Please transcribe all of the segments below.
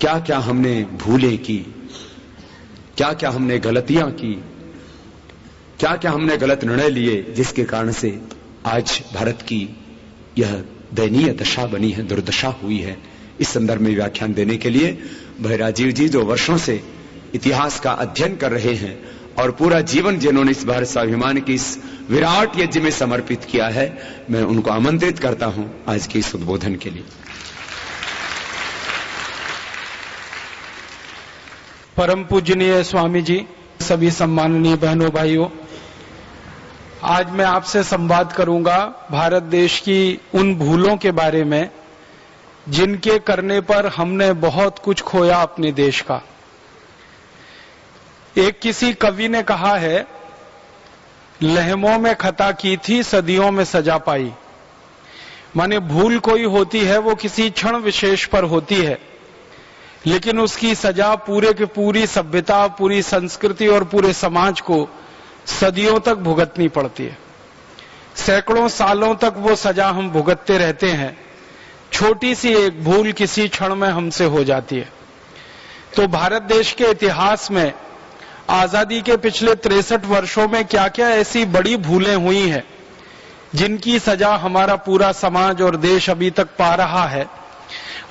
क्या क्या हमने भूलें की? क्या क्या हमने गलतियाँ की? क्या क्या हमने गलत निर्णय लिए जिसके कारण से आज भारत की यह दयनीय दशा बनी है, दुर्दशा हुई है? इस संदर्भ में व्याख्यान देने के लिए भाई राजीव जी जो वर्षों से इतिहास का अध्ययन कर रहे हैं और पूरा जीवन जिन्होंने इस भारत स्वाभिमान की इस विराट यज्ञ में समर्पित किया है, मैं उनको आमंत्रित करता हूँ आज के इस उद्बोधन के लिए। परम पूजनीय स्वामी जी सभी सम्माननीय बहनों भाइयों, आज मैं आपसे संवाद करूँगा भारत देश की उन भूलों के बारे में, जिनके करने पर हमने बहुत कुछ खोया अपने देश का। एक किसी कवि ने कहा है, लहमों में खता की थी, सदियों में सजा पाई। माने भूल कोई होती है, वो किसी क्षण विशेष पर होती है। लेकिन उसकी सजा पूरे के पूरी सभ्यता, पूरी संस्कृति और पूरे समाज को सदियों तक भुगतनी पड़ती है। सैकड़ों सालों तक वो सजा हम भुगतते रहते हैं। छोटी सी एक भूल किसी क्षण में हमसे हो जाती है। तो भारत देश के इतिहास में आज़ादी के पिछले तिरसठ वर्षों में क्या क्या ऐसी बड़ी भूलें हुई हैं, जिनकी सजा हमारा पूरा समाज और देश अभी तक पा रहा है?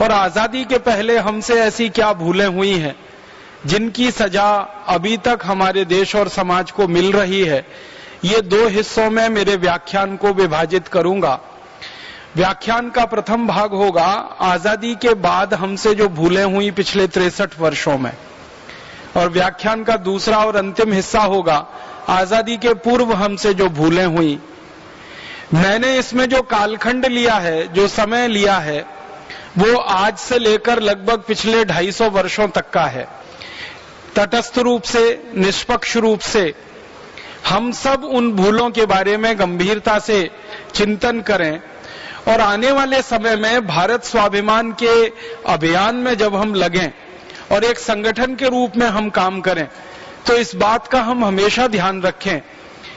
और आज़ादी के पहले हमसे ऐसी क्या भूलें हुई हैं? जिनकी सजा अभी तक हमारे देश और समाज को मिल रही है, ये दो हिस्सों में मेरे व्याख्यान को विभाजित करूँगा। व्याख्यान का प्रथम भाग होगा, आज़ादी के बाद हमसे जो भूलें हुई पिछले तिरसठ वर्षों में। और व्याख्यान का दूसरा और अंतिम हिस्सा होगा, आज़ादी के पूर्व हमसे जो भूलें हुई। मैंने इसमें जो कालखंड लिया है, जो समय लिया है वो आज से लेकर लगभग पिछले 250 वर्षों तक का है। तटस्थ रूप से, निष्पक्ष रूप से, हम सब उन भूलों के बारे में गंभीरता से चिंतन करें और आने वाले समय में भारत स्वाभिमान के अभियान में जब हम लगें और एक संगठन के रूप में हम काम करें तो इस बात का हम हमेशा ध्यान रखें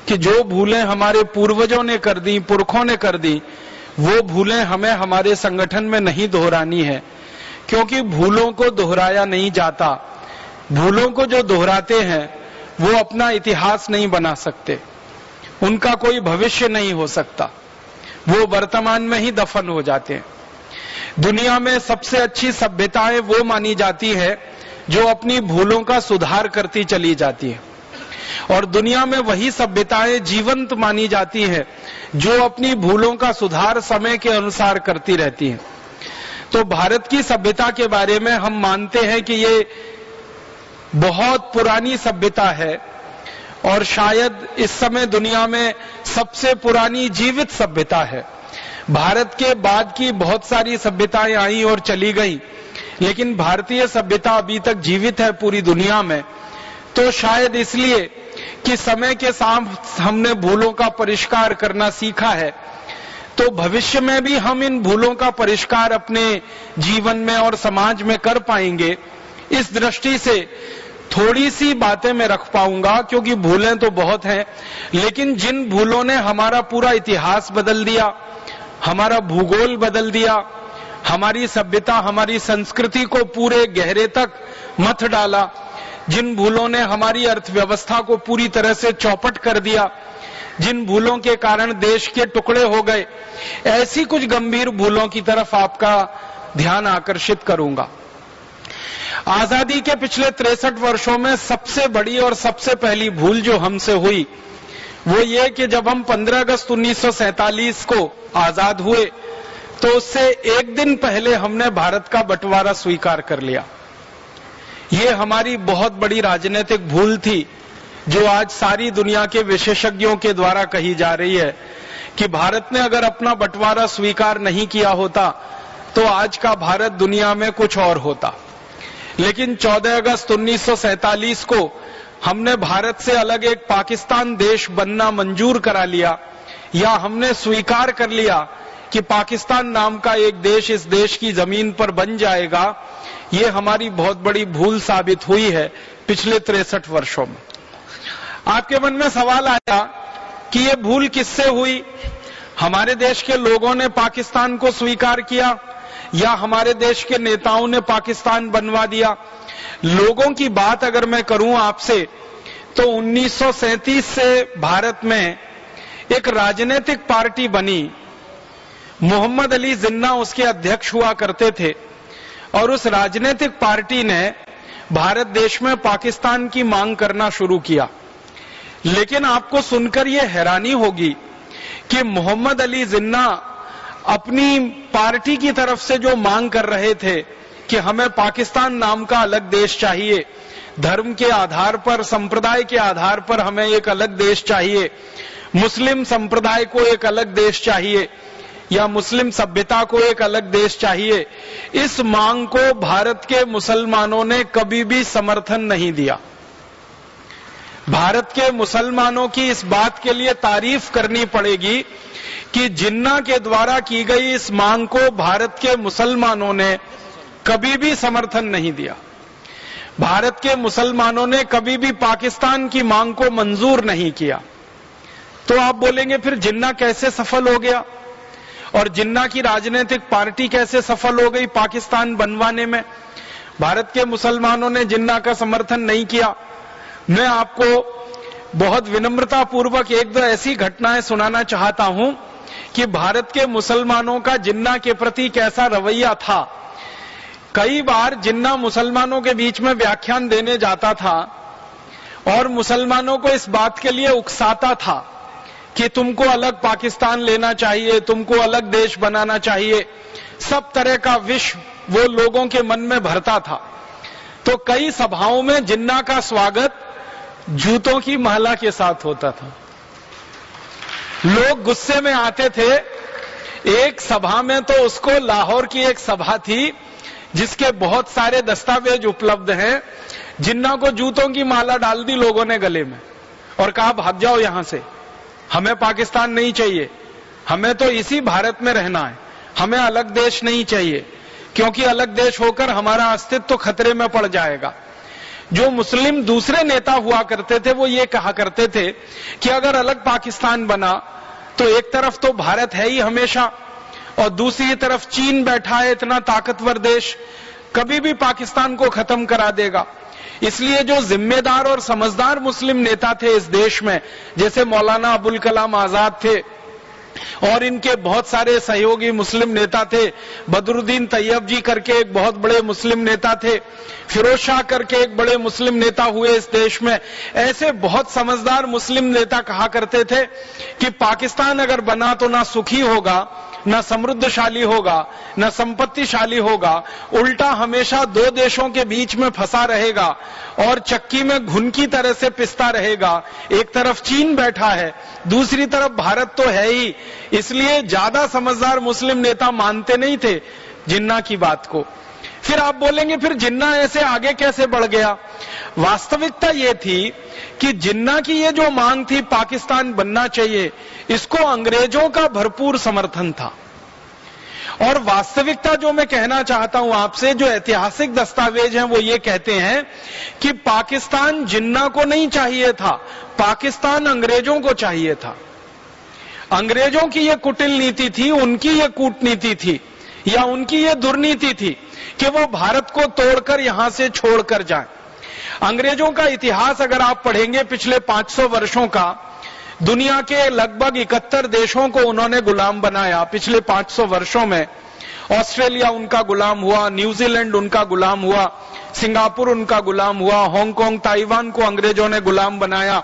कि जो भूलें हमारे पूर्वजों ने कर दी, पुरखों ने कर दी वो भूलें हमें हमारे संगठन में नहीं दोहरानी है, क्योंकि भूलों को दोहराया नहीं जाता। भूलों को जो दोहराते हैं, वो अपना इतिहास नहीं बना सकते। उनका कोई भविष्य नहीं हो सकता। वो वर्तमान में ही दफन हो जाते हैं। दुनिया में सबसे अच्छी सभ्यताएँ वो मानी जाती है, जो अपनी भूलों का सुधार करती चली जाती है। और दुनिया में वही सभ्यताएँ जीवंत मानी जाती है, जो अपनी भूलों का सुधार समय के अनुसार करती रहती हैं। तो भारत की सभ्यता के बारे में हम मानते हैं कि ये बहुत पुरानी सभ्यता है, और शायद इस समय दुनिया में सबसे पुरानी जीवित सभ्यता है। भारत के बाद की बहुत सारी सभ्यताएँ आई और चली गई, लेकिन भारतीय सभ्यता अभी तक जीवित है पूरी दुनिया में। तो शायद इसलिए कि समय के साथ हमने भूलों का परिष्कार करना सीखा है। तो भविष्य में भी हम इन भूलों का परिष्कार अपने जीवन में और समाज में कर पाएँगे। इस दृष्टि से थोड़ी सी बातें मैं रख पाऊँगा, क्योंकि भूलें तो बहुत हैं। लेकिन जिन भूलों ने हमारा पूरा इतिहास बदल दिया, हमारा भूगोल बदल दिया हमारी सभ्यता, हमारी संस्कृति को पूरे गहरे तक मत डाला। जिन भूलों ने हमारी अर्थव्यवस्था को पूरी तरह से चौपट कर दिया, जिन भूलों के कारण देश के टुकड़े हो गए, ऐसी कुछ गंभीर भूलों की तरफ़ आपका ध्यान आकर्षित करूँगा। आज़ादी के पिछले तिरसठ वर्षों में सबसे बड़ी और सबसे पहली भूल जो हमसे हुई, वो ये कि जब हम 15 अगस्त उन्नीस को आज़ाद हुए तो उससे एक दिन पहले हमने भारत का बंटवारा स्वीकार कर लिया। ये हमारी बहुत बड़ी राजनीतिक भूल थी, जो आज सारी दुनिया के विशेषज्ञों के द्वारा कही जा रही है कि भारत ने अगर अपना बंटवारा स्वीकार नहीं किया होता तो आज का भारत दुनिया में कुछ और होता। लेकिन 14 अगस्त उन्नीस को हमने भारत से अलग एक पाकिस्तान देश बनना मंजूर करा लिया, या हमने स्वीकार कर लिया कि पाकिस्तान नाम का एक देश इस देश की ज़मीन पर बन जाएगा, ये हमारी बहुत बड़ी भूल साबित हुई है पिछले तिरसठ वर्षों में। आपके मन में सवाल आया कि ये भूल किससे हुई? हमारे देश के लोगों ने पाकिस्तान को स्वीकार किया, या हमारे देश के नेताओं ने पाकिस्तान बनवा दिया? लोगों की बात अगर मैं करूँ आपसे तो 1937 से भारत में एक राजनीतिक पार्टी बनी मोहम्मद अली जिन्ना उसके अध्यक्ष हुआ करते थे और उस राजनीतिक पार्टी ने भारत देश में पाकिस्तान की मांग करना शुरू किया। लेकिन आपको सुनकर यह हैरानी होगी कि मोहम्मद अली जिन्ना अपनी पार्टी की तरफ़ से जो मांग कर रहे थे कि हमें पाकिस्तान नाम का अलग देश चाहिए, धर्म के आधार पर, संप्रदाय के आधार पर हमें एक अलग देश चाहिए, मुस्लिम संप्रदाय को एक अलग देश चाहिए या मुस्लिम सभ्यता को एक अलग देश चाहिए, इस मांग को भारत के मुसलमानों ने कभी भी समर्थन नहीं दिया। भारत के मुसलमानों की इस बात के लिए तारीफ़ करनी पड़ेगी कि जिन्ना के द्वारा की गई इस मांग को भारत के मुसलमानों ने कभी भी समर्थन नहीं दिया। भारत के मुसलमानों ने कभी भी पाकिस्तान की मांग को मंजूर नहीं किया। तो आप बोलेंगे, फिर जिन्ना कैसे सफल हो गया? और जिन्ना की राजनीतिक पार्टी कैसे सफल हो गई पाकिस्तान बनवाने में। भारत के मुसलमानों ने जिन्ना का समर्थन नहीं किया। मैं आपको बहुत विनम्रता पूर्वक एक दो ऐसी घटनाएँ सुनाना चाहता हूँ कि भारत के मुसलमानों का जिन्ना के प्रति कैसा रवैया था। कई बार जिन्ना मुसलमानों के बीच में व्याख्यान देने जाता था और मुसलमानों को इस बात के लिए उकसाता था। कि तुमको अलग पाकिस्तान लेना चाहिए, तुमको अलग देश बनाना चाहिए, सब तरह का विश्व वो लोगों के मन में भरता था। तो कई सभाओं में जिन्ना का स्वागत जूतों की माला के साथ होता था। लोग गुस्से में आते थे। एक सभा में तो उसको लाहौर की एक सभा थी, जिसके बहुत सारे दस्तावेज़ उपलब्ध हैं। जिन्ना को जूतों की माला डाल दी लोगों ने गले में और कहा, भाग जाओ यहाँ से। हमें पाकिस्तान नहीं चाहिए। हमें तो इसी भारत में रहना है। हमें अलग देश नहीं चाहिए। क्योंकि अलग देश होकर हमारा अस्तित्व तो खतरे में पड़ जाएगा। जो मुस्लिम दूसरे नेता हुआ करते थे, वो ये कहा करते थे कि अगर अलग पाकिस्तान बना तो एक तरफ़ तो भारत है ही हमेशा, और दूसरी तरफ़ चीन बैठा है, इतना ताकतवर देश, कभी भी पाकिस्तान को खत्म करा देगा। इसलिए जो जिम्मेदार और समझदार मुस्लिम नेता थे इस देश में, जैसे मौलाना अबुल कलाम आज़ाद थे, और इनके बहुत सारे सहयोगी मुस्लिम नेता थे, बदरुद्दीन तैयब जी करके एक बहुत बड़े मुस्लिम नेता थे, फिरोज शाह करके एक बड़े मुस्लिम नेता हुए इस देश में। ऐसे बहुत समझदार मुस्लिम नेता कहा करते थे कि पाकिस्तान अगर बना तो ना सुखी होगा न समृद्धशाली होगा, न संपत्तिशाली होगा, उल्टा हमेशा दो देशों के बीच में फंसा रहेगा और चक्की में घुन की तरह से पिसता रहेगा। एक तरफ़ चीन बैठा है, दूसरी तरफ़ भारत तो है ही। इसलिए ज़्यादा समझदार मुस्लिम नेता मानते नहीं थे, जिन्ना की बात को। फिर आप बोलेंगे, फिर जिन्ना ऐसे आगे कैसे बढ़ गया? वास्तविकता ये थी कि जिन्ना की ये जो मांग थी पाकिस्तान बनना चाहिए, इसको अंग्रेज़ों का भरपूर समर्थन था। और वास्तविकता जो मैं कहना चाहता हूँ आपसे, जो ऐतिहासिक दस्तावेज़ हैं, वो ये कहते हैं कि पाकिस्तान जिन्ना को नहीं चाहिए था, पाकिस्तान अंग्रेज़ों को चाहिए था। अंग्रेज़ों की ये कुटिल नीति थी, उनकी ये कूटनीति थी। या उनकी ये दुर्नीति थी कि वो भारत को तोड़कर यहाँ से छोड़कर जाए। अंग्रेज़ों का इतिहास अगर आप पढ़ेंगे पिछले 500 वर्षों का, दुनिया के लगभग इकहत्तर देशों को उन्होंने गुलाम बनाया पिछले 500 वर्षों में। ऑस्ट्रेलिया उनका गुलाम हुआ, न्यूजीलैंड उनका गुलाम हुआ, सिंगापुर उनका गुलाम हुआ, हांगकांग, ताइवान को अंग्रेज़ों ने गुलाम बनाया।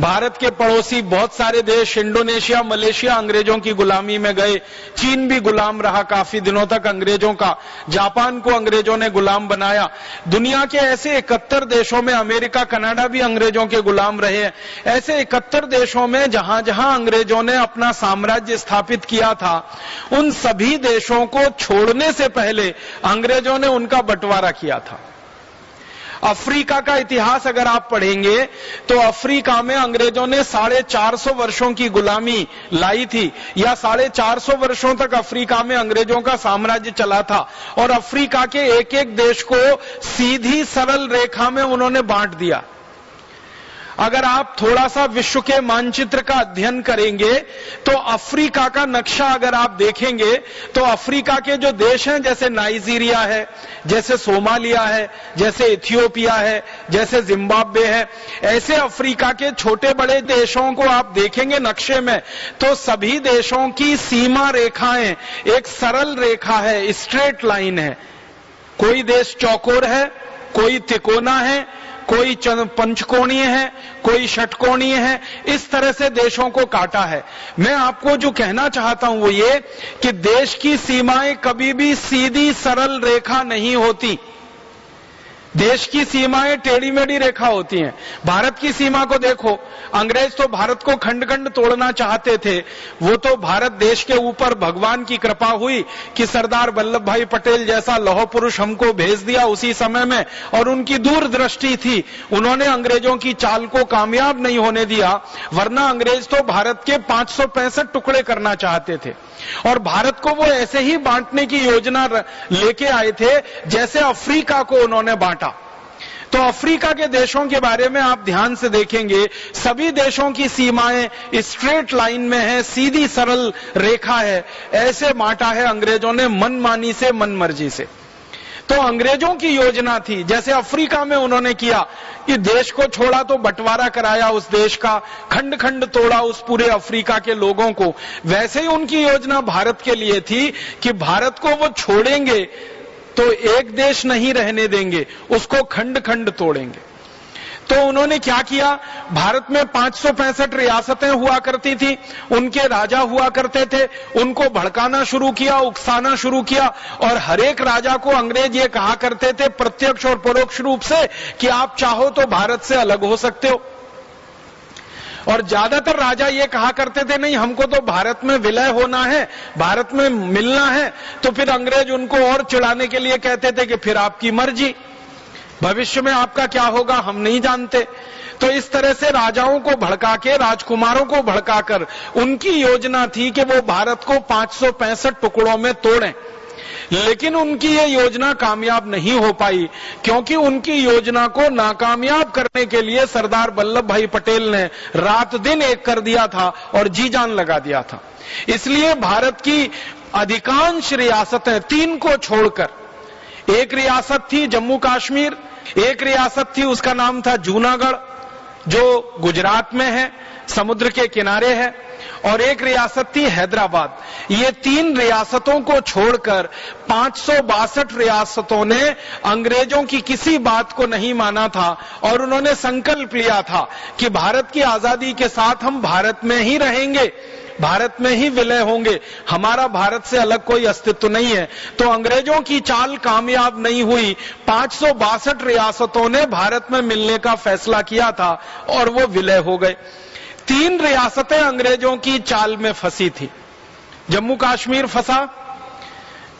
भारत के पड़ोसी बहुत सारे देश, इंडोनेशिया, मलेशिया, अंग्रेज़ों की गुलामी में गए। चीन भी गुलाम रहा काफ़ी दिनों तक अंग्रेज़ों का। जापान को अंग्रेज़ों ने गुलाम बनाया। दुनिया के ऐसे इकहत्तर देशों में अमेरिका, कनाडा भी अंग्रेज़ों के गुलाम रहे ऐसे इकहत्तर देशों में जहाँ जहाँ अंग्रेज़ों ने अपना साम्राज्य स्थापित किया था, उन सभी देशों को छोड़ने से पहले अंग्रेज़ों ने उनका बंटवारा किया था। अफ्रीका का इतिहास अगर आप पढ़ेंगे तो अफ्रीका में अंग्रेज़ों ने साढ़े चार सौ वर्षों की गुलामी लाई थी, या साढ़े चार सौ वर्षों तक अफ्रीका में अंग्रेज़ों का साम्राज्य चला था, और अफ्रीका के एक एक देश को सीधी सरल रेखा में उन्होंने बांट दिया। अगर आप थोड़ा सा विश्व के मानचित्र का अध्ययन करेंगे तो अफ्रीका का नक्शा अगर आप देखेंगे तो अफ्रीका के जो देश हैं, जैसे नाइजीरिया है, जैसे सोमालिया है, जैसे इथियोपिया है, जैसे जिम्बाब्वे है, ऐसे अफ्रीका के छोटे बड़े देशों को आप देखेंगे नक्शे में तो सभी देशों की सीमा रेखाएँ एक सरल रेखा है, स्ट्रेट लाइन है। कोई देश चौकोर है, कोई तिकोना है कोई पंचकोणीय है, कोई षटकोणीय है, इस तरह से देशों को काटा है। मैं आपको जो कहना चाहता हूँ वो ये कि देश की सीमाएँ कभी भी सीधी सरल रेखा नहीं होती। देश की सीमाएँ टेढ़ी मेढ़ी रेखा होती हैं। भारत की सीमा को देखो। अंग्रेज़ तो भारत को खंड खंड तोड़ना चाहते थे। वो तो भारत देश के ऊपर भगवान की कृपा हुई कि सरदार वल्लभ भाई पटेल जैसा लौह पुरुष हमको भेज दिया उसी समय में और उनकी दूरदृष्टि थी। उन्होंने अंग्रेज़ों की चाल को कामयाब नहीं होने दिया, वरना अंग्रेज़ तो भारत के पाँच टुकड़े करना चाहते थे। और भारत को वो ऐसे ही बांटने की योजना लेके आए थे जैसे अफ्रीका को उन्होंने बांटा। तो अफ्रीका के देशों के बारे में आप ध्यान से देखेंगे, सभी देशों की सीमाएँ स्ट्रेट लाइन में है, सीधी सरल रेखा है। ऐसे बांटा है अंग्रेज़ों ने मनमानी से, मनमर्जी से। तो अंग्रेज़ों की योजना थी, जैसे अफ्रीका में उन्होंने किया, कि देश को छोड़ा तो बंटवारा कराया उस देश का खंड खंड तोड़ा उस पूरे अफ्रीका के लोगों को। वैसे ही उनकी योजना भारत के लिए थी, कि भारत को वो छोड़ेंगे तो एक देश नहीं रहने देंगे, उसको खंड खंड तोड़ेंगे। तो उन्होंने क्या किया? भारत में पाँच रियासतें हुआ करती थी, उनके राजा हुआ करते थे, उनको भड़काना शुरू किया, उकसाना शुरू किया, और हरेक राजा को अंग्रेज़ ये कहा करते थे प्रत्यक्ष और परोक्ष रूप से कि आप चाहो तो भारत से अलग हो सकते हो। और ज़्यादातर राजा ये कहा करते थे, नहीं, हमको तो भारत में विलय होना है, भारत में मिलना है। तो फिर अंग्रेज़ उनको और चिढ़ाने के लिए कहते थे कि फिर आपकी मर्ज़ी, भविष्य में आपका क्या होगा हम नहीं जानते। तो इस तरह से राजाओं को भड़का के, राजकुमारों को भड़काकर उनकी योजना थी कि वो भारत को पाँच टुकड़ों में तोड़ें। लेकिन उनकी ये योजना कामयाब नहीं हो पाई, क्योंकि उनकी योजना को नाकामयाब करने के लिए सरदार वल्लभ भाई पटेल ने रात दिन एक कर दिया था और जी जान लगा दिया था। इसलिए भारत की अधिकांश रियासतें तीन को छोड़कर, एक रियासत थी जम्मू कश्मीर, एक रियासत थी उसका नाम था जूनागढ़, जो गुजरात में है, समुद्र के किनारे है। और एक रियासत थी हैदराबाद। ये तीन रियासतों को छोड़कर पाँच रियासतों ने अंग्रेज़ों की किसी बात को नहीं माना था और उन्होंने संकल्प लिया था कि भारत की आज़ादी के साथ हम भारत में ही रहेंगे, भारत में ही विलय होंगे। हमारा भारत से अलग कोई अस्तित्व नहीं है। तो अंग्रेज़ों की चाल कामयाब नहीं हुई। पाँच रियासतों ने भारत में मिलने का फैसला किया था और वो विलय हो गए। तीन रियासतें अंग्रेज़ों की चाल में फंसी थी। जम्मू कश्मीर फंसा,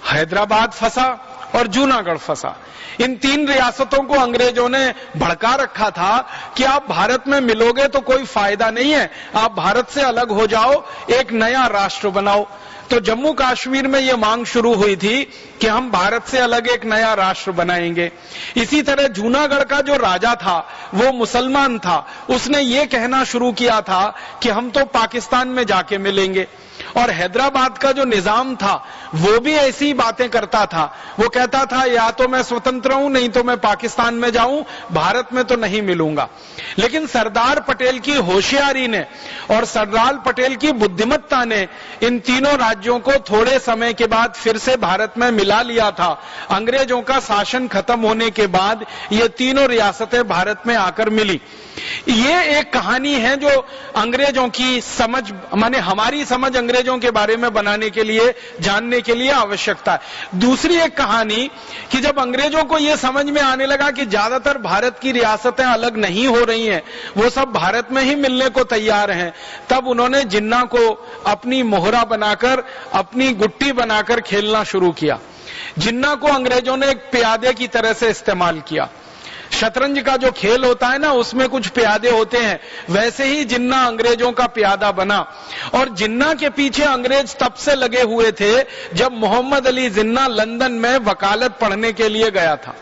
हैदराबाद फंसा और जूनागढ़ फंसा। इन तीन रियासतों को अंग्रेज़ों ने भड़का रखा था कि आप भारत में मिलोगे तो कोई फ़ायदा नहीं है। आप भारत से अलग हो जाओ, एक नया राष्ट्र बनाओ। तो जम्मू कश्मीर में ये मांग शुरू हुई थी कि हम भारत से अलग एक नया राष्ट्र बनाएँगे। इसी तरह जूनागढ़ का जो राजा था, वो मुसलमान था। उसने ये कहना शुरू किया था कि हम तो पाकिस्तान में जाके मिलेंगे। और हैदराबाद का जो निज़ाम था, वो भी ऐसी बातें करता था। वो कहता था, या तो मैं स्वतंत्र हूँ, नहीं तो मैं पाकिस्तान में जाऊँ, भारत में तो नहीं मिलूँगा। लेकिन सरदार पटेल की होशियारी ने और सरदार पटेल की बुद्धिमत्ता ने इन तीनों राज्यों को थोड़े समय के बाद फिर से भारत में मिला लिया था। अंग्रेज़ों का शासन खत्म होने के बाद ये तीनों रियासतें भारत में आकर मिली। ये एक कहानी है जो अंग्रेज़ों की समझ, माने हमारी समझ अंग्रेज़ों के बारे में बनाने के लिए, जानने के लिए आवश्यकता है। दूसरी एक कहानी कि जब अंग्रेज़ों को यह समझ में आने लगा कि ज़्यादातर भारत की रियासतें अलग नहीं हो रही हैं, वो सब भारत में ही मिलने को तैयार हैं, तब उन्होंने जिन्ना को अपनी मोहरा बनाकर, अपनी गुट्टी बनाकर खेलना शुरू किया। जिन्ना को अंग्रेज़ों ने एक प्यादे की तरह से इस्तेमाल किया। शतरंज का जो खेल होता है ना, उसमें कुछ प्यादे होते हैं। वैसे ही जिन्ना अंग्रेज़ों का प्यादा बना। और जिन्ना के पीछे अंग्रेज़ तब से लगे हुए थे, जब मोहम्मद अली जिन्ना लंदन में वकालत पढ़ने के लिए गया था।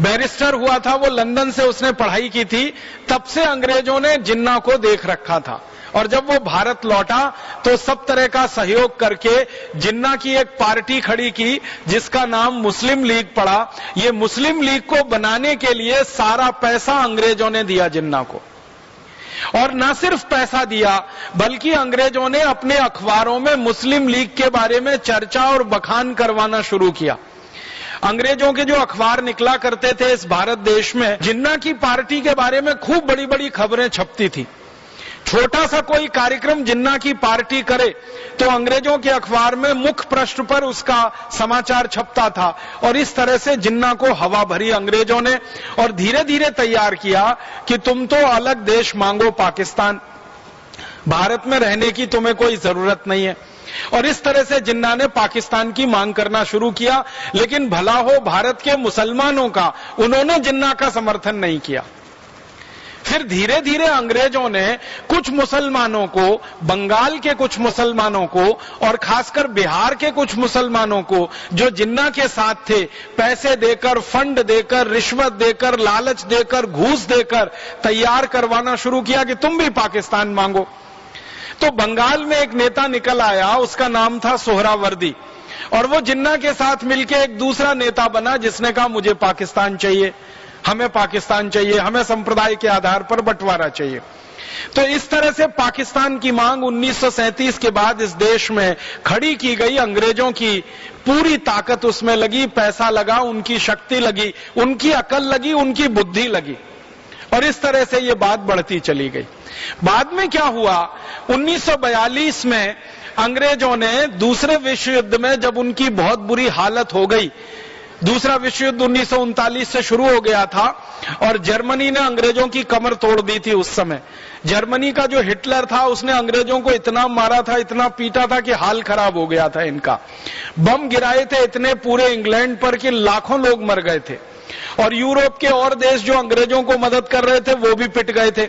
बैरिस्टर हुआ था वो, लंदन से उसने पढ़ाई की थी। तब से अंग्रेज़ों ने जिन्ना को देख रखा था। और जब वो भारत लौटा तो सब तरह का सहयोग करके जिन्ना की एक पार्टी खड़ी की, जिसका नाम मुस्लिम लीग पड़ा, ये मुस्लिम लीग को बनाने के लिए सारा पैसा अंग्रेज़ों ने दिया जिन्ना को। और न सिर्फ़ पैसा दिया, बल्कि अंग्रेज़ों ने अपने अखबारों में मुस्लिम लीग के बारे में चर्चा और बखान करवाना शुरू किया। अंग्रेज़ों के जो अखबार निकला करते थे इस भारत देश में, जिन्ना की पार्टी के बारे में खूब बड़ी बड़ी खबरें छपती थी। छोटा सा कोई कार्यक्रम जिन्ना की पार्टी करे तो अंग्रेज़ों के अखबार में मुख्य पृष्ठ पर उसका समाचार छपता था। और इस तरह से जिन्ना को हवा भरी अंग्रेज़ों ने, और धीरे धीरे तैयार किया कि तुम तो अलग देश मांगो पाकिस्तान। भारत में रहने की तुम्हें कोई ज़रूरत नहीं है। और इस तरह से जिन्ना ने पाकिस्तान की मांग करना शुरू किया, लेकिन भला हो भारत के मुसलमानों का, उन्होंने जिन्ना का समर्थन नहीं किया। फिर धीरे धीरे अंग्रेज़ों ने कुछ मुसलमानों को, बंगाल के कुछ मुसलमानों को और खासकर बिहार के कुछ मुसलमानों को, जो जिन्ना के साथ थे, पैसे देकर, फंड देकर, रिश्वत देकर, लालच देकर, घूस देकर तैयार करवाना शुरू किया कि तुम भी पाकिस्तान मांगो। तो बंगाल में एक नेता निकल आया, उसका नाम था सोहरावर्दी। और वो जिन्ना के साथ मिलकर एक दूसरा नेता बना जिसने कहा, मुझे पाकिस्तान चाहिए। हमें पाकिस्तान चाहिए, हमें संप्रदाय के आधार पर बंटवारा चाहिए। तो इस तरह से पाकिस्तान की मांग 1937 के बाद इस देश में खड़ी की गई। अंग्रेज़ों की पूरी ताकत उसमें लगी, पैसा लगा, उनकी शक्ति लगी, उनकी अकल लगी, उनकी बुद्धि लगी। और इस तरह से ये बात बढ़ती चली गई। बाद में क्या हुआ? 1942 में अंग्रेज़ों ने दूसरे विश्व युद्ध में जब उनकी बहुत बुरी हालत हो गई दूसरा विश्व युद्ध उन्नीस सौ उनतालीस से शुरू हो गया था और जर्मनी ने अंग्रेज़ों की कमर तोड़ दी थी उस समय। जर्मनी का जो हिटलर था, उसने अंग्रेज़ों को इतना मारा था, इतना पीटा था कि हाल खराब हो गया था इनका। बम गिराए थे इतने पूरे इंग्लैंड पर कि लाखों लोग मर गए थे। और यूरोप के और देश जो अंग्रेज़ों को मदद कर रहे थे, वो भी पिट गए थे।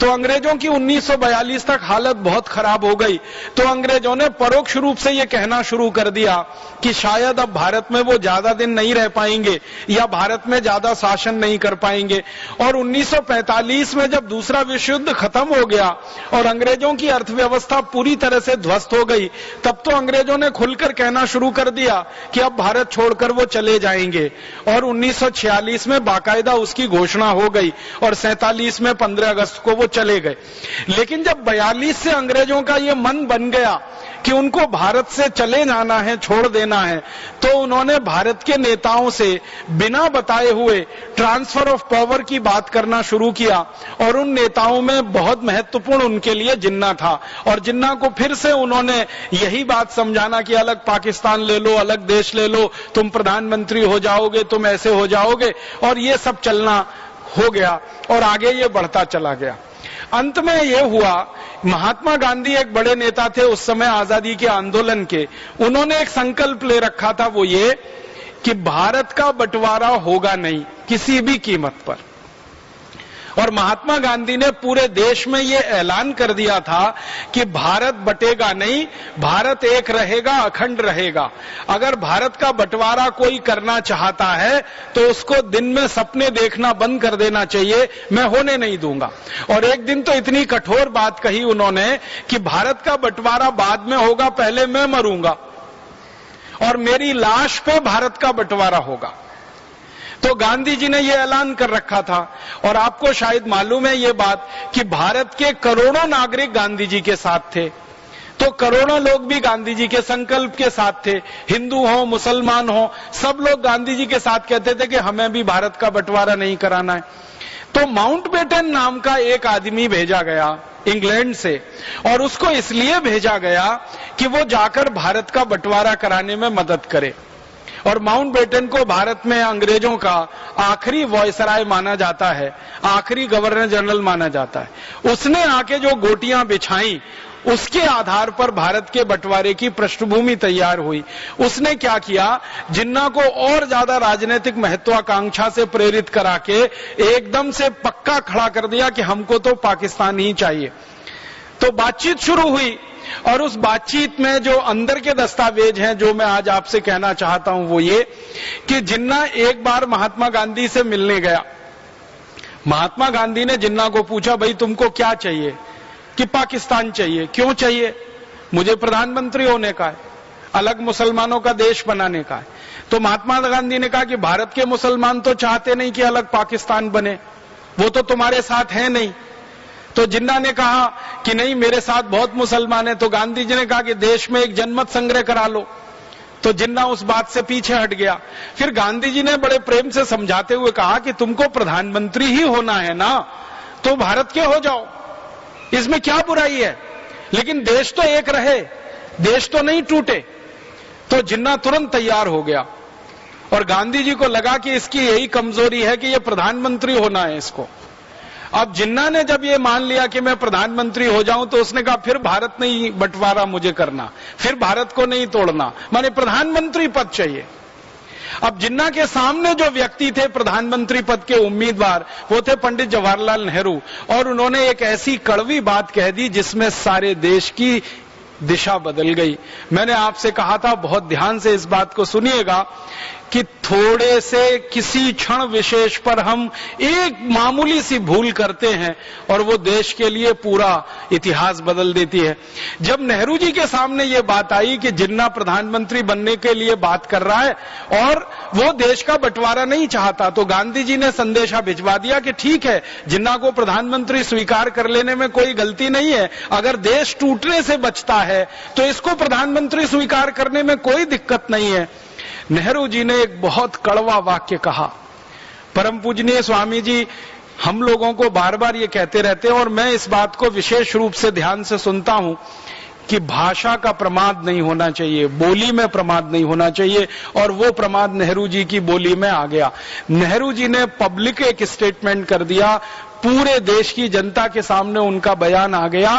तो अंग्रेज़ों की 1942 तक हालत बहुत खराब हो गई। तो अंग्रेज़ों ने परोक्ष रूप से ये कहना शुरू कर दिया कि शायद अब भारत में वो ज़्यादा दिन नहीं रह पाएँगे, या भारत में ज़्यादा शासन नहीं कर पाएँगे। और 1945 में जब दूसरा विश्व युद्ध खत्म हो गया और अंग्रेज़ों की अर्थव्यवस्था पूरी तरह से ध्वस्त हो गई, तब तो अंग्रेज़ों ने खुलकर कहना शुरू कर दिया कि अब भारत छोड़कर वो चले जाएँगे। और उन्नीस छियालीस में बाकायदा उसकी घोषणा हो गई और सैतालीस में पंद्रह अगस्त को वो चले गए। लेकिन जब बयालीस से अंग्रेज़ों का ये मन बन गया कि उनको भारत से चले जाना है, छोड़ देना है तो उन्होंने भारत के नेताओं से बिना बताए हुए ट्रांसफ़र ऑफ़ पावर की बात करना शुरू किया और उन नेताओं में बहुत महत्वपूर्ण उनके लिए जिन्ना था। और जिन्ना को फिर से उन्होंने यही बात समझाना कि अलग पाकिस्तान ले लो, अलग देश ले लो, तुम प्रधानमंत्री हो जाओगे, तुम ऐसे हो जाओगे और ये सब चलना हो गया और आगे ये बढ़ता चला गया। अंत में यह हुआ, महात्मा गांधी एक बड़े नेता थे उस समय आज़ादी के आंदोलन के। उन्होंने एक संकल्प ले रखा था वो ये कि भारत का बंटवारा होगा नहीं, किसी भी कीमत पर। और महात्मा गांधी ने पूरे देश में ये ऐलान कर दिया था कि भारत बटेगा नहीं, भारत एक रहेगा, अखंड रहेगा। अगर भारत का बंटवारा कोई करना चाहता है तो उसको दिन में सपने देखना बंद कर देना चाहिए, मैं होने नहीं दूँगा। और एक दिन तो इतनी कठोर बात कही उन्होंने कि भारत का बंटवारा बाद में होगा, पहले मैं मरूँगा। और मेरी लाश पे भारत का बंटवारा होगा। तो गांधी जी ने यह ऐलान कर रखा था। और आपको शायद मालूम है ये बात कि भारत के करोड़ों नागरिक गांधी जी के साथ थे। तो करोड़ों लोग भी गांधी जी के संकल्प के साथ थे। हिंदू हो, मुसलमान हो, सब लोग गांधी जी के साथ कहते थे कि हमें भी भारत का बंटवारा नहीं कराना है। तो माउंट बेटन नाम का एक आदमी भेजा गया इंग्लैंड से। और उसको इसलिए भेजा गया कि वो जाकर भारत का बंटवारा कराने में मदद करे। और माउंट बेटन को भारत में अंग्रेज़ों का आखिरी वॉयसराय माना जाता है, आखिरी गवर्नर जनरल माना जाता है। उसने आके जो गोटियाँ बिछाई, उसके आधार पर भारत के बंटवारे की पृष्ठभूमि तैयार हुई। उसने क्या किया? जिन्ना को और ज़्यादा राजनीतिक महत्वाकांक्षा से प्रेरित करा के एकदम से पक्का खड़ा कर दिया कि हमको तो पाकिस्तान ही चाहिए। तो बातचीत शुरू हुई। और उस बातचीत में जो अंदर के दस्तावेज़ हैं, जो मैं आज आपसे कहना चाहता हूँ, वो ये कि जिन्ना एक बार महात्मा गांधी से मिलने गया, महात्मा गांधी ने जिन्ना को पूछा, भाई, तुमको क्या चाहिए? कि पाकिस्तान चाहिए? क्यों चाहिए? मुझे प्रधानमंत्री होने का है अलग मुसलमानों का देश बनाने का है। तो महात्मा गांधी ने कहा कि भारत के मुसलमान तो चाहते नहीं कि अलग पाकिस्तान बने। वो तो तुम्हारे साथ है नहीं। तो जिन्ना ने कहा कि नहीं, मेरे साथ बहुत मुसलमान है तो गांधी जी ने कहा कि देश में एक जनमत संग्रह करा लो। तो जिन्ना उस बात से पीछे हट गया। फिर गांधी जी ने बड़े प्रेम से समझाते हुए कहा कि तुमको प्रधानमंत्री ही होना है ना तो भारत के हो जाओ। इसमें क्या बुराई है? लेकिन देश तो एक रहे, देश तो नहीं टूटे। तो जिन्ना तुरंत तैयार हो गया। और गांधी जी को लगा कि इसकी यही कमज़ोरी है कि ये प्रधानमंत्री होना है इसको। अब जिन्ना ने जब ये मान लिया कि मैं प्रधानमंत्री हो जाऊँ तो उसने कहा, फिर भारत नहीं, बंटवारा मुझे करना। फिर भारत को नहीं तोड़ना। माने प्रधानमंत्री पद चाहिए। अब जिन्ना के सामने जो व्यक्ति थे प्रधानमंत्री पद के उम्मीदवार, वो थे पंडित जवाहरलाल नेहरू। और उन्होंने एक ऐसी कड़वी बात कह दी, जिसमें सारे देश की दिशा बदल गई। मैंने आपसे कहा था, बहुत ध्यान से इस बात को सुनिएगा। कि थोड़े से किसी क्षण विशेष पर हम एक मामूली सी भूल करते हैं और वो देश के लिए पूरा इतिहास बदल देती है। जब नेहरू जी के सामने ये बात आई कि जिन्ना प्रधानमंत्री बनने के लिए बात कर रहा है और वो देश का बंटवारा नहीं चाहता तो गांधी जी ने संदेशा भिजवा दिया कि ठीक है, जिन्ना को प्रधानमंत्री स्वीकार कर लेने में कोई गलती नहीं है, अगर देश टूटने से बचता है तो इसको प्रधानमंत्री स्वीकार करने में कोई दिक्कत नहीं है। नेहरू जी ने एक बहुत कड़वा वाक्य कहा। परम पूजनीय स्वामी जी, हम लोगों को बार बार ये कहते रहते हैं और मैं इस बात को विशेष रूप से ध्यान से सुनता हूँ कि भाषा का प्रमाद नहीं होना चाहिए, बोली में प्रमाद नहीं होना चाहिए और वो प्रमाद नेहरू जी की बोली में आ गया। नेहरू जी ने पब्लिक एक स्टेटमेंट कर दिया पूरे देश की जनता के सामने उनका बयान आ गया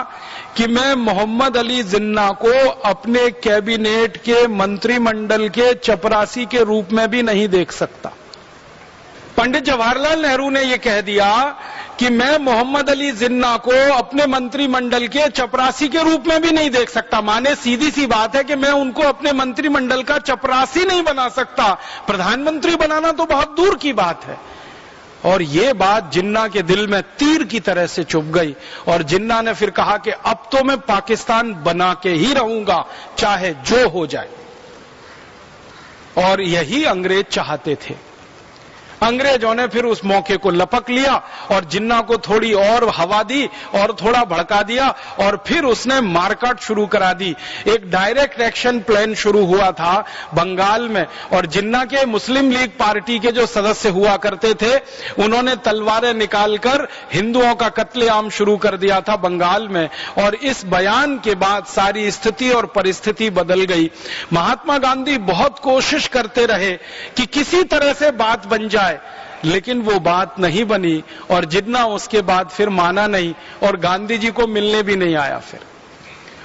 कि मैं मोहम्मद अली जिन्ना को अपने कैबिनेट के मंत्रिमंडल के चपरासी के रूप में भी नहीं देख सकता। पंडित जवाहरलाल नेहरू ने यह कह दिया कि मैं मोहम्मद अली जिन्ना को अपने मंत्रिमंडल के चपरासी के रूप में भी नहीं देख सकता। माने सीधी सी बात है कि मैं उनको अपने मंत्रिमंडल का चपरासी नहीं बना सकता। प्रधानमंत्री बनाना तो बहुत दूर की बात है। और ये बात जिन्ना के दिल में तीर की तरह से चुप गई और जिन्ना ने फिर कहा कि अब तो मैं पाकिस्तान बना के ही रहूँगा, चाहे जो हो जाए। और यही अंग्रेज़ चाहते थे। अंग्रेज़ों ने फिर उस मौके को लपक लिया और जिन्ना को थोड़ी और हवा दी और थोड़ा भड़का दिया और फिर उसने मारकाट शुरू करा दी। एक डायरेक्ट एक्शन प्लान शुरू हुआ था बंगाल में और जिन्ना के मुस्लिम लीग पार्टी के जो सदस्य हुआ करते थे, उन्होंने तलवारें निकालकर हिंदुओं का कत्लेआम शुरू कर दिया था बंगाल में और इस बयान के बाद सारी स्थिति और परिस्थिति बदल गई। महात्मा गांधी बहुत कोशिश करते रहे कि किसी तरह से बात बन जाए। जाए लेकिन वो बात नहीं बनी और जितना उसके बाद फिर माना नहीं और गांधी जी को मिलने भी नहीं आया फिर।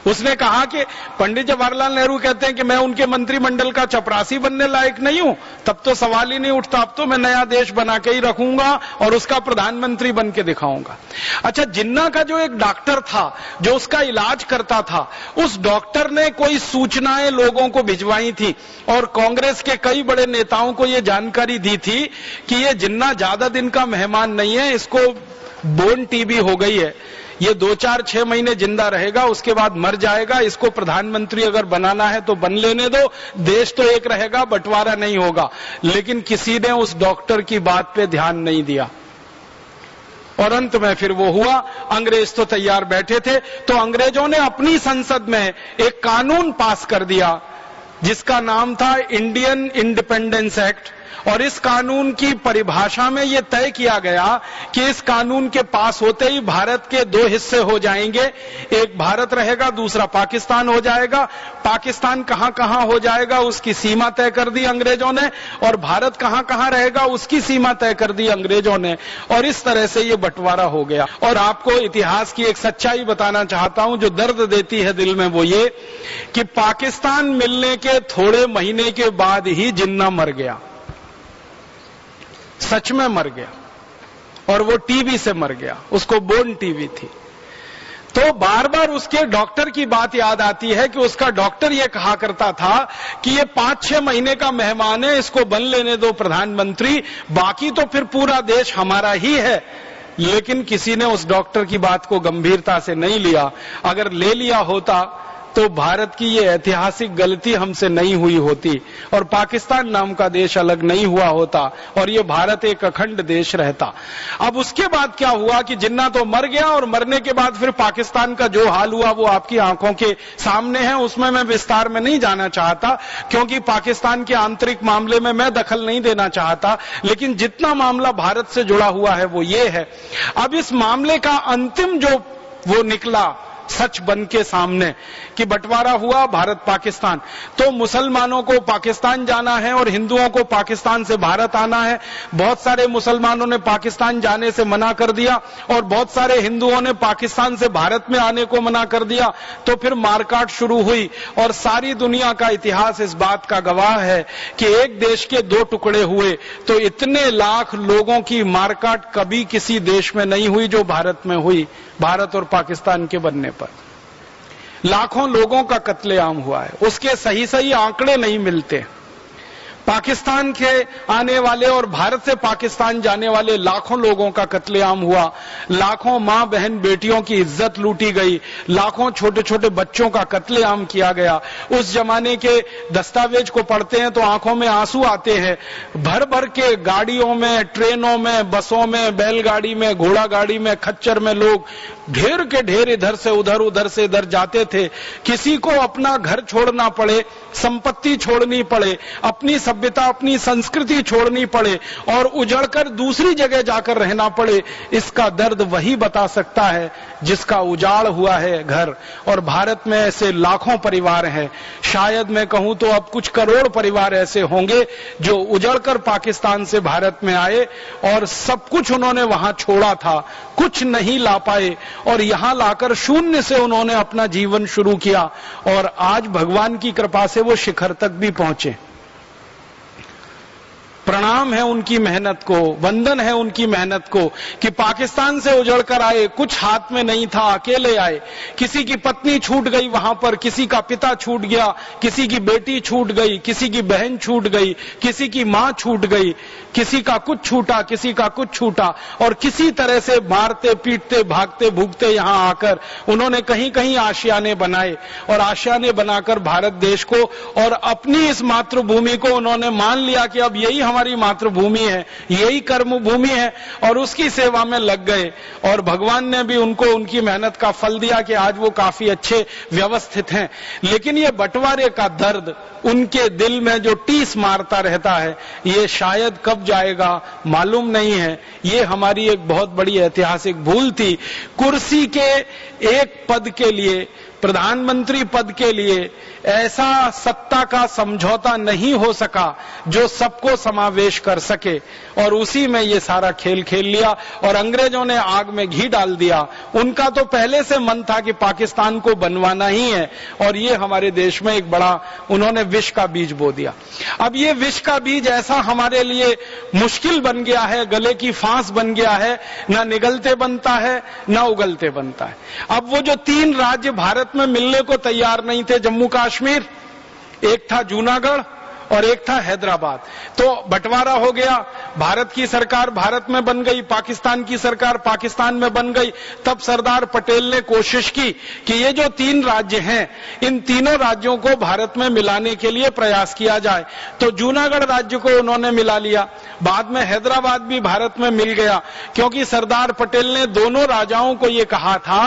उसने कहा कि पंडित जवाहरलाल नेहरू कहते हैं कि मैं उनके मंत्रिमंडल का चपरासी बनने लायक नहीं हूँ। तब तो सवाल ही नहीं उठता। अब तो मैं नया देश बना के ही रखूँगा और उसका प्रधानमंत्री बन के दिखाऊँगा। अच्छा जिन्ना का जो एक डॉक्टर था, जो उसका इलाज करता था, उस डॉक्टर ने कोई सूचनाएँ लोगों को भिजवाई थी और कांग्रेस के कई बड़े नेताओं को यह जानकारी दी थी कि ये जिन्ना ज़्यादा दिन का मेहमान नहीं है, इसको बोन टीबी हो गई है। ये दो चार छह महीने ज़िंदा रहेगा, उसके बाद मर जाएगा, इसको प्रधानमंत्री अगर बनाना है तो बन लेने दो, देश तो एक रहेगा, बंटवारा नहीं होगा। लेकिन किसी ने उस डॉक्टर की बात पे ध्यान नहीं दिया। और अंत में फिर वो हुआ, अंग्रेज़ तो तैयार बैठे थे तो अंग्रेज़ों ने अपनी संसद में एक कानून पास कर दिया, जिसका नाम था इंडियन इंडिपेंडेंस एक्ट। और इस कानून की परिभाषा में यह तय किया गया कि इस कानून के पास होते ही भारत के दो हिस्से हो जाएँगे। एक भारत रहेगा, दूसरा पाकिस्तान हो जाएगा। पाकिस्तान कहाँ कहाँ हो जाएगा, उसकी सीमा तय कर दी अंग्रेज़ों ने। और भारत कहाँ कहाँ रहेगा, उसकी सीमा तय कर दी अंग्रेज़ों ने। और इस तरह से ये बंटवारा हो गया। और आपको इतिहास की एक सच्चाई बताना चाहता हूँ, जो दर्द देती है दिल में वो ये कि पाकिस्तान मिलने के थोड़े महीने के बाद ही जिन्ना मर गया। सच में मर गया। और वो टीबी से मर गया। उसको बोन टीबी थी। तो बार बार उसके डॉक्टर की बात याद आती है कि उसका डॉक्टर ये कहा करता था कि ये पाँच छह महीने का मेहमान है, इसको बन लेने दो प्रधानमंत्री, बाकी तो फिर पूरा देश हमारा ही है। लेकिन किसी ने उस डॉक्टर की बात को गंभीरता से नहीं लिया। अगर ले लिया होता तो भारत की ये ऐतिहासिक गलती हमसे नहीं हुई होती और पाकिस्तान नाम का देश अलग नहीं हुआ होता और ये भारत एक अखंड देश रहता। अब उसके बाद क्या हुआ कि जिन्ना तो मर गया और मरने के बाद फिर पाकिस्तान का जो हाल हुआ वो आपकी आँखों के सामने है, उसमें मैं विस्तार में नहीं जाना चाहता, क्योंकि पाकिस्तान के आंतरिक मामले में मैं दखल नहीं देना चाहता, लेकिन जितना मामला भारत से जुड़ा हुआ है वो ये है। अब इस मामले का अंतिम जो वो निकला सच बन के सामने कि बंटवारा हुआ भारत पाकिस्तान। तो मुसलमानों को पाकिस्तान जाना है और हिंदुओं को पाकिस्तान से भारत आना है। बहुत सारे मुसलमानों ने पाकिस्तान जाने से मना कर दिया और बहुत सारे हिंदुओं ने पाकिस्तान से भारत में आने को मना कर दिया। तो फिर मारकाट शुरू हुई और सारी दुनिया का इतिहास इस बात का गवाह है कि एक देश के दो टुकड़े हुए। तो इतने लाख लोगों की मारकाट कभी किसी देश में नहीं हुई जो भारत में हुई। भारत और पाकिस्तान के बनने पर। लाखों लोगों का कत्लेआम हुआ है। उसके सही सही आंकड़े नहीं मिलते। पाकिस्तान के आने वाले और भारत से पाकिस्तान जाने वाले लाखों लोगों का कत्लेआम हुआ। लाखों माँ बहन बेटियों की इज़्ज़त लूटी गई। लाखों छोटे छोटे बच्चों का कत्लेआम किया गया। उस जमाने के दस्तावेज़ को पढ़ते हैं तो आँखों में आँसू आते हैं। भर भर के गाड़ियों में, ट्रेनों में, बसों में, बैलगाड़ी में घोड़ा गाड़ी में, खच्चर में लोग ढेर के ढेर इधर से उधर उधर से इधर जाते थे। किसी को अपना घर छोड़ना पड़े, संपत्ति छोड़नी पड़े, अपनी सभ्यता अपनी संस्कृति छोड़नी पड़े और उजड़कर दूसरी जगह जाकर रहना पड़े, इसका दर्द वही बता सकता है जिसका उजाड़ हुआ है घर। और भारत में ऐसे लाखों परिवार हैं। शायद मैं कहूँ तो अब कुछ करोड़ परिवार ऐसे होंगे जो उजड़कर पाकिस्तान से भारत में आए और सब कुछ उन्होंने वहाँ छोड़ा था, कुछ नहीं ला पाए और यहाँ लाकर शून्य से उन्होंने अपना जीवन शुरू किया और आज भगवान की कृपा से वो शिखर तक भी पहुँचे। प्रणाम है उनकी मेहनत को, वंदन है उनकी मेहनत को, कि पाकिस्तान से उजड़ कर आए, कुछ हाथ में नहीं था, अकेले आए। किसी की पत्नी छूट गई वहाँ पर, किसी का पिता छूट गया, किसी की बेटी छूट गई, किसी की बहन छूट गई, किसी की माँ छूट गई, किसी का कुछ छूटा, किसी का कुछ छूटा, और किसी तरह से मारते, पीटते, भागते भूगते यहाँ आकर उन्होंने कहीं कहीं आशियाने बनाए, और आशियाने बनाकर भारत देश को, और अपनी इस मातृभूमि को उन्होंने मान लिया कि अब यही हमारी मातृभूमि है, यही कर्म भूमि है, और उसकी सेवा में लग गए। और भगवान ने भी उनको, उनकी मेहनत का फल दिया कि आज वो काफ़ी अच्छे व्यवस्थित हैं। लेकिन ये बंटवारे का दर्द उनके दिल में जो टीस मारता रहता है, ये शायद कब जाएगा मालूम नहीं है। ये हमारी एक बहुत बड़ी ऐतिहासिक भूल थी। कुर्सी के एक पद के लिए, प्रधानमंत्री पद के लिए ऐसा सत्ता का समझौता नहीं हो सका जो सबको समावेश कर सके। और उसी में ये सारा खेल खेल लिया और अंग्रेज़ों ने आग में घी डाल दिया। उनका तो पहले से मन था कि पाकिस्तान को बनवाना ही है। और ये हमारे देश में एक बड़ा, उन्होंने विष का बीज बो दिया। अब ये विष का बीज ऐसा हमारे लिए मुश्किल बन गया है, गले की फांस बन गया है, न निगलते बनता है, न उगलते बनता है। अब वो जो तीन राज्य भारत में मिलने को तैयार नहीं थे जम्मू कश्मीर एक था जूनागढ़ और एक था हैदराबाद। तो बंटवारा हो गया, भारत की सरकार भारत में बन गई, पाकिस्तान की सरकार पाकिस्तान में बन गई। तब सरदार पटेल ने कोशिश की कि ये जो तीन राज्य हैं, इन तीनों राज्यों को भारत में मिलाने के लिए प्रयास किया जाए। तो जूनागढ़ राज्य को उन्होंने मिला लिया। बाद में हैदराबाद भी भारत में मिल गया, क्योंकि सरदार पटेल ने दोनों राजाओं को ये कहा था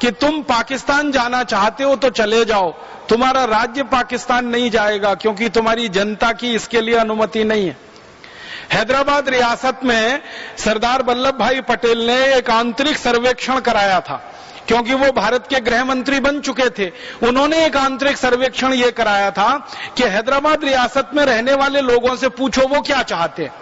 कि तुम पाकिस्तान जाना चाहते हो तो चले जाओ। तुम्हारा राज्य पाकिस्तान नहीं जाएगा क्योंकि तुम्हारी जनता की इसके लिए अनुमति नहीं है। हैदराबाद रियासत में सरदार वल्लभ भाई पटेल ने एक आंतरिक सर्वेक्षण कराया था, क्योंकि वो भारत के गृह मंत्री बन चुके थे। उन्होंने एक आंतरिक सर्वेक्षण ये कराया था कि हैदराबाद रियासत में रहने वाले लोगों से पूछो वो क्या चाहते हैं।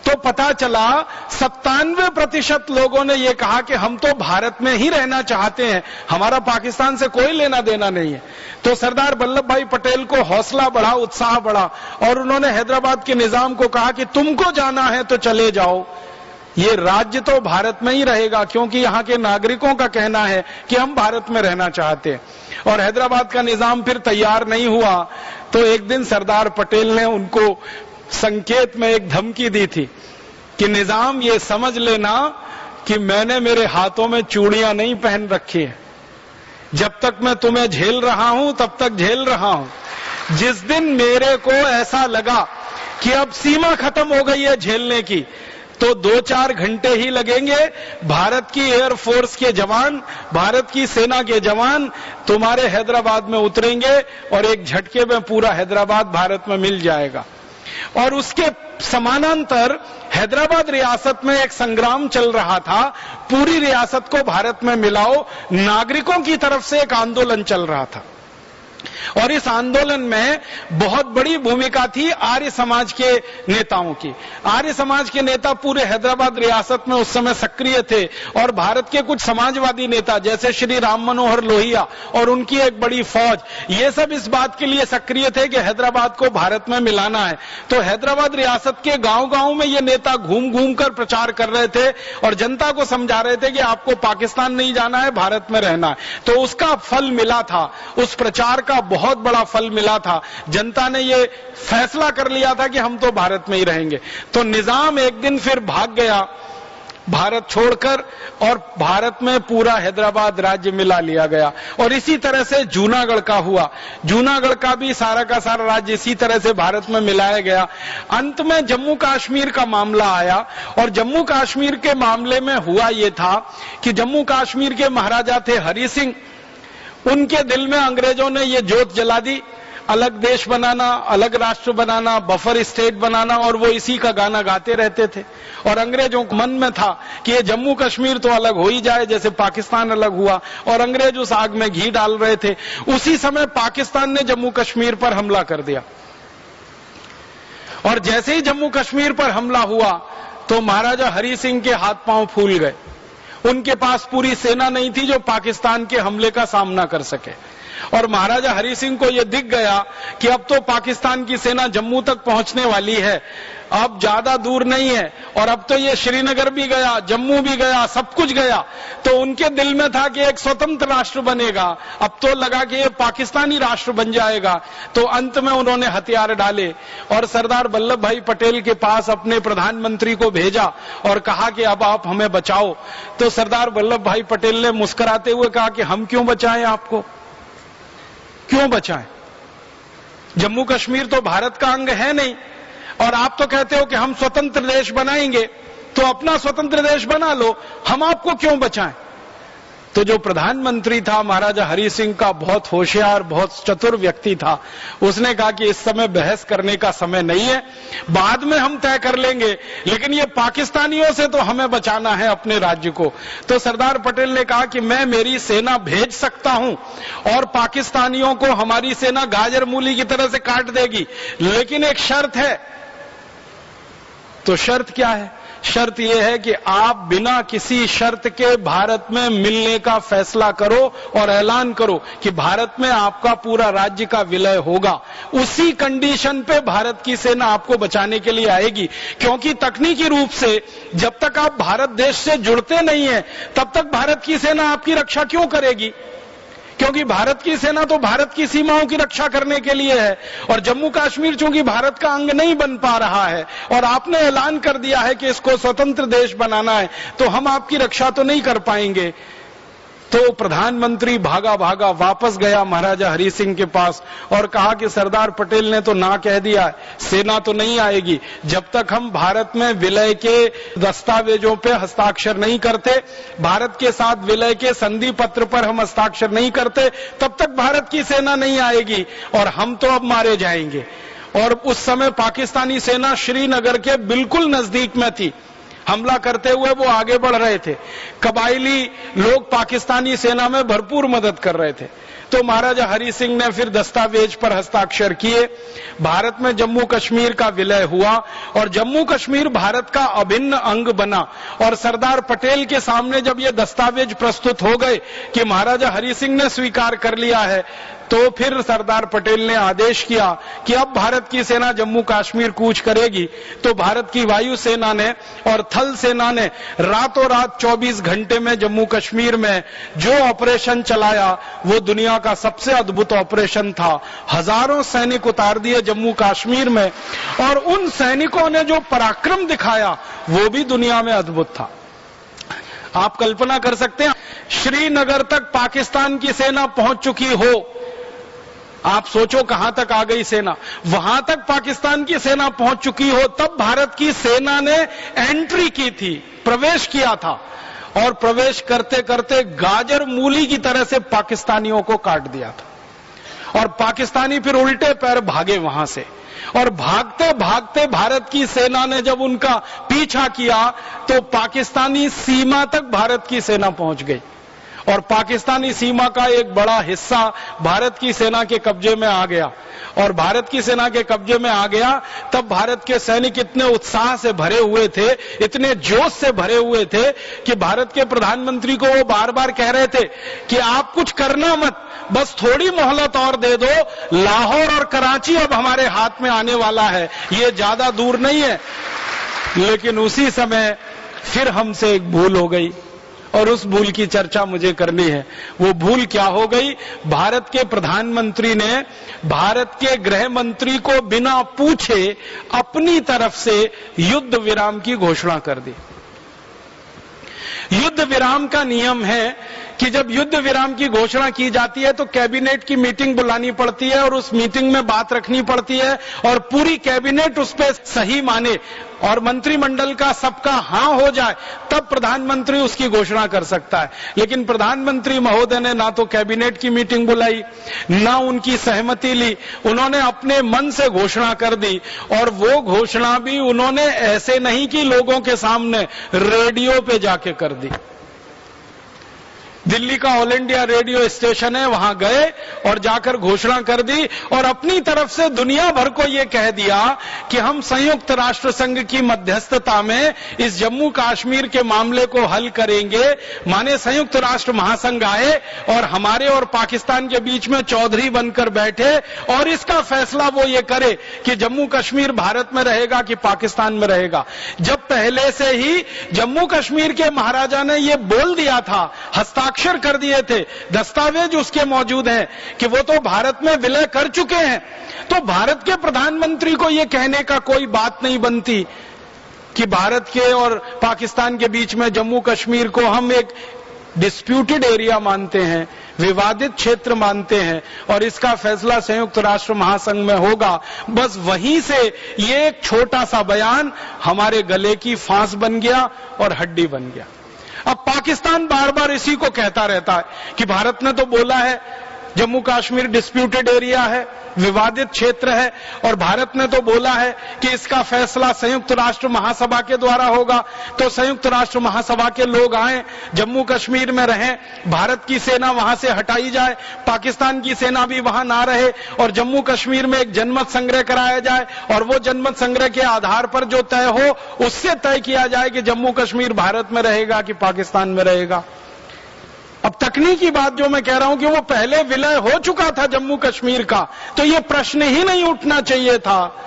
तो पता चला, सत्तानवे प्रतिशत लोगों ने यह कहा कि हम तो भारत में ही रहना चाहते हैं, हमारा पाकिस्तान से कोई लेना देना नहीं है। तो सरदार वल्लभ भाई पटेल को हौसला बढ़ा, उत्साह बढ़ा, और उन्होंने हैदराबाद के निज़ाम को कहा कि तुमको जाना है तो चले जाओ। ये राज्य तो भारत में ही रहेगा, क्योंकि यहाँ के नागरिकों का कहना है कि हम भारत में रहना चाहते हैं। और हैदराबाद का निज़ाम फिर तैयार नहीं हुआ तो एक दिन सरदार पटेल ने उनको संकेत में एक धमकी दी थी कि निज़ाम, ये समझ लेना कि मैंने मेरे हाथों में चूड़ियाँ नहीं पहन रखी है। जब तक मैं तुम्हें झेल रहा हूँ, तब तक झेल रहा हूँ। जिस दिन मेरे को ऐसा लगा कि अब सीमा खत्म हो गई है झेलने की तो दो चार घंटे ही लगेंगे। भारत की एयरफोर्स के जवान, भारत की सेना के जवान तुम्हारे हैदराबाद में उतरेंगे और एक झटके में पूरा हैदराबाद भारत में मिल जाएगा। और उसके समानांतर हैदराबाद रियासत में एक संग्राम चल रहा था। पूरी रियासत को भारत में मिलाओ। नागरिकों की तरफ़ से एक आंदोलन चल रहा था। और इस आंदोलन में बहुत बड़ी भूमिका थी आर्य समाज के नेताओं की। आर्य समाज के नेता पूरे हैदराबाद रियासत में उस समय सक्रिय थे और भारत के कुछ समाजवादी नेता, जैसे श्री राम मनोहर लोहिया और उनकी एक बड़ी फौज, ये सब इस बात के लिए सक्रिय थे कि हैदराबाद को भारत में मिलाना है। तो हैदराबाद रियासत के गाँव गाँव में ये नेता घूम घूम कर प्रचार कर रहे थे और जनता को समझा रहे थे कि आपको पाकिस्तान नहीं जाना है, भारत में रहना है। तो उसका फल मिला था। उस प्रचार का बहुत बड़ा फल मिला था। जनता ने ये फैसला कर लिया था कि हम तो भारत में ही रहेंगे। तो निज़ाम एक दिन फिर भाग गया, भारत छोड़कर, और भारत में पूरा हैदराबाद राज्य मिला लिया गया। और इसी तरह से जूनागढ़ का हुआ। जूनागढ़ का भी सारा का सारा राज्य इसी तरह से भारत में मिलाया गया। अंत में जम्मू कश्मीर का मामला आया, और जम्मू कश्मीर के मामले में हुआ ये था कि जम्मू कश्मीर के महाराजा थे हरि सिंह। उनके दिल में अंग्रेज़ों ने ये जोत जला दी। अलग देश बनाना, अलग राष्ट्र बनाना, बफर स्टेट बनाना और वो इसी का गाना गाते रहते थे। और अंग्रेज़ों को मन में था कि ये जम्मू कश्मीर तो अलग हो ही जाए, जैसे पाकिस्तान अलग हुआ। और अंग्रेज़ उस आग में घी डाल रहे थे। उसी समय पाकिस्तान ने जम्मू कश्मीर पर हमला कर दिया। और जैसे ही जम्मू कश्मीर पर हमला हुआ तो महाराजा हरि सिंह के हाथ पाँव फूल गए। उनके पास पूरी सेना नहीं थी जो पाकिस्तान के हमले का सामना कर सके। और महाराजा हरि सिंह को यह दिख गया कि अब तो पाकिस्तान की सेना जम्मू तक पहुँचने वाली है। अब ज़्यादा दूर नहीं है। और अब तो ये श्रीनगर भी गया, जम्मू भी गया, सब कुछ गया। तो उनके दिल में था कि एक स्वतंत्र राष्ट्र बनेगा। अब तो लगा कि ये पाकिस्तानी राष्ट्र बन जाएगा। तो अंत में उन्होंने हथियार डाले और सरदार वल्लभ भाई पटेल के पास अपने प्रधानमंत्री को भेजा और कहा कि अब आप हमें बचाओ। तो सरदार वल्लभ भाई पटेल ने मुस्कुराते हुए कहा कि हम क्यों बचाएँ आपको? क्यों बचाएँ? जम्मू कश्मीर तो भारत का अंग है नहीं। और आप तो कहते हो कि हम स्वतंत्र देश बनाएँगे तो अपना स्वतंत्र देश बना लो। हम आपको क्यों बचाएँ? तो जो प्रधानमंत्री था, महाराजा हरि सिंह का बहुत होशियार, बहुत चतुर व्यक्ति था। उसने कहा कि इस समय बहस करने का समय नहीं है, बाद में हम तय कर लेंगे, लेकिन ये पाकिस्तानियों से तो हमें बचाना है अपने राज्य को। तो सरदार पटेल ने कहा कि मैं मेरी सेना भेज सकता हूँ, और पाकिस्तानियों को हमारी सेना गाजर मूली की तरह से काट देगी। लेकिन एक शर्त है तो शर्त क्या है? शर्त यह है कि आप बिना किसी शर्त के भारत में मिलने का फैसला करो और ऐलान करो कि भारत में आपका पूरा राज्य का विलय होगा। उसी कंडीशन पे भारत की सेना आपको बचाने के लिए आएगी। क्योंकि तकनीकी रूप से जब तक आप भारत देश से जुड़ते नहीं है, तब तक भारत की सेना आपकी रक्षा क्यों करेगी? क्योंकि भारत की सेना तो भारत की सीमाओं की रक्षा करने के लिए है, और जम्मू कश्मीर चूँकि भारत का अंग नहीं बन पा रहा है, और आपने ऐलान कर दिया है कि इसको स्वतंत्र देश बनाना है तो हम आपकी रक्षा तो नहीं कर पाएँगे। तो प्रधानमंत्री भागा भागा वापस गया महाराजा हरि सिंह के पास और कहा कि सरदार पटेल ने तो ना कह दिया, सेना तो नहीं आएगी। जब तक हम भारत में विलय के दस्तावेजों पे हस्ताक्षर नहीं करते, भारत के साथ विलय के संधि पत्र पर हम हस्ताक्षर नहीं करते, तब तक भारत की सेना नहीं आएगी और हम तो अब मारे जाएँगे। और उस समय पाकिस्तानी सेना श्रीनगर के बिल्कुल नज़दीक में थी। हमला करते हुए वो आगे बढ़ रहे थे। कबाइली लोग पाकिस्तानी सेना में भरपूर मदद कर रहे थे। तो महाराजा हरि सिंह ने फिर दस्तावेज़ पर हस्ताक्षर किए। भारत में जम्मू कश्मीर का विलय हुआ और जम्मू कश्मीर भारत का अभिन्न अंग बना और सरदार पटेल के सामने जब ये दस्तावेज़ प्रस्तुत हो गए कि महाराजा हरि सिंह ने स्वीकार कर लिया है तो फिर सरदार पटेल ने आदेश किया कि अब भारत की सेना जम्मू कश्मीर कूच करेगी। तो भारत की वायु सेना ने और थल सेना ने रातों रात 24 घंटे में जम्मू कश्मीर में जो ऑपरेशन चलाया, वो दुनिया का सबसे अद्भुत ऑपरेशन था। हज़ारों सैनिक उतार दिए जम्मू कश्मीर में और उन सैनिकों ने जो पराक्रम दिखाया, वो भी दुनिया में अद्भुत था। आप कल्पना कर सकते हैं, श्रीनगर तक पाकिस्तान की सेना पहुँच चुकी हो आप सोचो कहाँ तक आ गई सेना। वहाँ तक पाकिस्तान की सेना पहुँच चुकी हो, तब भारत की सेना ने एंट्री की थी, प्रवेश किया था। और प्रवेश करते करते गाजर मूली की तरह से पाकिस्तानियों को काट दिया था। और पाकिस्तानी फिर उल्टे पैर भागे वहाँ से। और भागते भागते भारत की सेना ने जब उनका पीछा किया तो पाकिस्तानी सीमा तक भारत की सेना पहुँच गई। और पाकिस्तानी सीमा का एक बड़ा हिस्सा भारत की सेना के कब्जे में आ गया। और भारत की सेना के कब्जे में आ गया, तब भारत के सैनिक इतने उत्साह से भरे हुए थे, इतने जोश से भरे हुए थे कि भारत के प्रधानमंत्री को वो बार बार कह रहे थे कि आप कुछ करना मत, बस थोड़ी मोहलत और दे दो, लाहौर और कराची अब हमारे हाथ में आने वाला है, ये ज़्यादा दूर नहीं है। लेकिन उसी समय फिर हमसे एक भूल हो गई। और उस भूल की चर्चा मुझे करनी है। वो भूल क्या हो गई? भारत के प्रधानमंत्री ने भारत के गृह मंत्री को बिना पूछे अपनी तरफ़ से युद्ध विराम की घोषणा कर दी। युद्ध विराम का नियम है कि जब युद्ध विराम की घोषणा की जाती है तो कैबिनेट की मीटिंग बुलानी पड़ती है और उस मीटिंग में बात रखनी पड़ती है और पूरी कैबिनेट उस पर सही माने। और मंत्रिमंडल का सबका हाँ हो जाए, तब प्रधानमंत्री उसकी घोषणा कर सकता है। लेकिन प्रधानमंत्री महोदय ने ना तो कैबिनेट की मीटिंग बुलाई, ना उनकी सहमति ली, उन्होंने अपने मन से घोषणा कर दी, और वो घोषणा भी उन्होंने ऐसे नहीं की लोगों के सामने, रेडियो पे जाके कर दी। दिल्ली का ऑल इंडिया रेडियो स्टेशन है, वहाँ गए और जाकर घोषणा कर दी और अपनी तरफ़ से दुनिया भर को यह कह दिया कि हम संयुक्त राष्ट्र संघ की मध्यस्थता में इस जम्मू कश्मीर के मामले को हल करेंगे। माने संयुक्त राष्ट्र महासंघ आए और हमारे और पाकिस्तान के बीच में चौधरी बनकर बैठे और इसका फैसला वो ये करे कि जम्मू कश्मीर भारत में रहेगा कि पाकिस्तान में रहेगा। जब पहले से ही जम्मू कश्मीर के महाराजा ने ये बोल दिया था हस्ता हस्ताक्षर कर दिए थे। दस्तावेज़ उसके मौजूद हैं कि वो तो भारत में विलय कर चुके हैं। तो भारत के प्रधानमंत्री को यह कहने का कोई बात नहीं बनती कि भारत के और पाकिस्तान के बीच में जम्मू कश्मीर को हम एक डिस्प्यूटेड एरिया मानते हैं, विवादित क्षेत्र मानते हैं और इसका फैसला संयुक्त राष्ट्र महासंघ में होगा। बस वहीं से ये एक छोटा सा बयान हमारे गले की फांस बन गया और हड्डी बन गया। अब पाकिस्तान बार बार इसी को कहता रहता है कि भारत ने तो बोला है जम्मू कश्मीर डिस्प्यूटेड एरिया है, विवादित क्षेत्र है, और भारत ने तो बोला है कि इसका फैसला संयुक्त राष्ट्र महासभा के द्वारा होगा। तो संयुक्त राष्ट्र महासभा के लोग आए जम्मू कश्मीर में रहें, भारत की सेना वहाँ से हटाई जाए, पाकिस्तान की सेना भी वहाँ ना रहे, और जम्मू कश्मीर में एक जनमत संग्रह कराया जाए, और वो जनमत संग्रह के आधार पर जो तय हो, उससे तय किया जाए कि जम्मू कश्मीर भारत में रहेगा कि पाकिस्तान में रहेगा। अब तकनीकी बात जो मैं कह रहा हूँ कि वो पहले विलय हो चुका था जम्मू कश्मीर का तो ये प्रश्न ही नहीं उठना चाहिए था।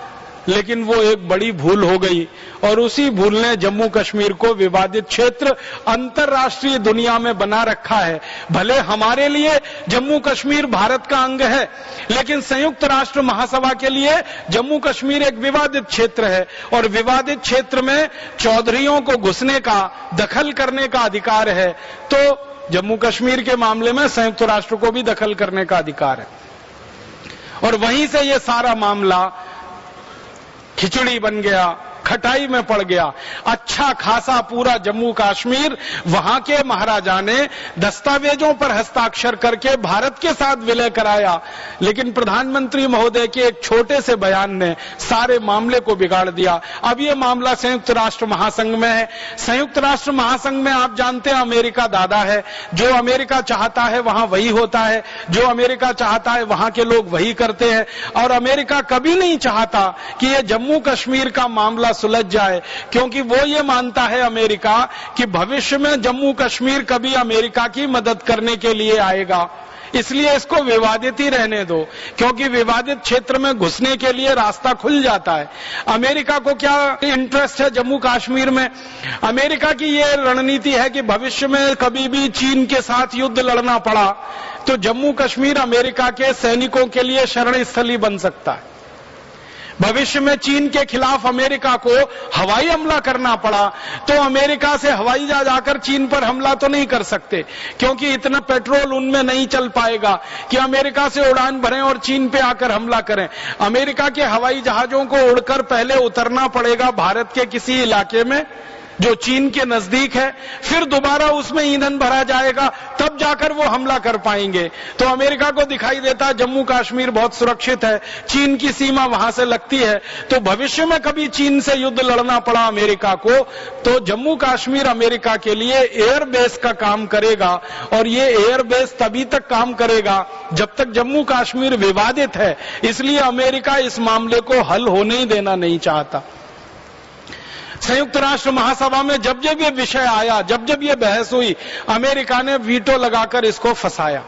लेकिन वो एक बड़ी भूल हो गई, और उसी भूल ने जम्मू कश्मीर को विवादित क्षेत्र अंतर्राष्ट्रीय दुनिया में बना रखा है। भले हमारे लिए जम्मू कश्मीर भारत का अंग है, लेकिन संयुक्त राष्ट्र महासभा के लिए जम्मू कश्मीर एक विवादित क्षेत्र है, और विवादित क्षेत्र में चौधरियों को घुसने का, दखल करने का अधिकार है। तो जम्मू कश्मीर के मामले में संयुक्त राष्ट्र को भी दखल करने का अधिकार है। और वहीं से ये सारा मामला खिचड़ी बन गया। खटाई में पड़ गया। अच्छा खासा पूरा जम्मू कश्मीर, वहाँ के महाराजा ने दस्तावेजों पर हस्ताक्षर करके भारत के साथ विलय कराया। लेकिन प्रधानमंत्री महोदय के एक छोटे से बयान ने सारे मामले को बिगाड़ दिया। अब ये मामला संयुक्त राष्ट्र महासंघ में है। संयुक्त राष्ट्र महासंघ में आप जानते हैं, अमेरिका दादा है। जो अमेरिका चाहता है, वहाँ वही होता है। जो अमेरिका चाहता है, वहाँ के लोग वही करते हैं। और अमेरिका कभी नहीं चाहता कि ये जम्मू कश्मीर का मामला सुलझ जाए। क्योंकि वो ये मानता है अमेरिका कि भविष्य में जम्मू कश्मीर कभी अमेरिका की मदद करने के लिए आएगा। इसलिए इसको विवादित ही रहने दो, क्योंकि विवादित क्षेत्र में घुसने के लिए रास्ता खुल जाता है। अमेरिका को क्या इंटरेस्ट है जम्मू कश्मीर में? अमेरिका की ये रणनीति है कि भविष्य में कभी भी चीन के साथ युद्ध लड़ना पड़ा तो जम्मू कश्मीर अमेरिका के सैनिकों के लिए शरण स्थली बन सकता है। भविष्य में चीन के खिलाफ अमेरिका को हवाई हमला करना पड़ा। तो अमेरिका से हवाई जहाज़ आकर चीन पर हमला तो नहीं कर सकते, क्योंकि इतना पेट्रोल उनमें नहीं चल पाएगा कि अमेरिका से उड़ान भरें और चीन पे आकर हमला करें। अमेरिका के हवाई जहाजों को उड़कर पहले उतरना पड़ेगा भारत के किसी इलाके में। जो चीन के नज़दीक है, फिर दोबारा उसमें ईंधन भरा जाएगा, तब जाकर वो हमला कर पाएँगे। तो अमेरिका को दिखाई देता है जम्मू कश्मीर बहुत सुरक्षित है, चीन की सीमा वहाँ से लगती है तो भविष्य में कभी चीन से युद्ध लड़ना पड़ा अमेरिका को तो जम्मू कश्मीर अमेरिका के लिए एयरबेस का काम करेगा, और ये एयरबेस तभी तक काम करेगा, जब तक जम्मू कश्मीर विवादित है। इसलिए अमेरिका इस मामले को हल होने ही देना नहीं चाहता। संयुक्त राष्ट्र महासभा में जब जब ये विषय आया, जब जब ये बहस हुई, अमेरिका ने वीटो लगाकर इसको फंसाया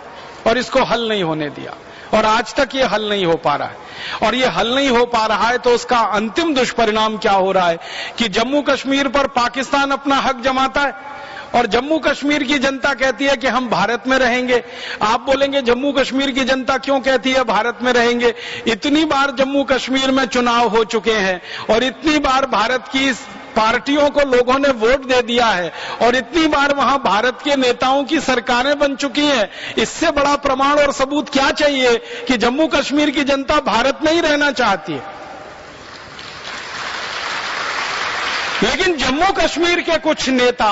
और इसको हल नहीं होने दिया। और आज तक ये हल नहीं हो पा रहा है। और ये हल नहीं हो पा रहा है तो उसका अंतिम दुष्परिणाम क्या हो रहा है कि जम्मू कश्मीर पर पाकिस्तान अपना हक जमाता है और जम्मू कश्मीर की जनता कहती है कि हम भारत में रहेंगे। आप बोलेंगे, जम्मू कश्मीर की जनता क्यों कहती है, भारत में रहेंगे? इतनी बार जम्मू कश्मीर में चुनाव हो चुके हैं और इतनी बार भारत की पार्टियों को लोगों ने वोट दे दिया है और इतनी बार वहाँ भारत के नेताओं की सरकारें बन चुकी हैं। इससे बड़ा प्रमाण और सबूत क्या चाहिए कि जम्मू कश्मीर की जनता भारत में ही रहना चाहती है? लेकिन जम्मू कश्मीर के कुछ नेता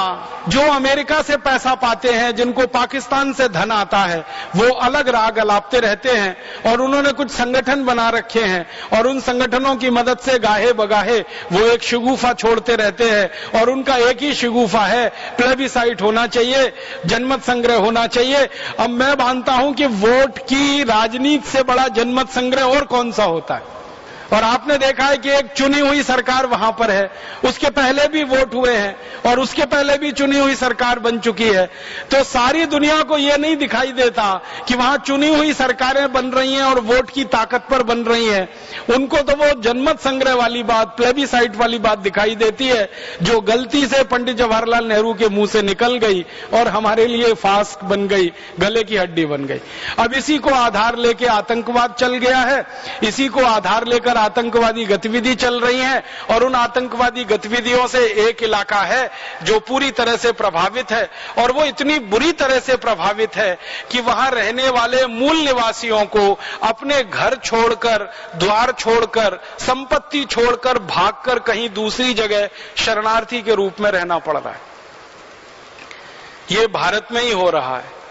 जो अमेरिका से पैसा पाते हैं, जिनको पाकिस्तान से धन आता है, वो अलग राग अलापते रहते हैं और उन्होंने कुछ संगठन बना रखे हैं और उन संगठनों की मदद से गाहे बगाहे वो एक शिगुफा छोड़ते रहते हैं और उनका एक ही शिगुफा है, प्लेबिसाइट होना चाहिए, जनमत संग्रह होना चाहिए। अब मैं मानता हूँ कि वोट की राजनीति से बड़ा जनमत संग्रह और कौन सा होता है? और आपने देखा है कि एक चुनी हुई सरकार वहाँ पर है। उसके पहले भी वोट हुए हैं और उसके पहले भी चुनी हुई सरकार बन चुकी है। तो सारी दुनिया को यह नहीं दिखाई देता कि वहाँ चुनी हुई सरकारें बन रही हैं और वोट की ताकत पर बन रही हैं। उनको तो वो जनमत संग्रह वाली बात, प्लेबिसाइट वाली बात दिखाई देती है, जो गलती से पंडित जवाहरलाल नेहरू के मुँह से निकल गई और हमारे लिए फास्क बन गई, गले की हड्डी बन गई। अब इसी को आधार लेके आतंकवाद चल गया है, इसी को आधार लेकर आतंकवादी गतिविधि चल रही है और उन आतंकवादी गतिविधियों से एक इलाका है जो पूरी तरह से प्रभावित है और वो इतनी बुरी तरह से प्रभावित है कि वहाँ रहने वाले मूल निवासियों को अपने घर छोड़कर, द्वार छोड़कर, संपत्ति छोड़कर भागकर कहीं दूसरी जगह शरणार्थी के रूप में रहना पड़ रहा है। ये भारत में ही हो रहा है।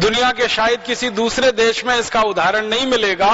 दुनिया के शायद किसी दूसरे देश में इसका उदाहरण नहीं मिलेगा।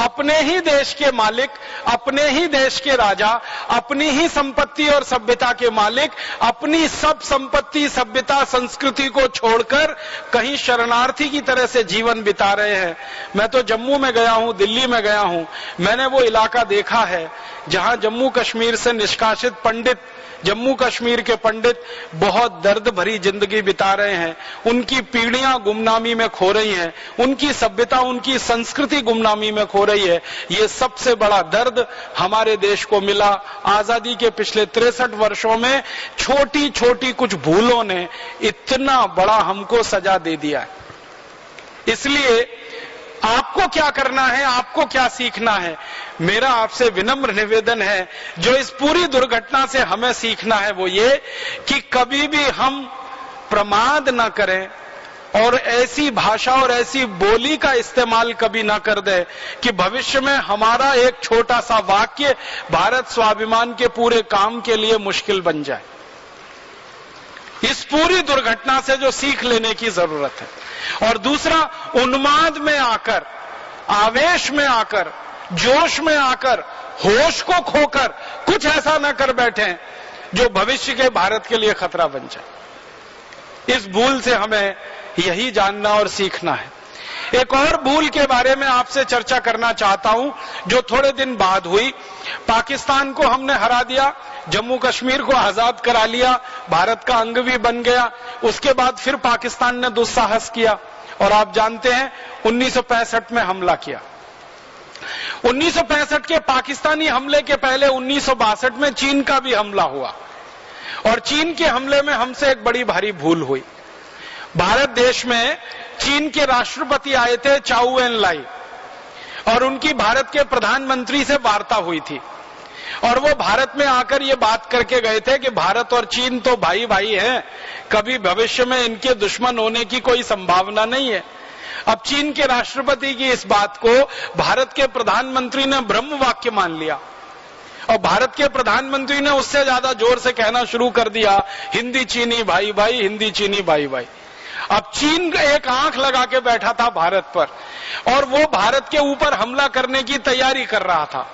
अपने ही देश के मालिक, अपने ही देश के राजा, अपनी ही संपत्ति और सभ्यता के मालिक, अपनी सब संपत्ति, सभ्यता, संस्कृति को छोड़कर कहीं शरणार्थी की तरह से जीवन बिता रहे हैं। मैं तो जम्मू में गया हूँ, दिल्ली में गया हूँ। मैंने वो इलाका देखा है जहाँ जम्मू कश्मीर से निष्कासित पंडित जम्मू कश्मीर के पंडित बहुत दर्द भरी ज़िंदगी बिता रहे हैं। उनकी पीढ़ियाँ गुमनामी में खो रही हैं। उनकी सभ्यता, उनकी संस्कृति गुमनामी में खो रही है। ये सबसे बड़ा दर्द हमारे देश को मिला। आज़ादी के पिछले तिरसठ वर्षों में छोटी छोटी कुछ भूलों ने इतना बड़ा हमको सजा दे दिया इसलिए आपको क्या करना है, आपको क्या सीखना है? मेरा आपसे विनम्र निवेदन है, जो इस पूरी दुर्घटना से हमें सीखना है वो ये कि कभी भी हम प्रमाद न करें और ऐसी भाषा और ऐसी बोली का इस्तेमाल कभी ना कर दे कि भविष्य में हमारा एक छोटा सा वाक्य भारत स्वाभिमान के पूरे काम के लिए मुश्किल बन जाए। इस पूरी दुर्घटना से जो सीख लेने की ज़रूरत है। और दूसरा, उन्माद में आकर, आवेश में आकर, जोश में आकर, होश को खोकर कुछ ऐसा न कर बैठे जो भविष्य के भारत के लिए खतरा बन जाए। इस भूल से हमें यही जानना और सीखना है। एक और भूल के बारे में आपसे चर्चा करना चाहता हूँ, जो थोड़े दिन बाद हुई। पाकिस्तान को हमने हरा दिया, जम्मू कश्मीर को आज़ाद करा लिया, भारत का अंग भी बन गया। उसके बाद फिर पाकिस्तान ने दुस्साहस किया और आप जानते हैं 1965 में हमला किया। 1965 के पाकिस्तानी हमले के पहले उन्नीस सौ बासठ में चीन का भी हमला हुआ। और चीन के हमले में हमसे एक बड़ी भारी भूल हुई। भारत देश में चीन के राष्ट्रपति आए थे चाउ एन लाई। और उनकी भारत के प्रधानमंत्री से वार्ता हुई थी। और वो भारत में आकर ये बात करके गए थे कि भारत और चीन तो भाई भाई हैं, कभी भविष्य में इनके दुश्मन होने की कोई संभावना नहीं है। अब चीन के राष्ट्रपति की इस बात को भारत के प्रधानमंत्री ने ब्रह्म वाक्य मान लिया। और भारत के प्रधानमंत्री ने उससे ज़्यादा ज़ोर से कहना शुरू कर दिया, हिंदी चीनी भाई भाई हिंदी चीनी भाई भाई अब चीन एक आँख लगा के बैठा था भारत पर, और वो भारत के ऊपर हमला करने की तैयारी कर रहा था।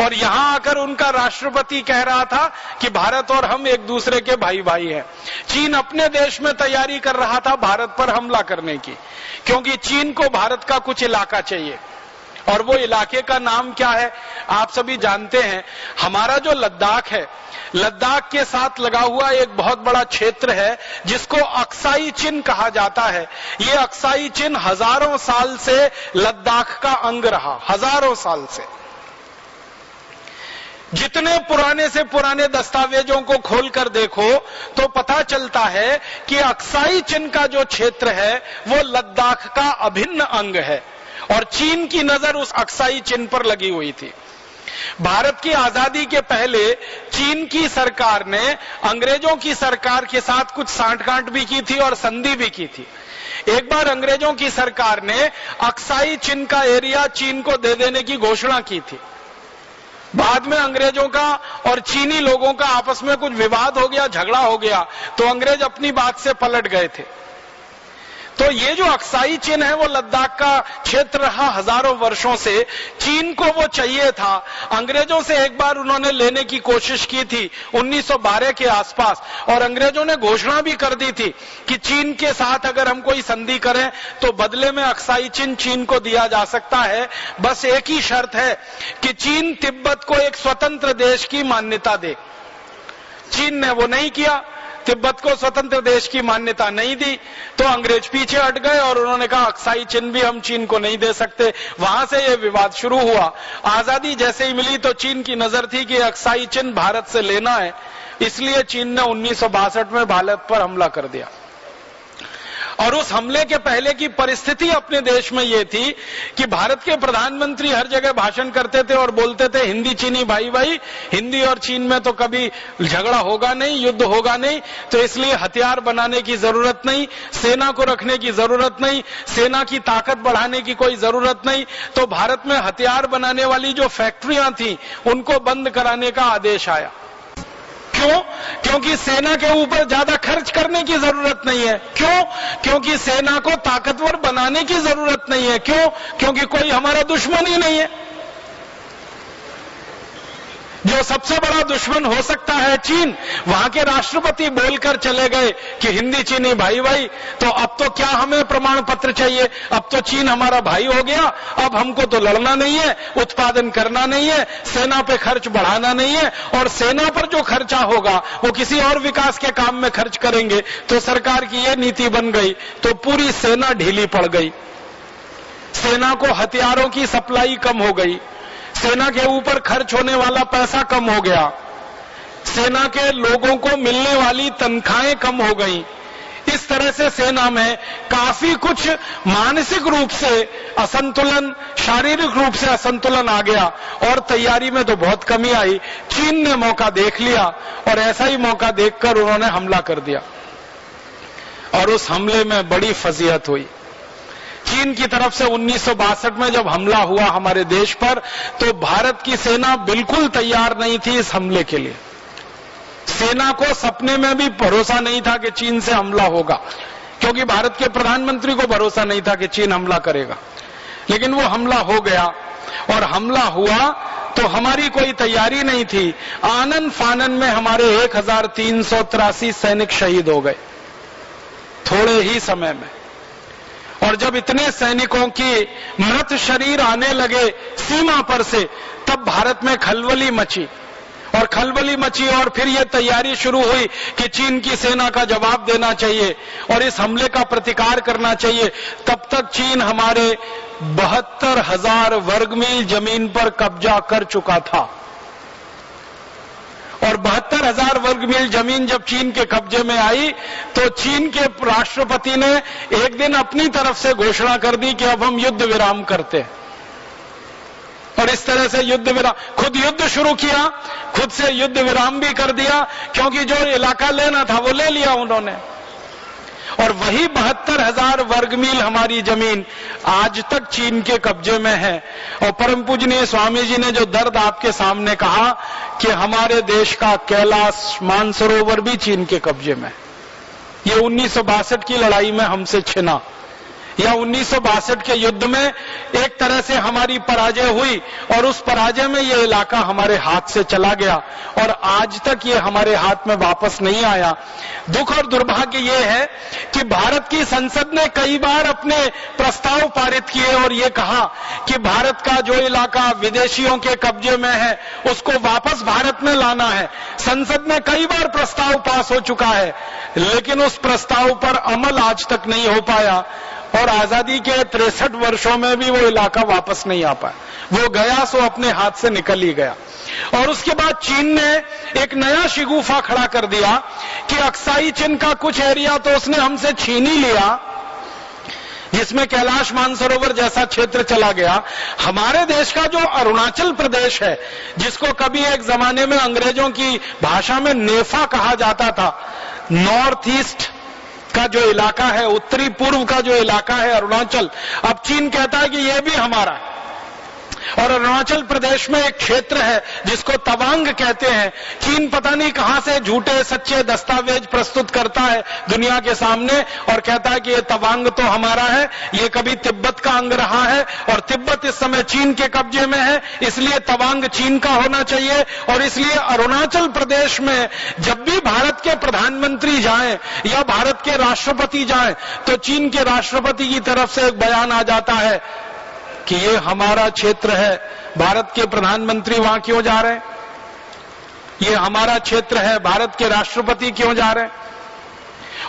और यहाँ आकर उनका राष्ट्रपति कह रहा था कि भारत और हम एक दूसरे के भाई भाई हैं। चीन अपने देश में तैयारी कर रहा था भारत पर हमला करने की, क्योंकि चीन को भारत का कुछ इलाका चाहिए। और वो इलाके का नाम क्या है, आप सभी जानते हैं। हमारा जो लद्दाख है लद्दाख के साथ लगा हुआ एक बहुत बड़ा क्षेत्र है, जिसको अक्साई चिन्ह कहा जाता है। ये अक्साई चिन्ह हज़ारों साल से लद्दाख का अंग रहा, हज़ारों साल से। जितने पुराने से पुराने दस्तावेजों को खोलकर देखो तो पता चलता है कि अक्साई चिन्ह का जो क्षेत्र है, वो लद्दाख का अभिन्न अंग है। और चीन की नज़र उस अक्साई चिन्ह पर लगी हुई थी। भारत की आज़ादी के पहले चीन की सरकार ने अंग्रेज़ों की सरकार के साथ कुछ सांठगांठ भी की थी और संधि भी की थी। एक बार अंग्रेज़ों की सरकार ने अक्साई चीन का एरिया चीन को दे देने की घोषणा की थी। बाद में अंग्रेज़ों का और चीनी लोगों का आपस में कुछ विवाद हो गया, झगड़ा हो गया तो अंग्रेज़ अपनी बात से पलट गए थे। तो ये जो अक्साई चिन्ह है, वो लद्दाख का क्षेत्र रहा हज़ारों वर्षों से। चीन को वो चाहिए था। अंग्रेज़ों से एक बार उन्होंने लेने की कोशिश की थी 1912 के आसपास। और अंग्रेज़ों ने घोषणा भी कर दी थी कि चीन के साथ अगर हम कोई संधि करें तो बदले में अक्साई चिन्ह चीन को दिया जा सकता है। बस एक ही शर्त है कि चीन तिब्बत को एक स्वतंत्र देश की मान्यता दे। चीन ने वो नहीं किया। तिब्बत को स्वतंत्र देश की मान्यता नहीं दी तो अंग्रेज़ पीछे हट गए और उन्होंने कहा, अक्साई चिन्ह भी हम चीन को नहीं दे सकते। वहाँ से यह विवाद शुरू हुआ। आज़ादी जैसे ही मिली तो चीन की नज़र थी कि अक्साई चिन्ह भारत से लेना है। इसलिए चीन ने उन्नीस सौ बासठ में भारत पर हमला कर दिया। और उस हमले के पहले की परिस्थिति अपने देश में ये थी कि भारत के प्रधानमंत्री हर जगह भाषण करते थे और बोलते थे, हिंदी चीनी भाई भाई, हिंदी और चीन में तो कभी झगड़ा होगा नहीं, युद्ध होगा नहीं तो इसलिए हथियार बनाने की ज़रूरत नहीं, सेना को रखने की ज़रूरत नहीं, सेना की ताकत बढ़ाने की कोई ज़रूरत नहीं। तो भारत में हथियार बनाने वाली जो फैक्ट्रियाँ थी, उनको बंद कराने का आदेश आया। क्यों क्योंकि सेना के ऊपर ज़्यादा खर्च करने की ज़रूरत नहीं है। क्यों? क्योंकि सेना को ताकतवर बनाने की ज़रूरत नहीं है। क्यों? क्योंकि कोई हमारा दुश्मन ही नहीं है। जो सबसे बड़ा दुश्मन हो सकता है चीन, वहाँ के राष्ट्रपति बोलकर चले गए कि हिंदी चीनी भाई भाई तो अब तो क्या हमें प्रमाण पत्र चाहिए? अब तो चीन हमारा भाई हो गया, अब हमको तो लड़ना नहीं है, उत्पादन करना नहीं है, सेना पे खर्च बढ़ाना नहीं है, और सेना पर जो खर्चा होगा, वो किसी और विकास के काम में खर्च करेंगे तो सरकार की ये नीति बन गई तो पूरी सेना ढीली पड़ गई। सेना को हथियारों की सप्लाई कम हो गई। सेना के ऊपर खर्च होने वाला पैसा कम हो गया। सेना के लोगों को मिलने वाली तनख्वाहें कम हो गई। इस तरह से सेना में काफ़ी कुछ मानसिक रूप से असंतुलन, शारीरिक रूप से असंतुलन आ गया और तैयारी में तो बहुत कमी आई। चीन ने मौका देख लिया और ऐसा ही मौका देखकर उन्होंने हमला कर दिया। और उस हमले में बड़ी फजीहत हुई। चीन की तरफ़ से उन्नीस सौ बासठ में जब हमला हुआ हमारे देश पर तो भारत की सेना बिल्कुल तैयार नहीं थी इस हमले के लिए। सेना को सपने में भी भरोसा नहीं था कि चीन से हमला होगा, क्योंकि भारत के प्रधानमंत्री को भरोसा नहीं था कि चीन हमला करेगा। लेकिन वो हमला हो गया, और हमला हुआ तो हमारी कोई तैयारी नहीं थी। आनंद फानन में हमारे एक हज़ार तीन सौ तिरासी सैनिक शहीद हो गए, थोड़े ही समय में। और जब इतने सैनिकों की मृत शरीर आने लगे सीमा पर से, तब भारत में खलबली मची। और खलबली मची और फिर ये तैयारी शुरू हुई कि चीन की सेना का जवाब देना चाहिए और इस हमले का प्रतिकार करना चाहिए। तब तक चीन हमारे बहत्तर हज़ार वर्ग मील ज़मीन पर कब्जा कर चुका था। और बहत्तर हज़ार वर्ग मील ज़मीन जब चीन के कब्जे में आई तो चीन के राष्ट्रपति ने एक दिन अपनी तरफ़ से घोषणा कर दी कि अब हम युद्ध विराम करते हैं। और इस तरह से युद्ध विराम, खुद युद्ध शुरू किया, खुद से युद्ध विराम भी कर दिया, क्योंकि जो इलाका लेना था वो ले लिया उन्होंने। और वही बहत्तर हज़ार वर्ग मील हमारी ज़मीन आज तक चीन के कब्जे में है। और परम पूजनीय स्वामी जी ने जो दर्द आपके सामने कहा कि हमारे देश का कैलाश मानसरोवर भी चीन के कब्जे में ये उन्नीस सौ बासठ की लड़ाई में हमसे छिना। या उन्नीस सौ बासठ के युद्ध में एक तरह से हमारी पराजय हुई और उस पराजय में यह इलाका हमारे हाथ से चला गया और आज तक ये हमारे हाथ में वापस नहीं आया। दुख और दुर्भाग्य ये है कि भारत की संसद ने कई बार अपने प्रस्ताव पारित किए और ये कहा कि भारत का जो इलाका विदेशियों के कब्जे में है, उसको वापस भारत में लाना है। संसद में कई बार प्रस्ताव पास हो चुका है, लेकिन उस प्रस्ताव पर अमल आज तक नहीं हो पाया। और आज़ादी के तिरसठ वर्षों में भी वो इलाका वापस नहीं आ पाया। वो गया, सो अपने हाथ से निकल ही गया। और उसके बाद चीन ने एक नया शिगुफा खड़ा कर दिया कि अक्साई चीन का कुछ एरिया तो उसने हमसे छीन ही लिया, जिसमें कैलाश मानसरोवर जैसा क्षेत्र चला गया। हमारे देश का जो अरुणाचल प्रदेश है, जिसको कभी एक जमाने में अंग्रेज़ों की भाषा में नेफा कहा जाता था, नॉर्थ ईस्ट का जो इलाका है, उत्तरी पूर्व का जो इलाका है, अरुणाचल, अब चीन कहता है कि यह भी हमारा है। और अरुणाचल प्रदेश में एक क्षेत्र है जिसको तवांग कहते हैं। चीन पता नहीं कहाँ से झूठे सच्चे दस्तावेज़ प्रस्तुत करता है दुनिया के सामने और कहता है कि ये तवांग तो हमारा है, ये कभी तिब्बत का अंग रहा है और तिब्बत इस समय चीन के कब्जे में है, इसलिए तवांग चीन का होना चाहिए और इसलिए अरुणाचल प्रदेश में जब भी भारत के प्रधानमंत्री जाए या भारत के राष्ट्रपति जाए तो चीन के राष्ट्रपति की तरफ़ से एक बयान आ जाता है कि ये हमारा क्षेत्र है। भारत के प्रधानमंत्री वहाँ क्यों जा रहे हैं? ये हमारा क्षेत्र है। भारत के राष्ट्रपति क्यों जा रहे हैं?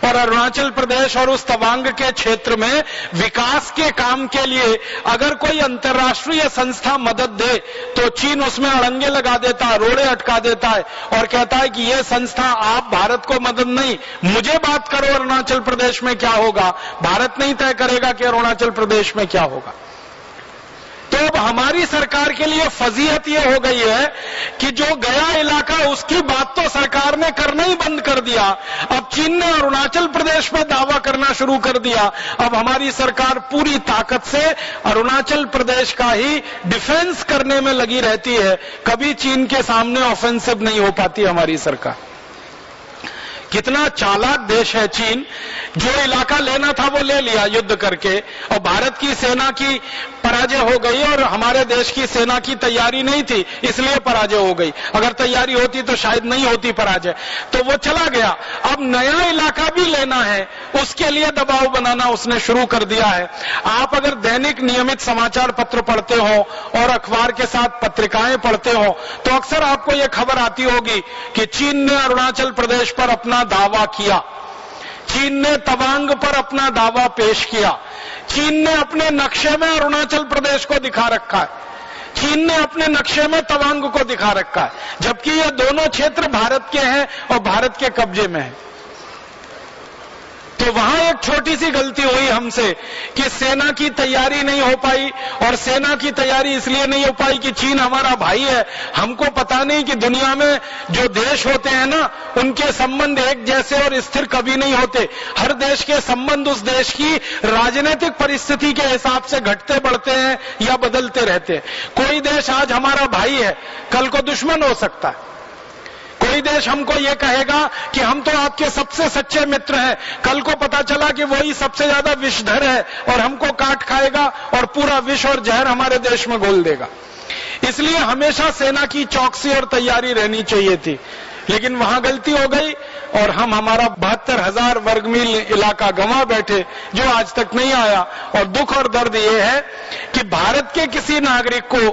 और अरुणाचल प्रदेश और उस तवांग के क्षेत्र में विकास के काम के लिए अगर कोई अंतर्राष्ट्रीय संस्था मदद दे तो चीन उसमें अड़ंगे लगा देता है, रोड़े अटका देता है और कहता है कि यह संस्था आप, भारत को मदद नहीं। मुझे बात करो अरुणाचल प्रदेश में क्या होगा। भारत नहीं तय करेगा कि अरुणाचल प्रदेश में क्या होगा। तो अब हमारी सरकार के लिए फजीहत यह हो गई है कि जो गया इलाका, उसकी बात तो सरकार ने करना ही बंद कर दिया। अब चीन ने अरुणाचल प्रदेश में दावा करना शुरू कर दिया। अब हमारी सरकार पूरी ताकत से अरुणाचल प्रदेश का ही डिफेंस करने में लगी रहती है। कभी चीन के सामने ऑफेंसिव नहीं हो पाती हमारी सरकार। कितना चालाक देश है चीन। जो इलाका लेना था वो ले लिया युद्ध करके। और भारत की सेना की पराजय हो गई और हमारे देश की सेना की तैयारी नहीं थी, इसलिए पराजय हो गई। अगर तैयारी होती तो शायद नहीं होती पराजय। तो वो चला गया। अब नया इलाका भी लेना है, उसके लिए दबाव बनाना उसने शुरू कर दिया है। आप अगर दैनिक नियमित समाचार पत्र पढ़ते हो और अखबार के साथ पत्रिकाएँ पढ़ते हो तो अक्सर आपको यह खबर आती होगी कि चीन ने अरुणाचल प्रदेश पर अपना दावा किया। चीन ने तवांग पर अपना दावा पेश किया। चीन ने अपने नक्शे में अरुणाचल प्रदेश को दिखा रखा है। चीन ने अपने नक्शे में तवांग को दिखा रखा है। जबकि ये दोनों क्षेत्र भारत के हैं और भारत के कब्जे में है। तो वहाँ एक छोटी सी गलती हुई हमसे कि सेना की तैयारी नहीं हो पाई और सेना की तैयारी इसलिए नहीं हो पाई कि चीन हमारा भाई है। हमको पता नहीं कि दुनिया में जो देश होते हैं ना, उनके संबंध एक जैसे और स्थिर कभी नहीं होते। हर देश के संबंध उस देश की राजनीतिक परिस्थिति के हिसाब से घटते बढ़ते हैं या बदलते रहते हैं। कोई देश आज हमारा भाई है, कल को दुश्मन हो सकता है। कोई देश हमको ये कहेगा कि हम तो आपके सबसे सच्चे मित्र हैं। कल को पता चला कि वही सबसे ज़्यादा विषधर है और हमको काट खाएगा और पूरा विष और जहर हमारे देश में घोल देगा। इसलिए हमेशा सेना की चौकसी और तैयारी रहनी चाहिए थी। लेकिन वहाँ गलती हो गई। और हम हमारा बहत्तर हज़ार वर्ग मील इलाका गंवा बैठे, जो आज तक नहीं आया। और दुख और दर्द ये है कि भारत के किसी नागरिक को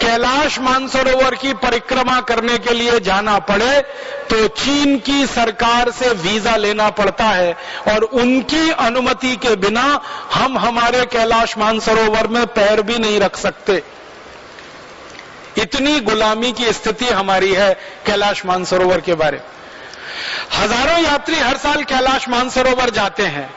कैलाश मानसरोवर की परिक्रमा करने के लिए जाना पड़े तो चीन की सरकार से वीज़ा लेना पड़ता है। और उनकी अनुमति के बिना हम हमारे कैलाश मानसरोवर में पैर भी नहीं रख सकते। इतनी गुलामी की स्थिति हमारी है कैलाश मानसरोवर के बारे में। हज़ारों यात्री हर साल कैलाश मानसरोवर जाते हैं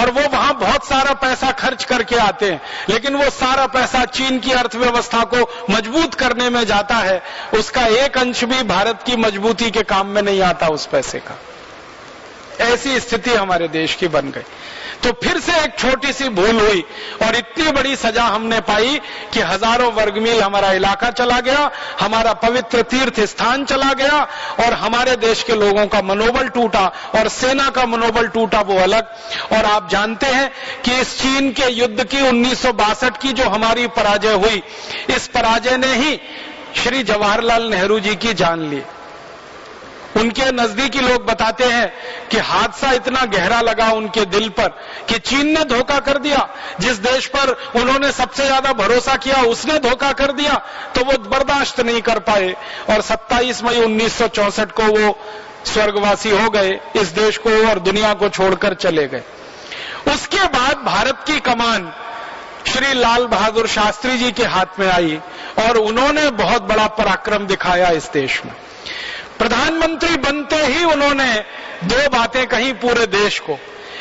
और वो वहाँ बहुत सारा पैसा खर्च करके आते हैं। लेकिन वो सारा पैसा चीन की अर्थव्यवस्था को मज़बूत करने में जाता है। उसका एक अंश भी भारत की मजबूती के काम में नहीं आता उस पैसे का। ऐसी स्थिति हमारे देश की बन गई। तो फिर से एक छोटी सी भूल हुई और इतनी बड़ी सजा हमने पाई कि हज़ारों वर्ग मील हमारा इलाका चला गया, हमारा पवित्र तीर्थ स्थान चला गया और हमारे देश के लोगों का मनोबल टूटा और सेना का मनोबल टूटा वो अलग। और आप जानते हैं कि इस चीन के युद्ध की उन्नीस सौ बासठ की जो हमारी पराजय हुई, इस पराजय ने ही श्री जवाहरलाल नेहरू जी की जान ली। उनके नजदीकी लोग बताते हैं कि हादसा इतना गहरा लगा उनके दिल पर कि चीन ने धोखा कर दिया। जिस देश पर उन्होंने सबसे ज़्यादा भरोसा किया, उसने धोखा कर दिया तो वो बर्दाश्त नहीं कर पाए। और 27 मई 1964 को वो स्वर्गवासी हो गए, इस देश को और दुनिया को छोड़कर चले गए। उसके बाद भारत की कमान श्री लाल बहादुर शास्त्री जी के हाथ में आई और उन्होंने बहुत बड़ा पराक्रम दिखाया इस देश में। प्रधानमंत्री बनते ही उन्होंने दो बातें कही पूरे देश को।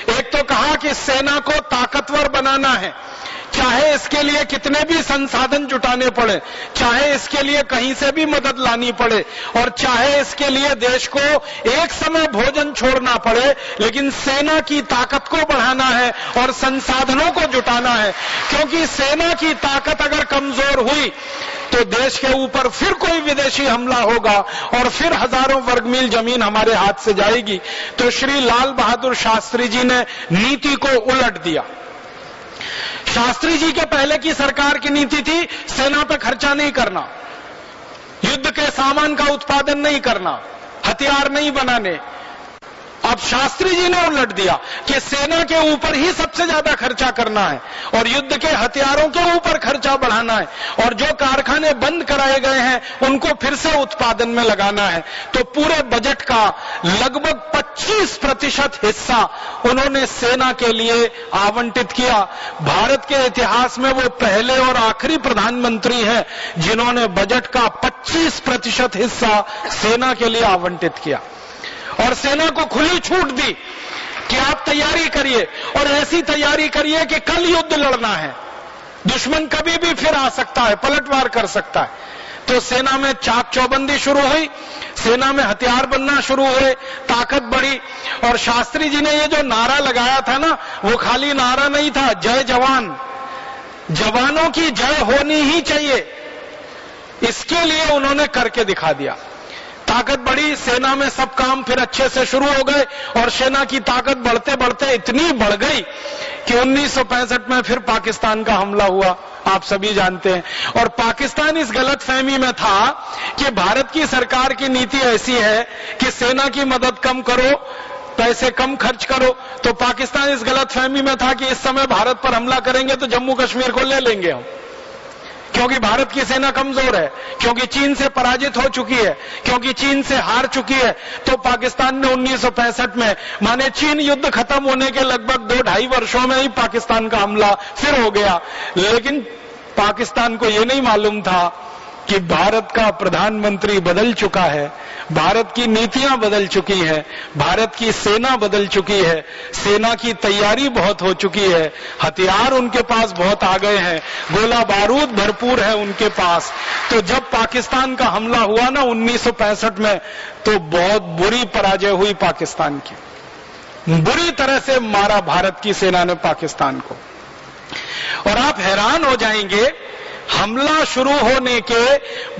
एक तो कहा कि सेना को ताकतवर बनाना है। चाहे इसके लिए कितने भी संसाधन जुटाने पड़े, चाहे इसके लिए कहीं से भी मदद लानी पड़े, और चाहे इसके लिए देश को एक समय भोजन छोड़ना पड़े, लेकिन सेना की ताकत को बढ़ाना है और संसाधनों को जुटाना है। क्योंकि सेना की ताकत अगर कमज़ोर हुई तो देश के ऊपर फिर कोई विदेशी हमला होगा, और फिर हज़ारों वर्ग मील ज़मीन हमारे हाथ से जाएगी। तो श्री लाल बहादुर शास्त्री जी ने नीति को उलट दिया। शास्त्री जी के पहले की सरकार की नीति थी, सेना पर खर्चा नहीं करना। युद्ध के सामान का उत्पादन नहीं करना, हथियार नहीं बनाने। अब शास्त्री जी ने उलट दिया कि सेना के ऊपर ही सबसे ज़्यादा खर्चा करना है और युद्ध के हथियारों के ऊपर खर्चा बढ़ाना है और जो कारखाने बंद कराए गए हैं, उनको फिर से उत्पादन में लगाना है। तो पूरे बजट का लगभग 25 प्रतिशत हिस्सा उन्होंने सेना के लिए आवंटित किया। भारत के इतिहास में वो पहले और आखिरी प्रधानमंत्री हैं जिन्होंने बजट का 25 प्रतिशत हिस्सा सेना के लिए आवंटित किया। और सेना को खुली छूट दी कि आप तैयारी करिए और ऐसी तैयारी करिए कि कल युद्ध लड़ना है। दुश्मन कभी भी फिर आ सकता है, पलटवार कर सकता है। तो सेना में चाक चौबंदी शुरू हुई, सेना में हथियार बनना शुरू हुए, ताकत बढ़ी और शास्त्री जी ने ये जो नारा लगाया था ना, वो खाली नारा नहीं था, जय जवान। जवानों की जय होनी ही चाहिए। इसके लिए उन्होंने करके दिखा दिया। ताकत बढ़ी, सेना में सब काम फिर अच्छे से शुरू हो गए और सेना की ताकत बढ़ते बढ़ते इतनी बढ़ गई कि 1965 में फिर पाकिस्तान का हमला हुआ, आप सभी जानते हैं। और पाकिस्तान इस गलत फहमी में था कि भारत की सरकार की नीति ऐसी है कि सेना की मदद कम करो, पैसे कम खर्च करो। तो पाकिस्तान इस गलत फहमी में था कि इस समय भारत पर हमला करेंगे तो जम्मू कश्मीर को ले लेंगे हम। क्योंकि भारत की सेना कमज़ोर है, क्योंकि चीन से पराजित हो चुकी है, क्योंकि चीन से हार चुकी है तो पाकिस्तान ने उन्नीस सौ पैंसठ में, माने चीन युद्ध खत्म होने के लगभग दो ढाई वर्षों में ही पाकिस्तान का हमला फिर हो गया। लेकिन पाकिस्तान को यह नहीं मालूम था कि भारत का प्रधानमंत्री बदल चुका है, भारत की नीतियाँ बदल चुकी हैं, भारत की सेना बदल चुकी है, सेना की तैयारी बहुत हो चुकी है, हथियार उनके पास बहुत आ गए हैं, गोला बारूद भरपूर है उनके पास। तो जब पाकिस्तान का हमला हुआ ना उन्नीस सौ पैंसठ में तो बहुत बुरी पराजय हुई पाकिस्तान की। बुरी तरह से मारा भारत की सेना ने पाकिस्तान को। और आप हैरान हो जाएँगे हमला शुरू होने के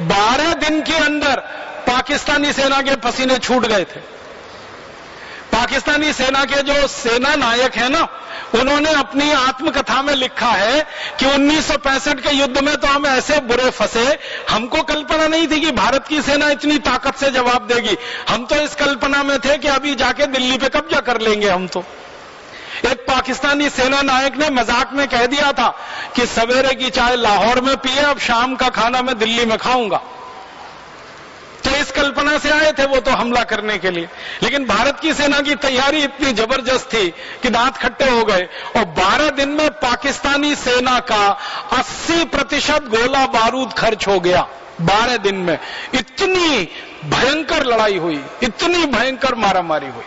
12 दिन के अंदर पाकिस्तानी सेना के पसीने छूट गए थे। पाकिस्तानी सेना के जो सेना नायक है ना, उन्होंने अपनी आत्मकथा में लिखा है कि 1965 के युद्ध में तो हम ऐसे बुरे फंसे, हमको कल्पना नहीं थी कि भारत की सेना इतनी ताकत से जवाब देगी। हम तो इस कल्पना में थे कि अभी जाके दिल्ली पे कब्जा कर लेंगे हम तो। एक पाकिस्तानी सेना नायक ने मज़ाक में कह दिया था कि सवेरे की चाय लाहौर में पिए, अब शाम का खाना मैं दिल्ली में खाऊँगा। तो इस कल्पना से आए थे वो तो हमला करने के लिए। लेकिन भारत की सेना की तैयारी इतनी ज़बरदस्त थी कि दांत खट्टे हो गए और 12 दिन में पाकिस्तानी सेना का 80 प्रतिशत गोला बारूद खर्च हो गया 12 दिन में। इतनी भयंकर लड़ाई हुई, इतनी भयंकर मारामारी हुई।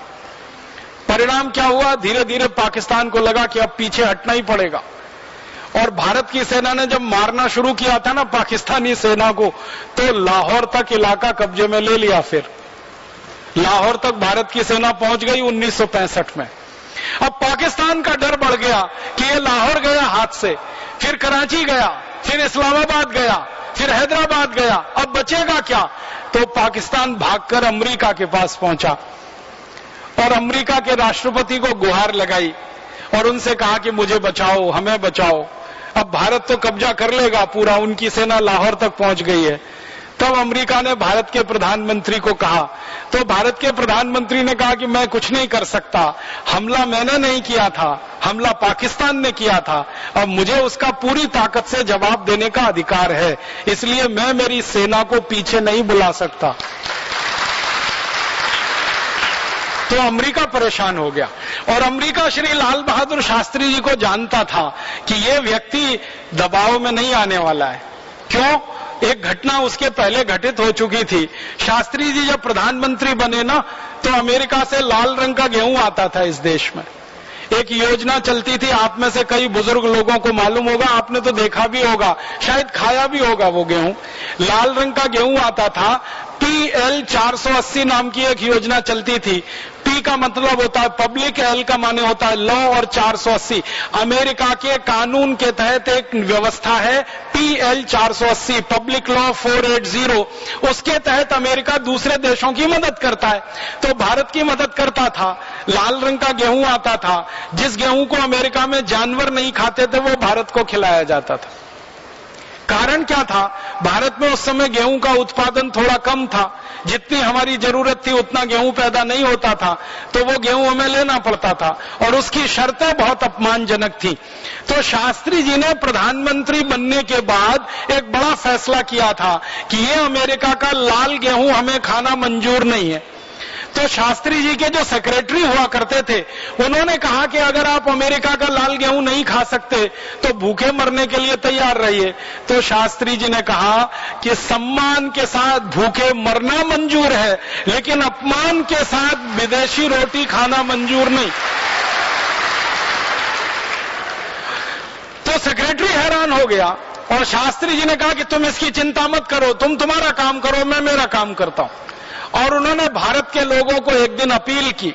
परिणाम क्या हुआ? धीरे धीरे पाकिस्तान को लगा कि अब पीछे हटना ही पड़ेगा। और भारत की सेना ने जब मारना शुरू किया था ना, पाकिस्तानी सेना को तो लाहौर तक इलाका कब्जे में ले लिया फिर। लाहौर तक भारत की सेना पहुँच गई 1965 में। अब पाकिस्तान का डर बढ़ गया कि ये लाहौर गया हाथ से, फिर कराची गया, फिर इस्लामाबाद गया, फिर हैदराबाद गया, अब बचेगा क्या? तो पाकिस्तान भागकर अमेरिका के पास पहुँचा। और अमेरिका के राष्ट्रपति को गुहार लगाई और उनसे कहा कि मुझे बचाओ, हमें बचाओ। अब भारत तो कब्जा कर लेगा, पूरा उनकी सेना लाहौर तक पहुँच गई है। तब अमेरिका ने भारत के प्रधानमंत्री को कहा। तो भारत के प्रधानमंत्री ने कहा कि मैं कुछ नहीं कर सकता। हमला मैंने नहीं किया था, हमला पाकिस्तान ने किया था। अब मुझे उसका पूरी ताकत से जवाब देने का अधिकार है, इसलिए मैं मेरी सेना को पीछे नहीं बुला सकता। तो अमेरिका परेशान हो गया। और अमेरिका श्री लाल बहादुर शास्त्री जी को जानता था कि ये व्यक्ति दबाव में नहीं आने वाला है। क्यों? एक घटना उसके पहले घटित हो चुकी थी। शास्त्री जी जब प्रधानमंत्री बने ना तो अमेरिका से लाल रंग का गेहूँ आता था इस देश में। एक योजना चलती थी, आप में से कई बुज़ुर्ग लोगों को मालूम होगा, आपने तो देखा भी होगा, शायद खाया भी होगा वो गेहूँ। लाल रंग का गेहूँ आता था। पीएल 480 नाम की एक योजना चलती थी। पी का मतलब होता है पब्लिक एल का माने होता है लॉ और 480 अमेरिका के कानून के तहत एक व्यवस्था है पीएल 480 पब्लिक लॉ 480 उसके तहत अमेरिका दूसरे देशों की मदद करता है। तो भारत की मदद करता था, लाल रंग का गेहूँ आता था। जिस गेहूँ को अमेरिका में जानवर नहीं खाते थे, वो भारत को खिलाया जाता था। कारण क्या था? भारत में उस समय गेहूँ का उत्पादन थोड़ा कम था। जितनी हमारी ज़रूरत थी, उतना गेहूँ पैदा नहीं होता था। तो वो गेहूँ हमें लेना पड़ता था। और उसकी शर्तें बहुत अपमानजनक थी। तो शास्त्री जी ने प्रधानमंत्री बनने के बाद एक बड़ा फैसला किया था कि ये अमेरिका का लाल गेहूँ हमें खाना मंजूर नहीं है। तो शास्त्री जी के जो सेक्रेटरी हुआ करते थे, उन्होंने कहा कि अगर आप अमेरिका का लाल गेहूँ नहीं खा सकते तो भूखे मरने के लिए तैयार रहिए। तो शास्त्री जी ने कहा कि सम्मान के साथ भूखे मरना मंजूर है, लेकिन अपमान के साथ विदेशी रोटी खाना मंजूर नहीं। तो सेक्रेटरी हैरान हो गया, और शास्त्री जी ने कहा कि तुम इसकी चिंता मत करो, तुम तुम्हारा काम करो, मैं मेरा काम करता हूँ। और उन्होंने भारत के लोगों को एक दिन अपील की।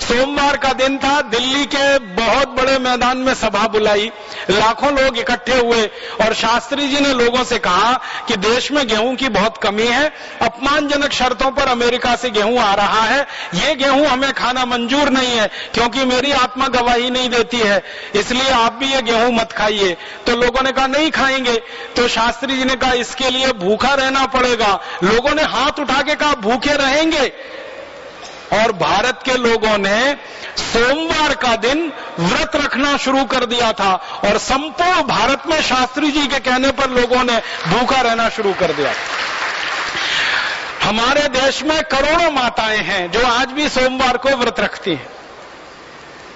सोमवार का दिन था, दिल्ली के बहुत बड़े मैदान में सभा बुलाई। लाखों लोग इकट्ठे हुए और शास्त्री जी ने लोगों से कहा कि देश में गेहूँ की बहुत कमी है, अपमानजनक शर्तों पर अमेरिका से गेहूँ आ रहा है। ये गेहूँ हमें खाना मंजूर नहीं है, क्योंकि मेरी आत्मा गवाही नहीं देती है। इसलिए आप भी ये गेहूँ मत खाइए। तो लोगों ने कहा, नहीं खाएँगे। तो शास्त्री जी ने कहा, इसके लिए भूखा रहना पड़ेगा। लोगों ने हाथ उठा के कहा, भूखे रहेंगे? और भारत के लोगों ने सोमवार का दिन व्रत रखना शुरू कर दिया था और संपूर्ण भारत में शास्त्री जी के कहने पर लोगों ने भूखा रहना शुरू कर दिया। हमारे देश में करोड़ों माताएँ हैं जो आज भी सोमवार को व्रत रखती हैं।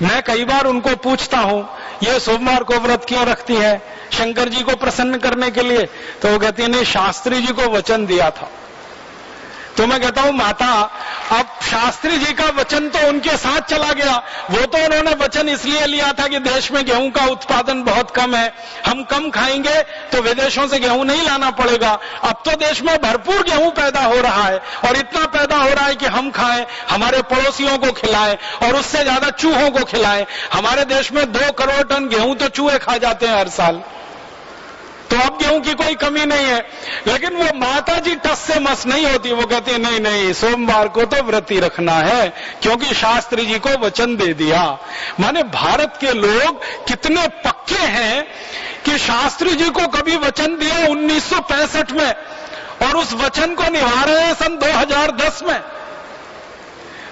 मैं कई बार उनको पूछता हूँ, ये सोमवार को व्रत क्यों रखती है? शंकर जी को प्रसन्न करने के लिए तो वो कहती है, नहीं, शास्त्री जी को वचन दिया था। तो मैं कहता हूँ, माता, अब शास्त्री जी का वचन तो उनके साथ चला गया। वो तो उन्होंने वचन इसलिए लिया था कि देश में गेहूँ का उत्पादन बहुत कम है। हम कम खाएँगे तो विदेशों से गेहूँ नहीं लाना पड़ेगा। अब तो देश में भरपूर गेहूँ पैदा हो रहा है और इतना पैदा हो रहा है कि हम खाएँ, हमारे पड़ोसियों को खिलाएँ और उससे ज़्यादा चूहों को खिलाएँ। हमारे देश में दो करोड़ टन गेहूँ तो चूहे खा जाते हैं हर साल। तो अब गेहूँ की कोई कमी नहीं है। लेकिन वो माता जी टस से मस नहीं होती, वो कहती है, नहीं नहीं, सोमवार को तो व्रति रखना है, क्योंकि शास्त्री जी को वचन दे दिया। माने भारत के लोग कितने पक्के हैं कि शास्त्री जी को कभी वचन दिया 1965 में, और उस वचन को निभा रहे हैं सन 2010 में।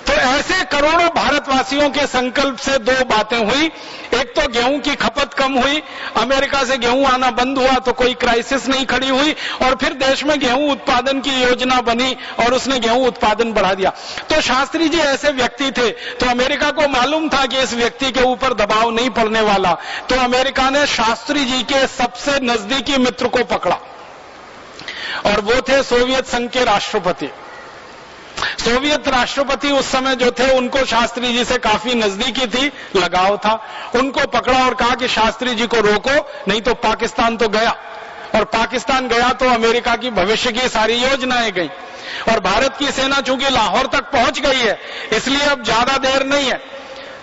तो ऐसे करोड़ों भारतवासियों के संकल्प से दो बातें हुई। एक तो गेहूँ की खपत कम हुई, अमेरिका से गेहूँ आना बंद हुआ तो कोई क्राइसिस नहीं खड़ी हुई, और फिर देश में गेहूँ उत्पादन की योजना बनी और उसने गेहूँ उत्पादन बढ़ा दिया। तो शास्त्री जी ऐसे व्यक्ति थे तो अमेरिका को मालूम था कि इस व्यक्ति के ऊपर दबाव नहीं पड़ने वाला। तो अमेरिका ने शास्त्री जी के सबसे नजदीकी मित्र को पकड़ा, और वो थे सोवियत संघ के राष्ट्रपति। सोवियत राष्ट्रपति उस समय जो थे, उनको शास्त्री जी से काफ़ी नजदीकी थी, लगाव था। उनको पकड़ा और कहा कि शास्त्री जी को रोको, नहीं तो पाकिस्तान तो गया। और पाकिस्तान गया तो अमेरिका की भविष्य की सारी योजनाएँ गई। और भारत की सेना चूँकि लाहौर तक पहुँच गई है, इसलिए अब ज़्यादा देर नहीं है।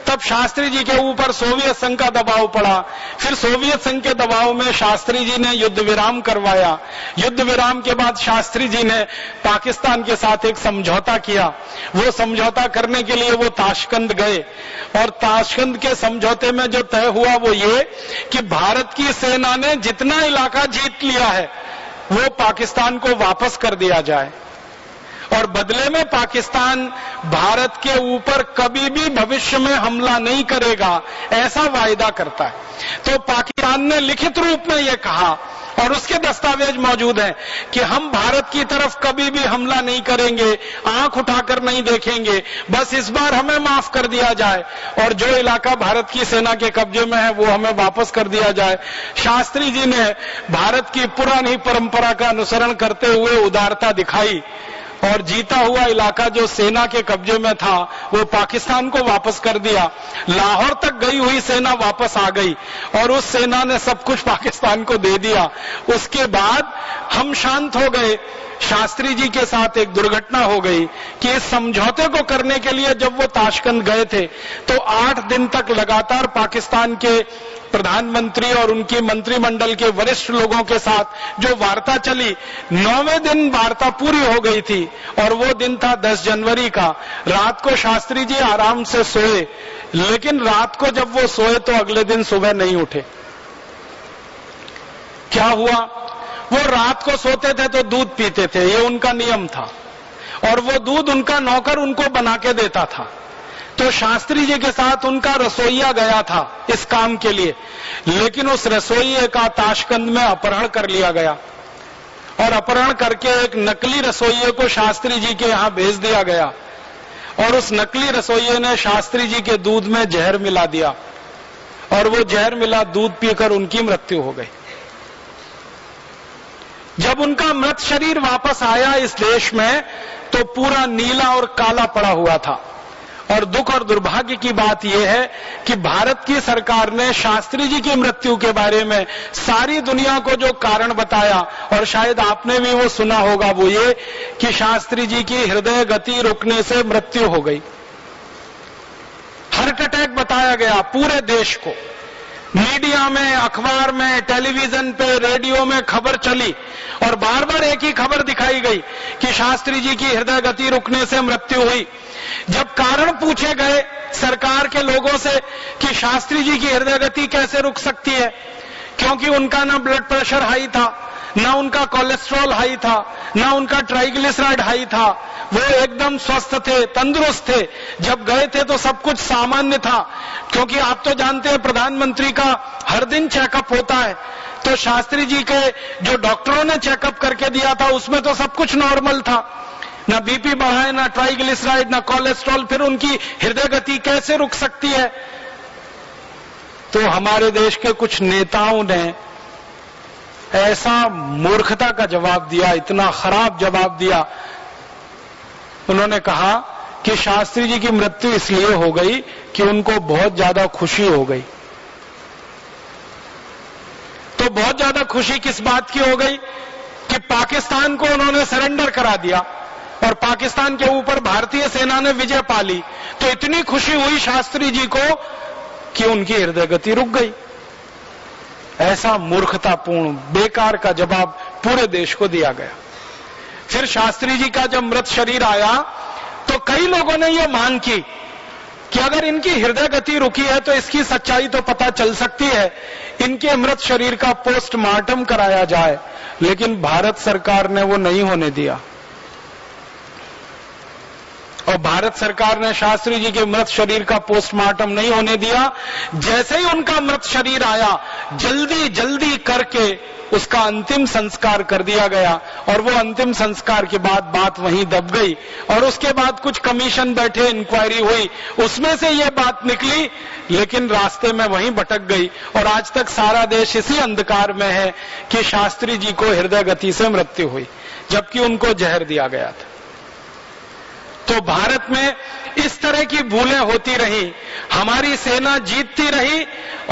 तब शास्त्री जी के ऊपर सोवियत संघ का दबाव पड़ा। फिर सोवियत संघ के दबाव में शास्त्री जी ने युद्ध विराम करवाया। युद्ध विराम के बाद शास्त्री जी ने पाकिस्तान के साथ एक समझौता किया। वो समझौता करने के लिए वो ताशकंद गए। और ताशकंद के समझौते में जो तय हुआ वो ये कि भारत की सेना ने जितना इलाका जीत लिया है, वो पाकिस्तान को वापस कर दिया जाए। और बदले में पाकिस्तान भारत के ऊपर कभी भी भविष्य में हमला नहीं करेगा, ऐसा वायदा करता है। तो पाकिस्तान ने लिखित रूप में यह कहा, और उसके दस्तावेज़ मौजूद हैं कि हम भारत की तरफ़ कभी भी हमला नहीं करेंगे, आँख उठाकर नहीं देखेंगे, बस इस बार हमें माफ़ कर दिया जाए, और जो इलाका भारत की सेना के कब्जे में है, वो हमें वापस कर दिया जाए। शास्त्री जी ने भारत की पुरानी परंपरा का अनुसरण करते हुए उदारता दिखाई। और जीता हुआ इलाका जो सेना के कब्जे में था, वो पाकिस्तान को वापस कर दिया। लाहौर तक गई हुई सेना वापस आ गई और उस सेना ने सब कुछ पाकिस्तान को दे दिया। उसके बाद हम शांत हो गए। शास्त्री जी के साथ एक दुर्घटना हो गई कि इस समझौते को करने के लिए जब वो ताशकंद गए थे तो आठ दिन तक लगातार पाकिस्तान के प्रधानमंत्री और उनकी मंत्रिमंडल के वरिष्ठ लोगों के साथ जो वार्ता चली, नौवे दिन वार्ता पूरी हो गई थी और वो दिन था 10 जनवरी का। रात को शास्त्री जी आराम से सोए, लेकिन रात को जब वो सोए तो अगले दिन सुबह नहीं उठे। क्या हुआ? वो रात को सोते थे तो दूध पीते थे, ये उनका नियम था। और वो दूध उनका नौकर उनको बना के देता था। तो शास्त्री जी के साथ उनका रसोईया गया था इस काम के लिए। लेकिन उस रसोईये का ताशकंद में अपहरण कर लिया गया। और अपहरण करके एक नकली रसोइये को शास्त्री जी के यहाँ भेज दिया गया। और उस नकली रसोइये ने शास्त्री जी के दूध में जहर मिला दिया। और वो जहर मिला, दूध पीकर उनकी मृत्यु हो गई। जब उनका मृत शरीर वापस आया इस देश में तो पूरा नीला और काला पड़ा हुआ था। और दुख और दुर्भाग्य की बात यह है कि भारत की सरकार ने शास्त्री जी की मृत्यु के बारे में सारी दुनिया को जो कारण बताया, और शायद आपने भी वो सुना होगा वो ये, कि शास्त्री जी की हृदय गति रुकने से मृत्यु हो गई। हार्ट अटैक बताया गया पूरे देश को। मीडिया में, अखबार में, टेलीविज़न पे, रेडियो में खबर चली और बार बार एक ही खबर दिखाई गई कि शास्त्री जी की हृदय गति रुकने से मृत्यु हुई। जब कारण पूछे गए सरकार के लोगों से कि शास्त्री जी की हृदय गति कैसे रुक सकती है, क्योंकि उनका ना ब्लड प्रेशर हाई था ना उनका कोलेस्ट्रॉल हाई था, ना उनका ट्राइग्लिसराइड हाई था। वो एकदम स्वस्थ थे, तंदुरुस्त थे। जब गए थे तो सब कुछ सामान्य था। क्योंकि आप तो जानते हैं प्रधानमंत्री का हर दिन चेकअप होता है। तो शास्त्री जी के जो डॉक्टरों ने चेकअप करके दिया था, उसमें तो सब कुछ नॉर्मल था। ना बीपी बढ़ाए, ना ट्राइग्लिसराइड ना कोलेस्ट्रॉल फिर उनकी हृदय गति कैसे रुक सकती है? तो हमारे देश के कुछ नेताओं ने ऐसा मूर्खता का जवाब दिया, इतना खराब जवाब दिया। उन्होंने कहा कि शास्त्री जी की मृत्यु इसलिए हो गई कि उनको बहुत ज़्यादा खुशी हो गई। तो बहुत ज़्यादा खुशी किस बात की हो गई? कि पाकिस्तान को उन्होंने सरेंडर करा दिया और पाकिस्तान के ऊपर भारतीय सेना ने विजय पाली तो इतनी खुशी हुई शास्त्री जी को कि उनकी हृदय गति रुक गई। ऐसा मूर्खतापूर्ण, बेकार का जवाब पूरे देश को दिया गया। फिर शास्त्री जी का जब मृत शरीर आया तो कई लोगों ने यह मांग की कि अगर इनकी हृदय गति रुकी है तो इसकी सच्चाई तो पता चल सकती है, इनके मृत शरीर का पोस्टमार्टम कराया जाए, लेकिन भारत सरकार ने वो नहीं होने दिया। और भारत सरकार ने शास्त्री जी के मृत शरीर का पोस्टमार्टम नहीं होने दिया। जैसे ही उनका मृत शरीर आया, जल्दी जल्दी करके उसका अंतिम संस्कार कर दिया गया और वो अंतिम संस्कार के बाद बात वहीं दब गई और उसके बाद कुछ कमीशन बैठे इंक्वायरी हुई। उसमें से ये बात निकली, लेकिन रास्ते में वहीं भटक गई और आज तक सारा देश इसी अंधकार में है कि शास्त्री जी को हृदय गति से मृत्यु हुई, जबकि उनको जहर दिया गया था। तो भारत में इस तरह की भूलें होती रही। हमारी सेना जीतती रही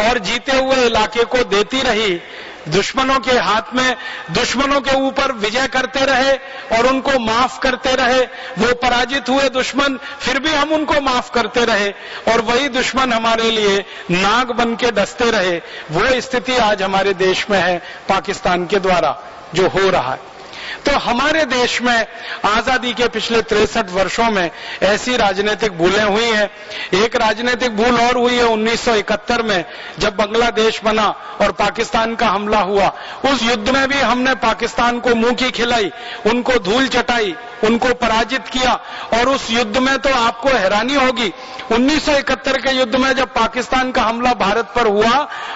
और जीते हुए इलाके को देती रही। दुश्मनों के हाथ में, दुश्मनों के ऊपर विजय करते रहे और उनको माफ़ करते रहे। वो पराजित हुए दुश्मन, फिर भी हम उनको माफ़ करते रहे और वही दुश्मन हमारे लिए नाग बन के डसते रहे। वो स्थिति आज हमारे देश में है, पाकिस्तान के द्वारा, जो हो रहा है। तो हमारे देश में आज़ादी के पिछले तिरसठ वर्षों में ऐसी राजनीतिक भूलें हुई हैं। एक राजनीतिक भूल और हुई है 1971 में, जब बांग्लादेश बना और पाकिस्तान का हमला हुआ। उस युद्ध में भी हमने पाकिस्तान को मुँह की खिलाई, उनको धूल चटाई उनको पराजित किया। और उस युद्ध में तो आपको हैरानी होगी। 1971 के युद्ध में जब पाकिस्तान का हमला भारत पर हुआ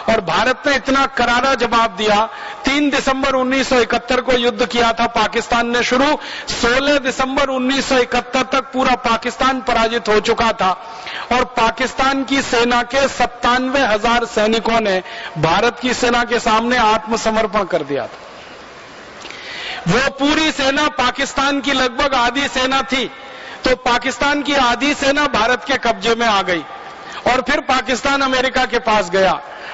और भारत ने इतना करारा जवाब दिया 3 दिसंबर 1971 को युद्ध किया था पाकिस्तान ने शुरू 16 दिसंबर 1971 तक पूरा पाकिस्तान पराजित हो चुका था। और पाकिस्तान की सेना के सत्तानवे हज़ार सैनिकों ने भारत की सेना के सामने आत्मसमर्पण कर दिया था। वो पूरी सेना पाकिस्तान की लगभग आधी सेना थी। तो पाकिस्तान की आधी सेना भारत के कब्जे में आ गई और फिर पाकिस्तान अमेरिका के पास गया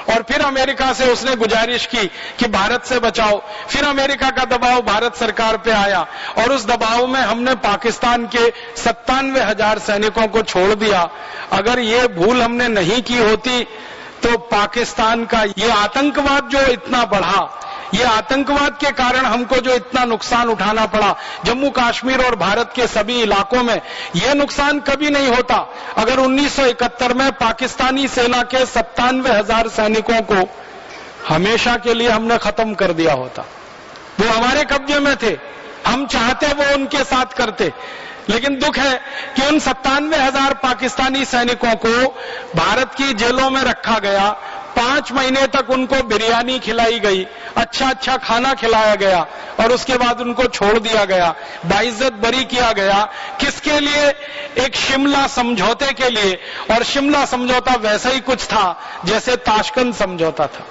और फिर अमेरिका से उसने गुजारिश की कि भारत से बचाओ। फिर अमेरिका का दबाव भारत सरकार पे आया और उस दबाव में हमने पाकिस्तान के सत्तानवे हज़ार सैनिकों को छोड़ दिया। अगर ये भूल हमने नहीं की होती तो पाकिस्तान का ये आतंकवाद जो इतना बढ़ा ये आतंकवाद के कारण हमको जो इतना नुकसान उठाना पड़ा, जम्मू कश्मीर और भारत के सभी इलाकों में, ये नुकसान कभी नहीं होता। अगर 1971 में पाकिस्तानी सेना के सत्तानवे हज़ार सैनिकों को हमेशा के लिए हमने खत्म कर दिया होता। वो हमारे कब्जे में थे। हम चाहते वो उनके साथ करते। लेकिन दुख है कि उन सत्तानवे हज़ार पाकिस्तानी सैनिकों को भारत की जेलों में रखा गया पाँच महीने तक उनको बिरयानी खिलाई गई अच्छा अच्छा खाना खिलाया गया, और उसके बाद उनको छोड़ दिया गया। बाइज्जत बरी किया गया। किसके लिए? एक शिमला समझौते के लिए। और शिमला समझौता वैसा ही कुछ था, जैसे ताशकंद समझौता था।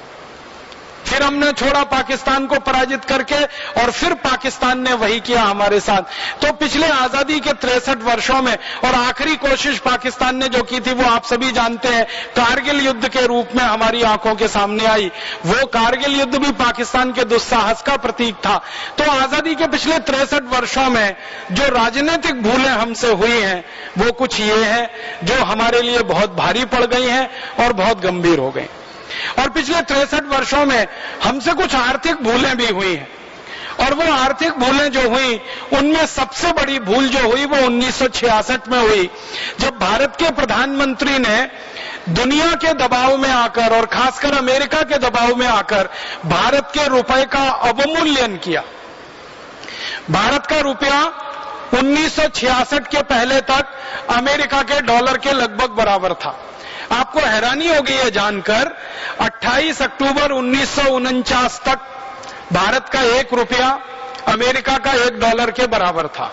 फिर हमने छोड़ा पाकिस्तान को पराजित करके और फिर पाकिस्तान ने वही किया हमारे साथ। तो पिछले आज़ादी के तिरसठ वर्षों में और आखिरी कोशिश पाकिस्तान ने जो की थी, वो आप सभी जानते हैं, कारगिल युद्ध के रूप में हमारी आँखों के सामने आई। वो कारगिल युद्ध भी पाकिस्तान के दुस्साहस का प्रतीक था। तो आज़ादी के पिछले तिरसठ वर्षों में जो राजनीतिक भूलें हमसे हुई हैं, वो कुछ ये है जो हमारे लिए बहुत भारी पड़ गई हैं और बहुत गंभीर हो गई। और पिछले तिरसठ वर्षों में हमसे कुछ आर्थिक भूलें भी हुई हैं। और वो आर्थिक भूलें जो हुई, उनमें सबसे बड़ी भूल जो हुई, वो 1966 में हुई, जब भारत के प्रधानमंत्री ने दुनिया के दबाव में आकर और खासकर अमेरिका के दबाव में आकर भारत के रुपए का अवमूल्यन किया। भारत का रुपया 1966 के पहले तक अमेरिका के डॉलर के लगभग बराबर था। आपको हैरानी होगी यह जानकर 28 अक्टूबर उन्नीस सौ उनचास तक भारत का एक रुपया अमेरिका का एक डॉलर के बराबर था।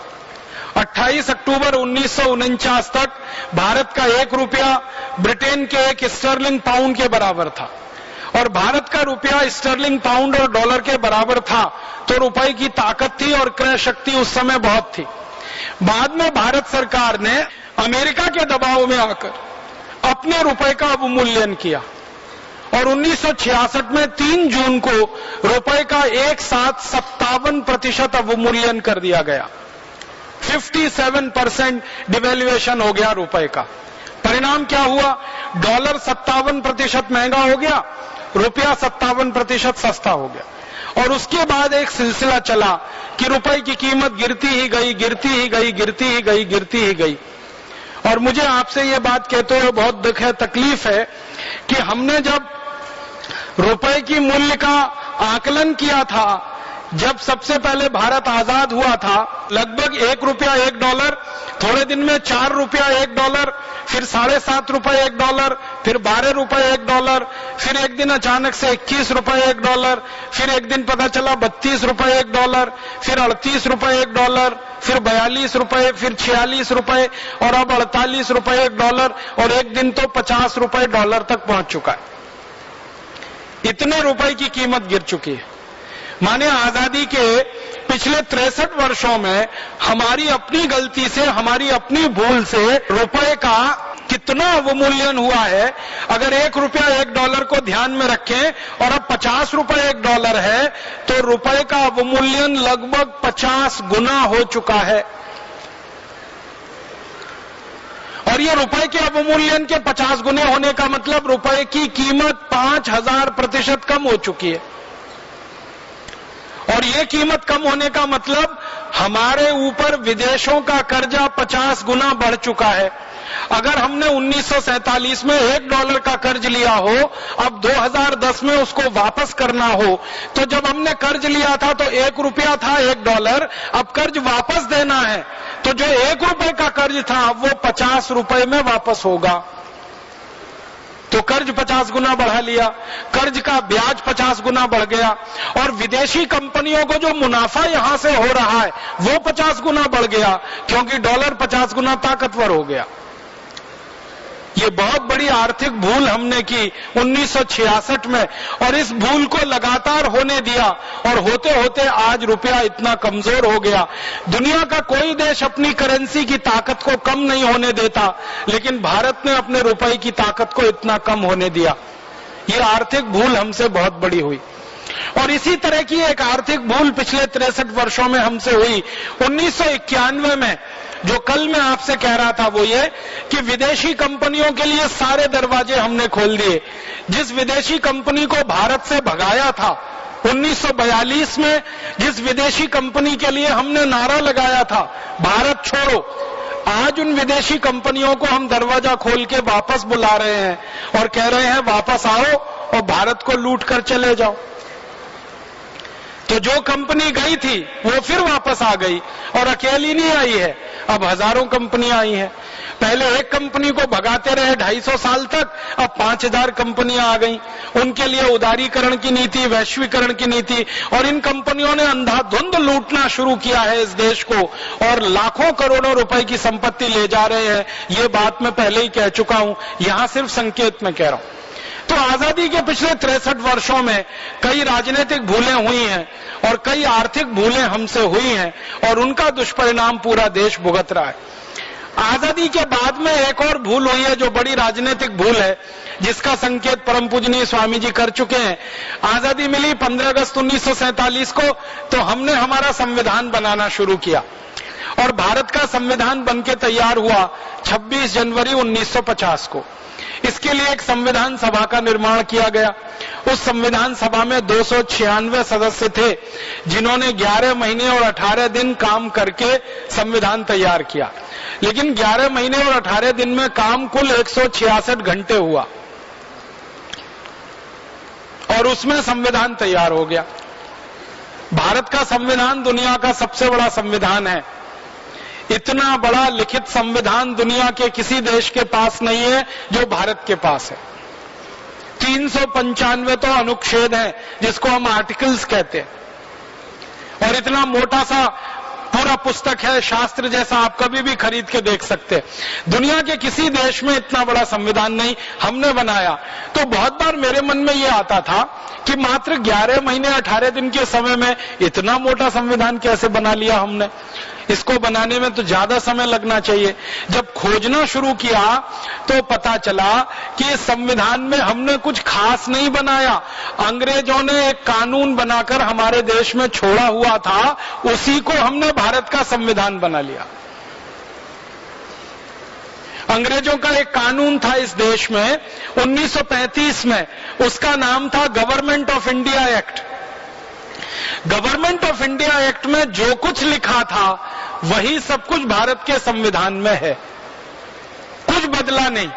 28 अक्टूबर उन्नीस सौ उनचास तक भारत का एक रुपया ब्रिटेन के एक स्टर्लिंग पाउंड के बराबर था। और भारत का रुपया स्टर्लिंग पाउंड और डॉलर के बराबर था तो रुपए की ताकत थी और क्रय शक्ति उस समय बहुत थी। बाद में भारत सरकार ने अमेरिका के दबाव में आकर अपने रुपए का अवमूल्यन किया। और 1966 में 3 जून को रुपए का एक साथ सत्तावन प्रतिशत अवमूल्यन कर दिया गया। 57 परसेंट डिवेल्युएशन हो गया रुपए का। परिणाम क्या हुआ? डॉलर सत्तावन प्रतिशत महँगा हो गया, रुपया सत्तावन प्रतिशत सस्ता हो गया। और उसके बाद एक सिलसिला चला कि रुपए की कीमत गिरती ही गई, गिरती ही गई, गिरती ही गई, गिरती ही गई। और मुझे आपसे ये बात कहते हुए बहुत दुख है, तकलीफ़ है कि हमने जब रुपए की मूल्य का आकलन किया था, जब सबसे पहले भारत आज़ाद हुआ था, लगभग एक रुपया एक डॉलर, थोड़े दिन में चार रुपया एक डॉलर फिर साढ़े सात रुपए एक डॉलर, फिर बारह रुपए एक डॉलर, फिर एक दिन अचानक से इक्कीस रुपए एक डॉलर, फिर एक दिन पता चला बत्तीस रुपए एक डॉलर, फिर अड़तीस रुपए एक डॉलर, फिर बयालीस रुपए, फिर छियालीस रुपए, और अब अड़तालीस रुपए एक डॉलर, और एक दिन तो पचास रुपए डॉलर तक पहुँच चुका है। इतने रुपए की कीमत गिर चुकी है। माने आज़ादी के पिछले तिरसठ वर्षों में हमारी अपनी गलती से, हमारी अपनी भूल से रुपए का कितना अवमूल्यन हुआ है। अगर एक रुपया एक डॉलर को ध्यान में रखें और अब पचास रुपए एक डॉलर है तो रुपए का अवमूल्यन लगभग पचास गुना हो चुका है। और ये रुपए के अवमूल्यन के पचास गुने होने का मतलब रुपए की कीमत पाँच हज़ार प्रतिशत कम हो चुकी है। और ये कीमत कम होने का मतलब हमारे ऊपर विदेशों का कर्जा 50 गुना बढ़ चुका है। अगर हमने 1947 में एक डॉलर का कर्ज लिया हो, अब 2010 में उसको वापस करना हो तो जब हमने कर्ज लिया था तो एक रुपया था एक डॉलर, अब कर्ज वापस देना है तो जो एक रुपए का कर्ज था वो पचास रुपए में वापस होगा। तो कर्ज पचास गुना बढ़ा लिया, कर्ज का ब्याज पचास गुना बढ़ गया, और विदेशी कंपनियों को जो मुनाफा यहाँ से हो रहा है, वो पचास गुना बढ़ गया, क्योंकि डॉलर पचास गुना ताकतवर हो गया। ये बहुत बड़ी आर्थिक भूल हमने की 1966 में, और इस भूल को लगातार होने दिया, और होते होते आज रुपया इतना कमज़ोर हो गया। दुनिया का कोई देश अपनी करेंसी की ताकत को कम नहीं होने देता, लेकिन भारत ने अपने रुपए की ताकत को इतना कम होने दिया। ये आर्थिक भूल हमसे बहुत बड़ी हुई। और इसी तरह की एक आर्थिक भूल पिछले तिरसठ वर्षों में हमसे हुई। उन्नीस सौ इक्यानवे में जो कल मैं आपसे कह रहा था वो ये, कि विदेशी कंपनियों के लिए सारे दरवाजे हमने खोल दिए। जिस विदेशी कंपनी को भारत से भगाया था 1942 में जिस विदेशी कंपनी के लिए हमने नारा लगाया था, भारत छोड़ो, आज उन विदेशी कंपनियों को हम दरवाज़ा खोल के वापस बुला रहे हैं और कह रहे हैं, वापस आओ और भारत को लूट कर चले जाओ। तो जो कंपनी गई थी, वो फिर वापस आ गई और अकेली नहीं आई है। अब हज़ारों कंपनियाँ आई हैं। पहले एक कंपनी को भगाते रहे 250 साल तक, अब 5000 कंपनियाँ आ गई। उनके लिए उदारीकरण की नीति, वैश्वीकरण की नीति और इन कंपनियों ने अंधाधुंध लूटना शुरू किया है इस देश को और लाखों करोड़ों रुपए की संपत्ति ले जा रहे हैं। ये बात मैं पहले ही कह चुका हूँ। यहाँ सिर्फ़ संकेत में कह रहा हूँ। तो आज़ादी के पिछले तिरसठ वर्षों में कई राजनीतिक भूलें हुई हैं और कई आर्थिक भूलें हमसे हुई हैं और उनका दुष्परिणाम पूरा देश भुगत रहा है। आज़ादी के बाद में एक और भूल हुई है जो बड़ी राजनीतिक भूल है, जिसका संकेत परम पूजनीय स्वामी जी कर चुके हैं। आज़ादी मिली 15 अगस्त उन्नीस को तो हमने हमारा संविधान बनाना शुरू किया। और भारत का संविधान बनके तैयार हुआ 26 जनवरी 1950 को। इसके लिए एक संविधान सभा का निर्माण किया गया। उस संविधान सभा में दो सौ छियानवे सदस्य थे, जिन्होंने 11 महीने और 18 दिन काम करके संविधान तैयार किया। लेकिन 11 महीने और 18 दिन में काम कुल एक सौ छियासठ घंटे हुआ। और उसमें संविधान तैयार हो गया। भारत का संविधान दुनिया का सबसे बड़ा संविधान है। इतना बड़ा लिखित संविधान दुनिया के किसी देश के पास नहीं है जो भारत के पास है। तीन सौ पंचानवे तो अनुच्छेद है, जिसको हम आर्टिकल्स कहते हैं। और इतना मोटा सा पूरा पुस्तक है, शास्त्र जैसा आप कभी भी खरीद के देख सकते हैं। दुनिया के किसी देश में इतना बड़ा संविधान नहीं, हमने बनाया। तो बहुत बार मेरे मन में यह आता था कि मात्र 11 महीने 18 दिन के समय में इतना मोटा संविधान कैसे बना लिया हमने? इसको बनाने में तो ज़्यादा समय लगना चाहिए। जब खोजना शुरू किया तो पता चला कि संविधान में हमने कुछ खास नहीं बनाया। अंग्रेज़ों ने एक कानून बनाकर हमारे देश में छोड़ा हुआ था, उसी को हमने भारत का संविधान बना लिया। अंग्रेज़ों का एक कानून था इस देश में 1935 में। उसका नाम था Government of India Act. Government of India Act में जो कुछ लिखा था, वही सब कुछ भारत के संविधान में है। कुछ बदला नहीं।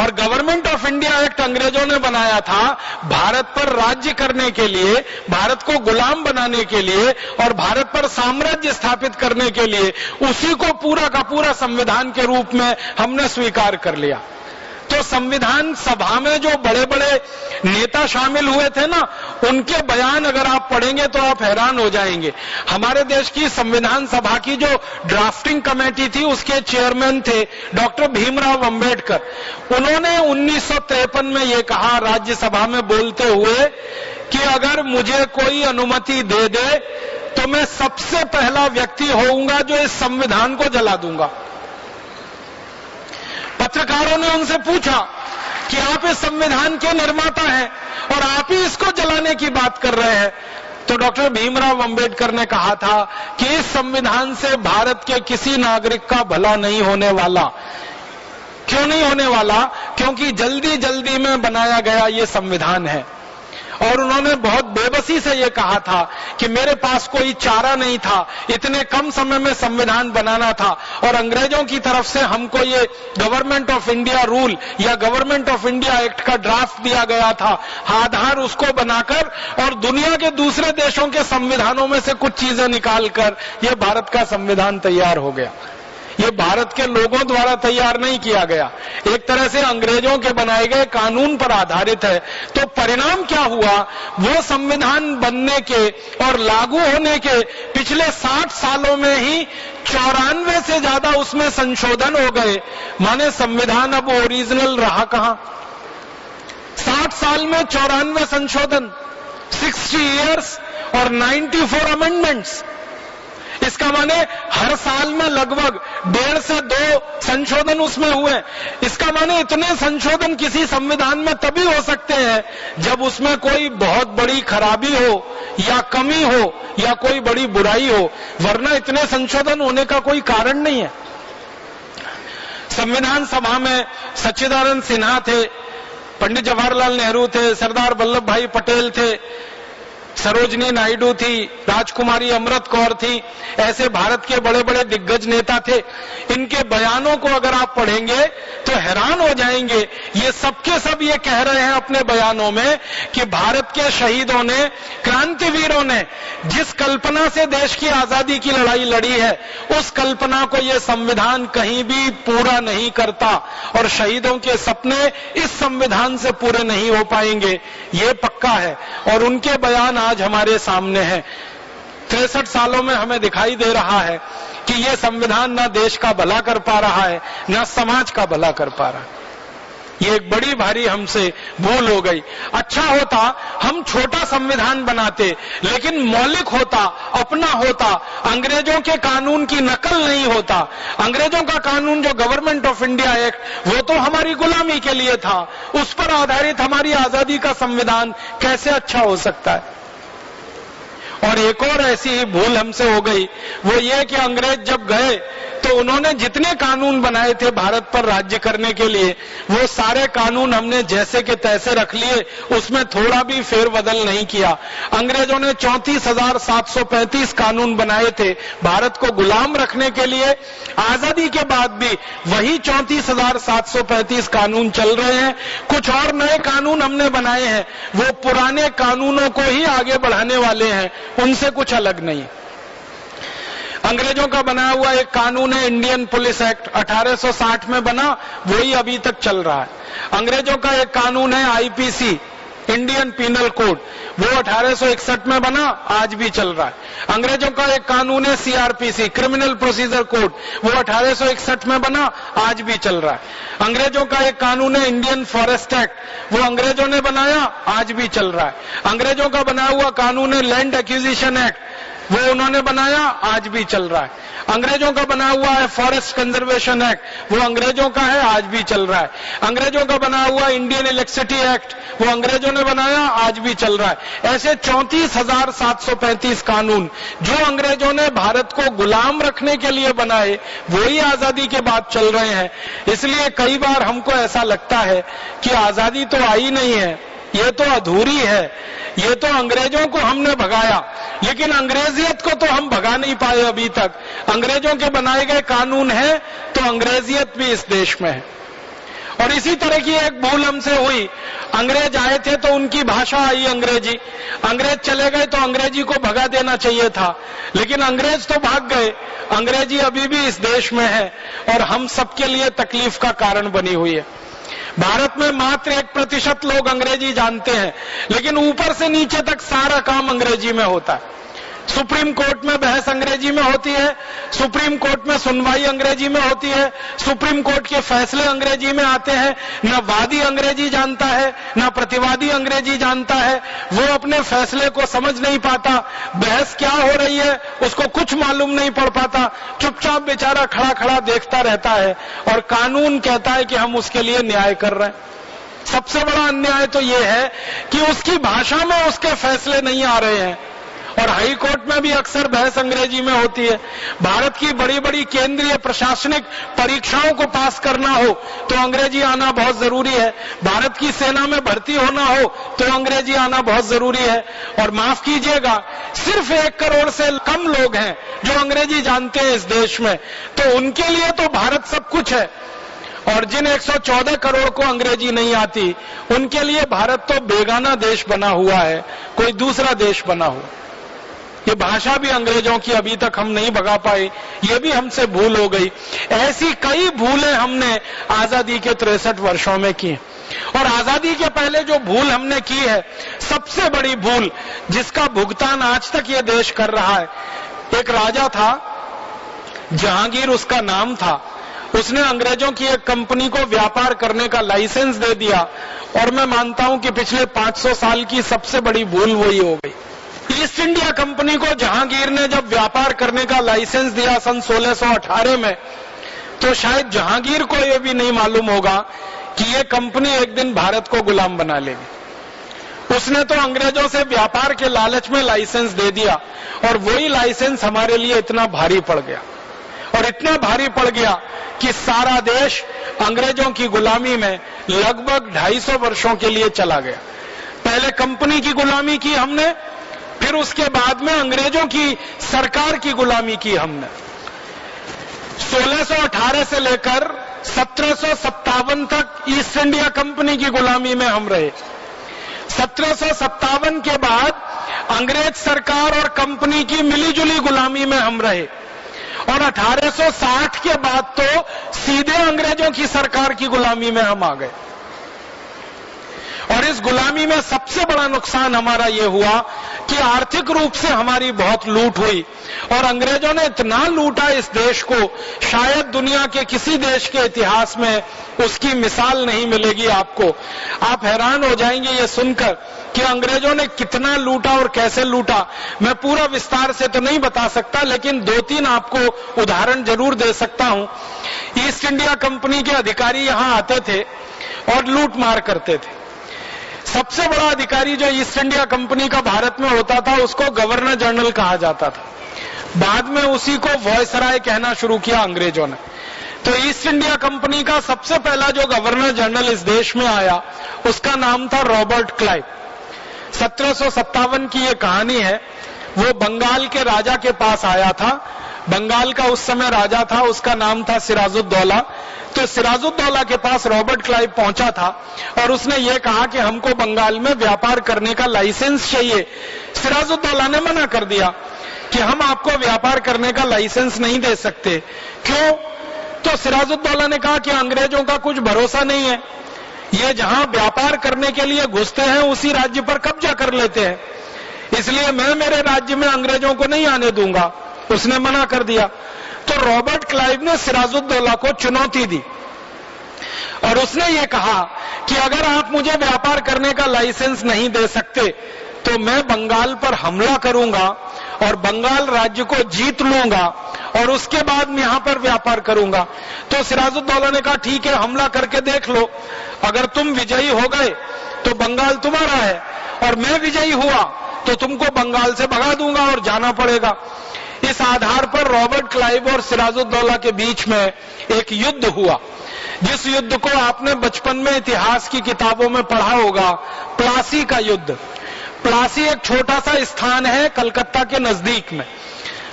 और गवर्नमेंट ऑफ़ इंडिया एक्ट अंग्रेज़ों ने बनाया था, भारत पर राज्य करने के लिए, भारत को गुलाम बनाने के लिए, और भारत पर साम्राज्य स्थापित करने के लिए, उसी को पूरा का पूरा संविधान के रूप में हमने स्वीकार कर लिया। तो संविधान सभा में जो बड़े बड़े नेता शामिल हुए थे ना, उनके बयान अगर आप पढ़ेंगे तो आप हैरान हो जाएँगे। हमारे देश की संविधान सभा की जो ड्राफ्टिंग कमेटी थी, उसके चेयरमैन थे डॉक्टर भीमराव अंबेडकर। उन्होंने उन्नीस सौ तिरपन में ये कहा राज्यसभा में बोलते हुए कि अगर मुझे कोई अनुमति दे दे तो मैं सबसे पहला व्यक्ति होऊँगा जो इस संविधान को जला दूँगा। पत्रकारों ने उनसे पूछा कि आप इस संविधान के निर्माता हैं और आप ही इसको जलाने की बात कर रहे हैं। तो डॉक्टर भीमराव अंबेडकर ने कहा था कि इस संविधान से भारत के किसी नागरिक का भला नहीं होने वाला। क्यों नहीं होने वाला? क्योंकि जल्दी जल्दी में बनाया गया ये संविधान है। और उन्होंने बहुत बेबसी से ये कहा था कि मेरे पास कोई चारा नहीं था, इतने कम समय में संविधान बनाना था और अंग्रेज़ों की तरफ़ से हमको ये गवर्नमेंट ऑफ़ इंडिया रूल या गवर्नमेंट ऑफ़ इंडिया एक्ट का ड्राफ्ट दिया गया था आधार उसको बनाकर और दुनिया के दूसरे देशों के संविधानों में से कुछ चीज़ें निकालकर यह भारत का संविधान तैयार हो गया। ये भारत के लोगों द्वारा तैयार नहीं किया गया। एक तरह से अंग्रेज़ों के बनाए गए कानून पर आधारित है। तो परिणाम क्या हुआ? वो संविधान बनने के और लागू होने के पिछले 60 सालों में ही चौरानवे से ज़्यादा उसमें संशोधन हो गए। माने संविधान अब ओरिजिनल रहा कहा? साठ साल में चौरानवे संशोधन, सिक्सटी ईयर्स और 94 अमेंडमेंट्स। इसका माने हर साल में लगभग डेढ़ से दो संशोधन उसमें हुए इसका माने इतने संशोधन किसी संविधान में तभी हो सकते हैं जब उसमें कोई बहुत बड़ी खराबी हो, या कमी हो, या कोई बड़ी बुराई हो, वरना इतने संशोधन होने का कोई कारण नहीं है। संविधान सभा में सच्चिदानंद सिन्हा थे, पंडित जवाहरलाल नेहरू थे, सरदार वल्लभ भाई पटेल थे सरोजनी नायडू थी, राजकुमारी अमृत कौर थी, ऐसे भारत के बड़े बड़े दिग्गज नेता थे। इनके बयानों को अगर आप पढ़ेंगे तो हैरान हो जाएँगे। ये सबके सब ये कह रहे हैं अपने बयानों में कि भारत के शहीदों ने, क्रांतिवीरों ने, जिस कल्पना से देश की आज़ादी की लड़ाई लड़ी है, उस कल्पना को ये संविधान कहीं भी पूरा नहीं करता। और शहीदों के सपने इस संविधान से पूरे नहीं हो पाएँगे। ये पक्का है। और उनके बयान आज हमारे सामने है। तिरसठ सालों में हमें दिखाई दे रहा है कि ये संविधान ना देश का भला कर पा रहा है, ना समाज का भला कर पा रहा है। ये एक बड़ी भारी हमसे भूल हो गई। अच्छा होता हम छोटा संविधान बनाते, लेकिन मौलिक होता, अपना होता। अंग्रेज़ों के कानून की नकल नहीं होता। अंग्रेज़ों का कानून जो गवर्नमेंट ऑफ़ इंडिया एक्ट, वो तो हमारी गुलामी के लिए था। उस पर आधारित हमारी आज़ादी का संविधान कैसे अच्छा हो सकता है? और एक और ऐसी ही भूल हमसे हो गई। वो ये कि अंग्रेज़ जब गए तो उन्होंने जितने कानून बनाए थे भारत पर राज्य करने के लिए, वो सारे कानून हमने जैसे के तैसे रख लिए, उसमें थोड़ा भी फेरबदल नहीं किया। अंग्रेज़ों ने चौंतीस हज़ार सात सौ पैंतीस कानून बनाए थे भारत को गुलाम रखने के लिए। आज़ादी के बाद भी वही चौंतीस हज़ार सात सौ पैंतीस कानून चल रहे हैं। कुछ और नए कानून हमने बनाए हैं। वो पुराने कानूनों को ही आगे बढ़ाने वाले हैं। उनसे कुछ अलग नहीं। अंग्रेज़ों का बना हुआ एक कानून है, इंडियन पुलिस एक्ट 1860 में बना, वही अभी तक चल रहा है। अंग्रेज़ों का एक कानून है, आईपीसी इंडियन पीनल कोड वो 1861 में बना, आज भी चल रहा है। अंग्रेज़ों का एक कानून है सीआरपीसी क्रिमिनल प्रोसीजर कोड वो 1861 में बना, आज भी चल रहा है। अंग्रेज़ों का एक कानून है इंडियन फॉरेस्ट एक्ट वो अंग्रेज़ों ने बनाया, आज भी चल रहा है। अंग्रेज़ों का बनाया हुआ कानून है लैंड एक्विजिशन एक्ट वो उन्होंने बनाया, आज भी चल रहा है। अंग्रेज़ों का बना हुआ है फॉरेस्ट कंजर्वेशन एक्ट, वो अंग्रेज़ों का है, आज भी चल रहा है। अंग्रेज़ों का बना हुआ इंडियन इलेक्ट्रिसिटी एक्ट, वो अंग्रेज़ों ने बनाया, आज भी चल रहा है। ऐसे चौंतीस हज़ार सात सौ पैंतीस कानून, जो अंग्रेज़ों ने भारत को गुलाम रखने के लिए बनाए, वही आज़ादी के बाद चल रहे हैं। इसलिए कई बार हमको ऐसा लगता है कि आज़ादी तो आई नहीं है ये तो अधूरी है। ये तो अंग्रेज़ों को हमने भगाया। लेकिन अंग्रेजियत को तो हम भगा नहीं पाए अभी तक। अंग्रेज़ों के बनाए गए कानून है तो अंग्रेजियत भी इस देश में है। और इसी तरह की एक भूल हमसे हुई। अंग्रेज़ आए थे तो उनकी भाषा आई अंग्रेज़ी। अंग्रेज़ चले गए तो अंग्रेज़ी को भगा देना चाहिए था। लेकिन अंग्रेज़ तो भाग गए। अंग्रेज़ी अभी भी इस देश में है। और हम सबके लिए तकलीफ़ का कारण बनी हुई है। भारत में मात्र एक प्रतिशत लोग अंग्रेज़ी जानते हैं, लेकिन ऊपर से नीचे तक सारा काम अंग्रेज़ी में होता है। सुप्रीम कोर्ट में बहस अंग्रेज़ी में होती है, सुप्रीम कोर्ट में सुनवाई अंग्रेज़ी में होती है, सुप्रीम कोर्ट के फैसले अंग्रेज़ी में आते हैं, न वादी अंग्रेज़ी जानता है, न प्रतिवादी अंग्रेज़ी जानता है, वो अपने फैसले को समझ नहीं पाता, बहस क्या हो रही है, उसको कुछ मालूम नहीं पड़ पाता, चुपचाप बेचारा खड़ा खड़ा देखता रहता है, और कानून कहता है कि हम उसके लिए न्याय कर रहे हैं। सबसे बड़ा अन्याय तो यह है कि उसकी भाषा में उसके फैसले नहीं आ रहे हैं। और हाई कोर्ट में भी अक्सर बहस अंग्रेज़ी में होती है। भारत की बड़ी बड़ी केंद्रीय प्रशासनिक परीक्षाओं को पास करना हो तो अंग्रेज़ी आना बहुत ज़रूरी है। भारत की सेना में भर्ती होना हो तो अंग्रेज़ी आना बहुत ज़रूरी है। और माफ़ कीजिएगा, सिर्फ़ एक करोड़ से कम लोग हैं जो अंग्रेज़ी जानते हैं इस देश में। तो उनके लिए तो भारत सब कुछ है। और जिन 114 करोड़ को अंग्रेज़ी नहीं आती, उनके लिए भारत तो बेगाना देश बना हुआ है। कोई दूसरा देश बना हुआ। ये भाषा भी अंग्रेज़ों की अभी तक हम नहीं भगा पाए ये भी हमसे भूल हो गई। ऐसी कई भूलें हमने आज़ादी के तिरसठ वर्षों में की और आज़ादी के पहले जो भूल हमने की है, सबसे बड़ी भूल जिसका भुगतान आज तक ये देश कर रहा है, एक राजा था, जहांगीर उसका नाम था। उसने अंग्रेज़ों की एक कंपनी को व्यापार करने का लाइसेंस दे दिया, और मैं मानता हूँ कि पिछले 500 साल की सबसे बड़ी भूल वही हो गई। ईस्ट इंडिया कंपनी को जहांगीर ने जब व्यापार करने का लाइसेंस दिया सन 1618 में तो शायद जहांगीर को यह भी नहीं मालूम होगा कि यह कंपनी एक दिन भारत को गुलाम बना लेगी। उसने तो अंग्रेज़ों से व्यापार के लालच में लाइसेंस दे दिया, और वही लाइसेंस हमारे लिए इतना भारी पड़ गया। और इतना भारी पड़ गया कि सारा देश अंग्रेज़ों की गुलामी में लगभग 250 वर्षों के लिए चला गया। पहले कंपनी की गुलामी की हमने फिर उसके बाद में अंग्रेज़ों की सरकार की गुलामी की हमने। 1618 से लेकर सत्रह तक ईस्ट इंडिया कंपनी की गुलामी में हम रहे। सत्रह के बाद अंग्रेज़ सरकार और कंपनी की मिलीजुली गुलामी में हम रहे। और 1860 के बाद तो सीधे अंग्रेज़ों की सरकार की गुलामी में हम आ गए। और इस गुलामी में सबसे बड़ा नुकसान हमारा यह हुआ कि आर्थिक रूप से हमारी बहुत लूट हुई। और अंग्रेज़ों ने इतना लूटा इस देश को, शायद दुनिया के किसी देश के इतिहास में उसकी मिसाल नहीं मिलेगी आपको। आप हैरान हो जाएँगे ये सुनकर कि अंग्रेज़ों ने कितना लूटा और कैसे लूटा। मैं पूरा विस्तार से तो नहीं बता सकता, लेकिन दो तीन आपको उदाहरण ज़रूर दे सकता हूँ। ईस्ट इंडिया कंपनी के अधिकारी यहाँ आते थे और लूट मार करते थे। सबसे बड़ा अधिकारी जो ईस्ट इंडिया कंपनी का भारत में होता था, उसको गवर्नर जनरल कहा जाता था। बाद में उसी को वॉयसराय कहना शुरू किया अंग्रेज़ों ने। तो ईस्ट इंडिया कंपनी का सबसे पहला जो गवर्नर जनरल इस देश में आया, उसका नाम था रॉबर्ट क्लाइव। सत्रह की ये कहानी है, वो बंगाल के राजा के पास आया था। बंगाल का उस समय राजा था, उसका नाम था सिराजुद्दौला। तो सिराजुद्दौला के पास रॉबर्ट क्लाइव पहुँचा था और उसने ये कहा कि हमको बंगाल में व्यापार करने का लाइसेंस चाहिए। सिराजुद्दौला ने मना कर दिया कि हम आपको व्यापार करने का लाइसेंस नहीं दे सकते। क्यों? तो सिराजुद्दौला ने कहा कि अंग्रेज़ों का कुछ भरोसा नहीं है। ये जहाँ व्यापार करने के लिए घुसते हैं, उसी राज्य पर कब्जा कर लेते हैं। इसलिए मैं मेरे राज्य में अंग्रेज़ों को नहीं आने दूँगा। उसने मना कर दिया। तो रॉबर्ट क्लाइव ने सिराजुद्दौला को चुनौती दी। और उसने ये कहा कि अगर आप मुझे व्यापार करने का लाइसेंस नहीं दे सकते तो मैं बंगाल पर हमला करूँगा और बंगाल राज्य को जीत लूँगा और उसके बाद मैं यहाँ पर व्यापार करूँगा। तो सिराजुद्दौला ने कहा, ठीक है, हमला करके देख लो। अगर तुम विजयी हो गए तो बंगाल तुम्हारा है। और मैं विजयी हुआ तो तुमको बंगाल से भगा दूँगा और जाना पड़ेगा। इस आधार पर रॉबर्ट क्लाइव और सिराजुद्दौला के बीच में एक युद्ध हुआ। जिस युद्ध को आपने बचपन में इतिहास की किताबों में पढ़ा होगा, प्लासी का युद्ध। प्लासी एक छोटा सा स्थान है कलकत्ता के नज़दीक में।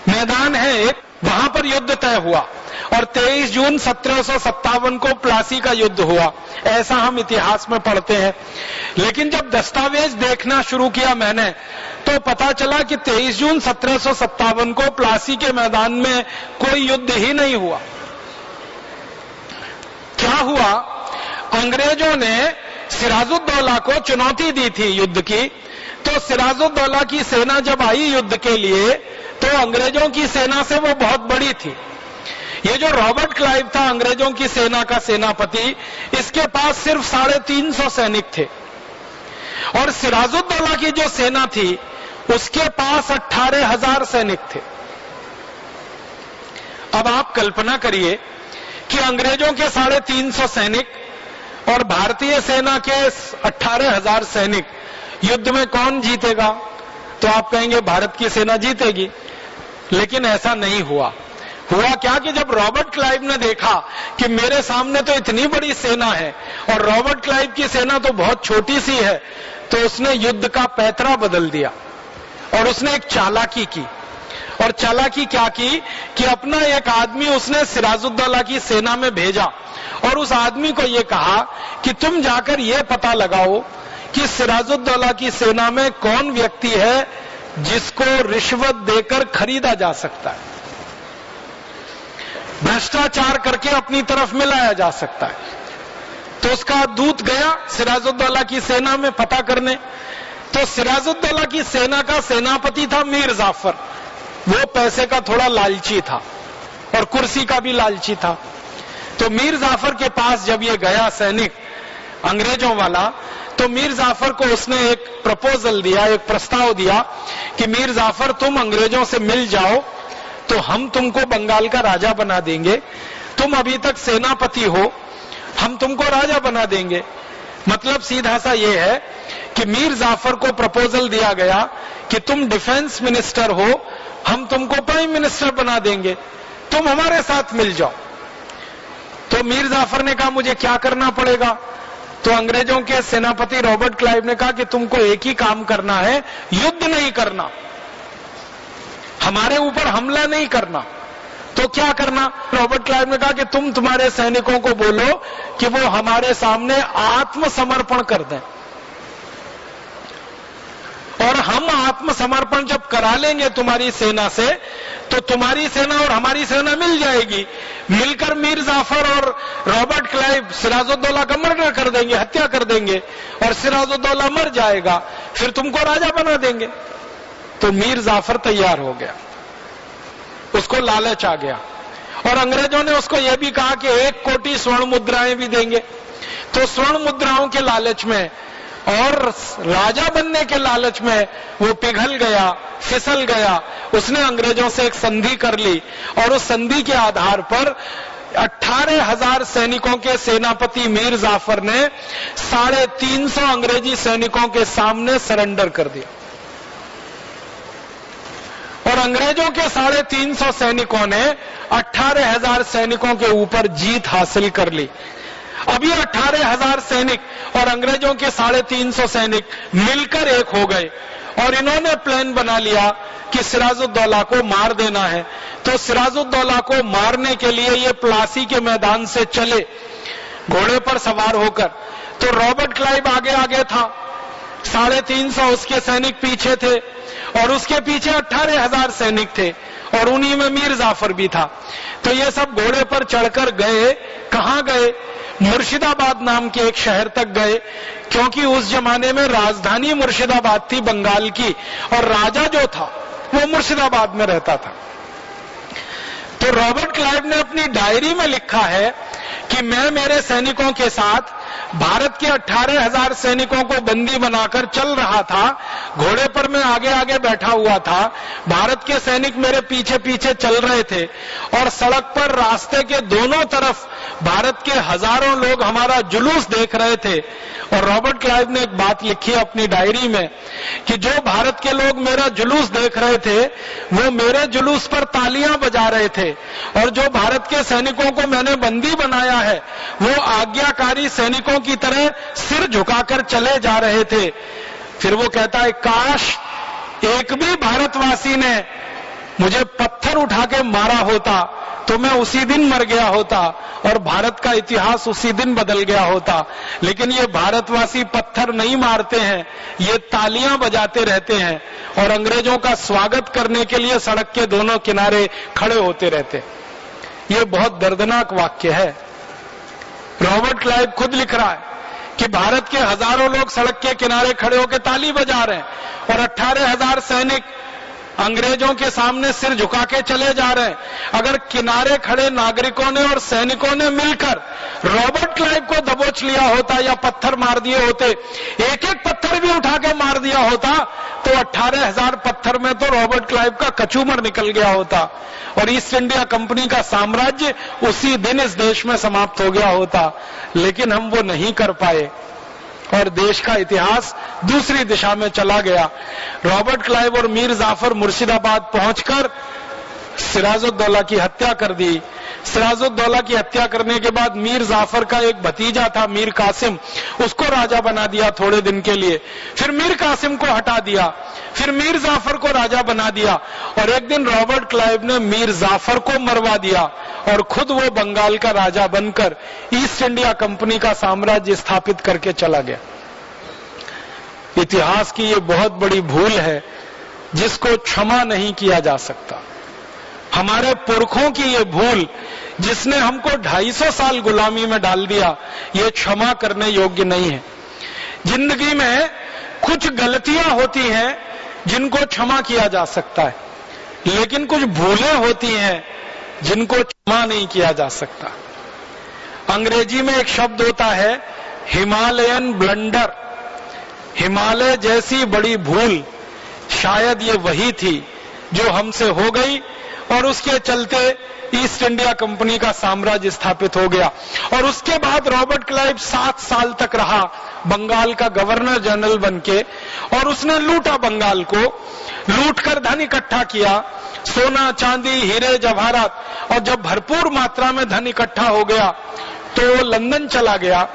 मैदान है एक वहाँ पर युद्ध तय हुआ और 23 जून सत्रह को प्लासी का युद्ध हुआ। ऐसा हम इतिहास में पढ़ते हैं। लेकिन जब दस्तावेज़ देखना शुरू किया मैंने तो पता चला कि 23 जून सत्रह को प्लासी के मैदान में कोई युद्ध ही नहीं हुआ। क्या हुआ? अंग्रेज़ों ने सिराजुद्दौला को चुनौती दी थी युद्ध की। तो सिराजुद्दौला की सेना जब आई युद्ध के लिए तो अंग्रेज़ों की सेना से वो बहुत बड़ी थी। ये जो रॉबर्ट क्लाइव था अंग्रेज़ों की सेना का सेनापति, इसके पास सिर्फ़ साढ़े तीन सौ सैनिक थे। और सिराजुद्दौला की जो सेना थी, उसके पास अट्ठारह हज़ार सैनिक थे। अब आप कल्पना करिए कि अंग्रेज़ों के साढ़े तीन सौ सैनिक और भारतीय सेना के अट्ठारह हज़ार सैनिक युद्ध में कौन जीतेगा? तो आप कहेंगे, भारत की सेना जीतेगी। लेकिन ऐसा नहीं हुआ। हुआ क्या कि जब रॉबर्ट क्लाइव ने देखा कि मेरे सामने तो इतनी बड़ी सेना है, और रॉबर्ट क्लाइव की सेना तो बहुत छोटी सी है तो उसने युद्ध का पैतरा बदल दिया, और उसने एक चालाकी की। और चालाकी क्या की? कि अपना एक आदमी उसने सिराजुद्दौला की सेना में भेजा, और उस आदमी को यह कहा कि तुम जाकर यह पता लगाओ कि सिराजुद्दौला की सेना में कौन व्यक्ति है जिसको रिश्वत देकर खरीदा जा सकता है? भ्रष्टाचार करके अपनी तरफ़ मिलाया जा सकता है। तो उसका दूत गया सिराजुद्दौला की सेना में पता करने। तो सिराजुद्दौला की सेना का सेनापति था मीर जाफ़र। वो पैसे का थोड़ा लालची था और कुर्सी का भी लालची था। तो मीर जाफ़र के पास जब ये गया सैनिक, अंग्रेज़ों वाला तो मीर जाफ़र को उसने एक प्रपोजल दिया, एक प्रस्ताव दिया कि मीर जाफ़र, तुम अंग्रेज़ों से मिल जाओ तो हम तुमको बंगाल का राजा बना देंगे। तुम अभी तक सेनापति हो, हम तुमको राजा बना देंगे। मतलब सीधा सा ये है कि मीर जाफ़र को प्रपोजल दिया गया कि तुम डिफेंस मिनिस्टर हो, हम तुमको प्राइम मिनिस्टर बना देंगे। तुम हमारे साथ मिल जाओ। तो मीर जाफ़र ने कहा, मुझे क्या करना पड़ेगा? तो अंग्रेज़ों के सेनापति रॉबर्ट क्लाइव ने कहा कि तुमको एक ही काम करना है, युद्ध नहीं करना। हमारे ऊपर हमला नहीं करना। तो क्या करना? रॉबर्ट क्लाइव ने कहा कि तुम तुम्हारे सैनिकों को बोलो कि वो हमारे सामने आत्मसमर्पण कर दें। और हम आत्मसमर्पण जब करा लेंगे तुम्हारी सेना से तो तुम्हारी सेना और हमारी सेना मिल जाएगी। मिलकर मीर जाफ़र और रॉबर्ट क्लाइव सिराजुद्दौला का मर्डर कर देंगे, हत्या कर देंगे और सिराजुद्दौला मर जाएगा, फिर तुमको राजा बना देंगे। तो मीर जाफ़र तैयार हो गया। उसको लालच आ गया। और अंग्रेज़ों ने उसको यह भी कहा कि एक कोटी स्वर्ण मुद्राएँ भी देंगे। तो स्वर्ण मुद्राओं के लालच में और राजा बनने के लालच में वो पिघल गया, फिसल गया। उसने अंग्रेज़ों से एक संधि कर ली और उस संधि के आधार पर अठारह हज़ार सैनिकों के सेनापति मीर जाफ़र ने साढ़े तीन सौ अंग्रेज़ी सैनिकों के सामने सरेंडर कर दिया। और अंग्रेज़ों के साढ़े तीन सौ सैनिकों ने अठारह हज़ार सैनिकों के ऊपर जीत हासिल कर ली। अभी अट्ठारह हज़ार सैनिक और अंग्रेज़ों के साढ़े तीन सौ सैनिक मिलकर एक हो गए और इन्होंने प्लान बना लिया कि सिराजुद्दौला को मार देना है। तो सिराजुद्दौला को मारने के लिए ये प्लासी के मैदान से चले, घोड़े पर सवार होकर। तो रॉबर्ट क्लाइव आगे आगे था। साढ़े तीन सौ उसके सैनिक पीछे थे और उसके पीछे अट्ठारह हज़ार सैनिक थे और उन्हीं में मीर जाफ़र भी था। तो ये सब घोड़े पर चढ़कर गए। कहाँ गए? मुर्शिदाबाद नाम के एक शहर तक गए, क्योंकि उस जमाने में राजधानी मुर्शिदाबाद थी बंगाल की, और राजा जो था, वो मुर्शिदाबाद में रहता था। तो रॉबर्ट क्लाइव ने अपनी डायरी में लिखा है कि मैं मेरे सैनिकों के साथ भारत के अठारह हज़ार सैनिकों को बंदी बनाकर चल रहा था, घोड़े पर मैं आगे आगे बैठा हुआ था, भारत के सैनिक मेरे पीछे पीछे चल रहे थे और सड़क पर रास्ते के दोनों तरफ़ भारत के हज़ारों लोग हमारा जुलूस देख रहे थे। और रॉबर्ट क्लाइव ने एक बात लिखी अपनी डायरी में कि जो भारत के लोग मेरा जुलूस देख रहे थे, वो मेरे जुलूस पर तालियाँ बजा रहे थे। और जो भारत के सैनिकों को मैंने बंदी बनाया है, वो आज्ञाकारी सैनिकों की तरह सिर झुकाकर चले जा रहे थे। फिर वो कहता है, काश एक भी भारतवासी ने मुझे पत्थर उठा के मारा होता तो मैं उसी दिन मर गया होता और भारत का इतिहास उसी दिन बदल गया होता। लेकिन ये भारतवासी पत्थर नहीं मारते हैं, ये तालियाँ बजाते रहते हैं और अंग्रेज़ों का स्वागत करने के लिए सड़क के दोनों किनारे खड़े होते रहते ये बहुत दर्दनाक वाक्य है। रॉबर्ट क्लाइव खुद लिख रहा है कि भारत के हज़ारों लोग सड़क के किनारे खड़े होकर ताली बजा रहे हैं और अट्ठारह हज़ार सैनिक अंग्रेज़ों के सामने सिर झुका के चले जा रहे हैं। अगर किनारे खड़े नागरिकों ने और सैनिकों ने मिलकर रॉबर्ट क्लाइव को दबोच लिया होता या पत्थर मार दिए होते एक एक पत्थर भी उठा के मार दिया होता तो अट्ठारह हज़ार पत्थर में तो रॉबर्ट क्लाइव का कचूमर निकल गया होता और ईस्ट इंडिया कंपनी का साम्राज्य उसी दिन इस देश में समाप्त हो गया होता। लेकिन हम वो नहीं कर पाए। और देश का इतिहास दूसरी दिशा में चला गया। रॉबर्ट क्लाइव और मीर जाफ़र मुर्शिदाबाद पहुंचकर सिराजुद्दौला की हत्या कर दी। सिराजुद्दौला की हत्या करने के बाद मीर जाफ़र का एक भतीजा था, मीर कासिम। उसको राजा बना दिया थोड़े दिन के लिए। फिर मीर कासिम को हटा दिया। फिर मीर जाफ़र को राजा बना दिया। और एक दिन रॉबर्ट क्लाइव ने मीर जाफ़र को मरवा दिया और खुद वो बंगाल का राजा बनकर ईस्ट इंडिया कंपनी का साम्राज्य स्थापित करके चला गया। इतिहास की ये बहुत बड़ी भूल है, जिसको क्षमा नहीं किया जा सकता। हमारे पुरखों की ये भूल, जिसने हमको 250 साल गुलामी में डाल दिया, ये क्षमा करने योग्य नहीं है। ज़िंदगी में कुछ गलतियाँ होती हैं, जिनको क्षमा किया जा सकता है। लेकिन कुछ भूलें होती हैं, जिनको क्षमा नहीं किया जा सकता। अंग्रेज़ी में एक शब्द होता है, हिमालयन ब्लंडर। हिमालय जैसी बड़ी भूल, शायद ये वही थी, जो हमसे हो गई और उसके चलते ईस्ट इंडिया कंपनी का साम्राज्य स्थापित हो गया। और उसके बाद रॉबर्ट क्लाइव सात साल तक रहा बंगाल का गवर्नर जनरल बन के और उसने लूटा बंगाल को। लूट कर धन इकट्ठा किया। सोना, चांदी, हीरे, जवाहरात। और जब भरपूर मात्रा में धन इकट्ठा हो गया तो वो लंदन चला गया।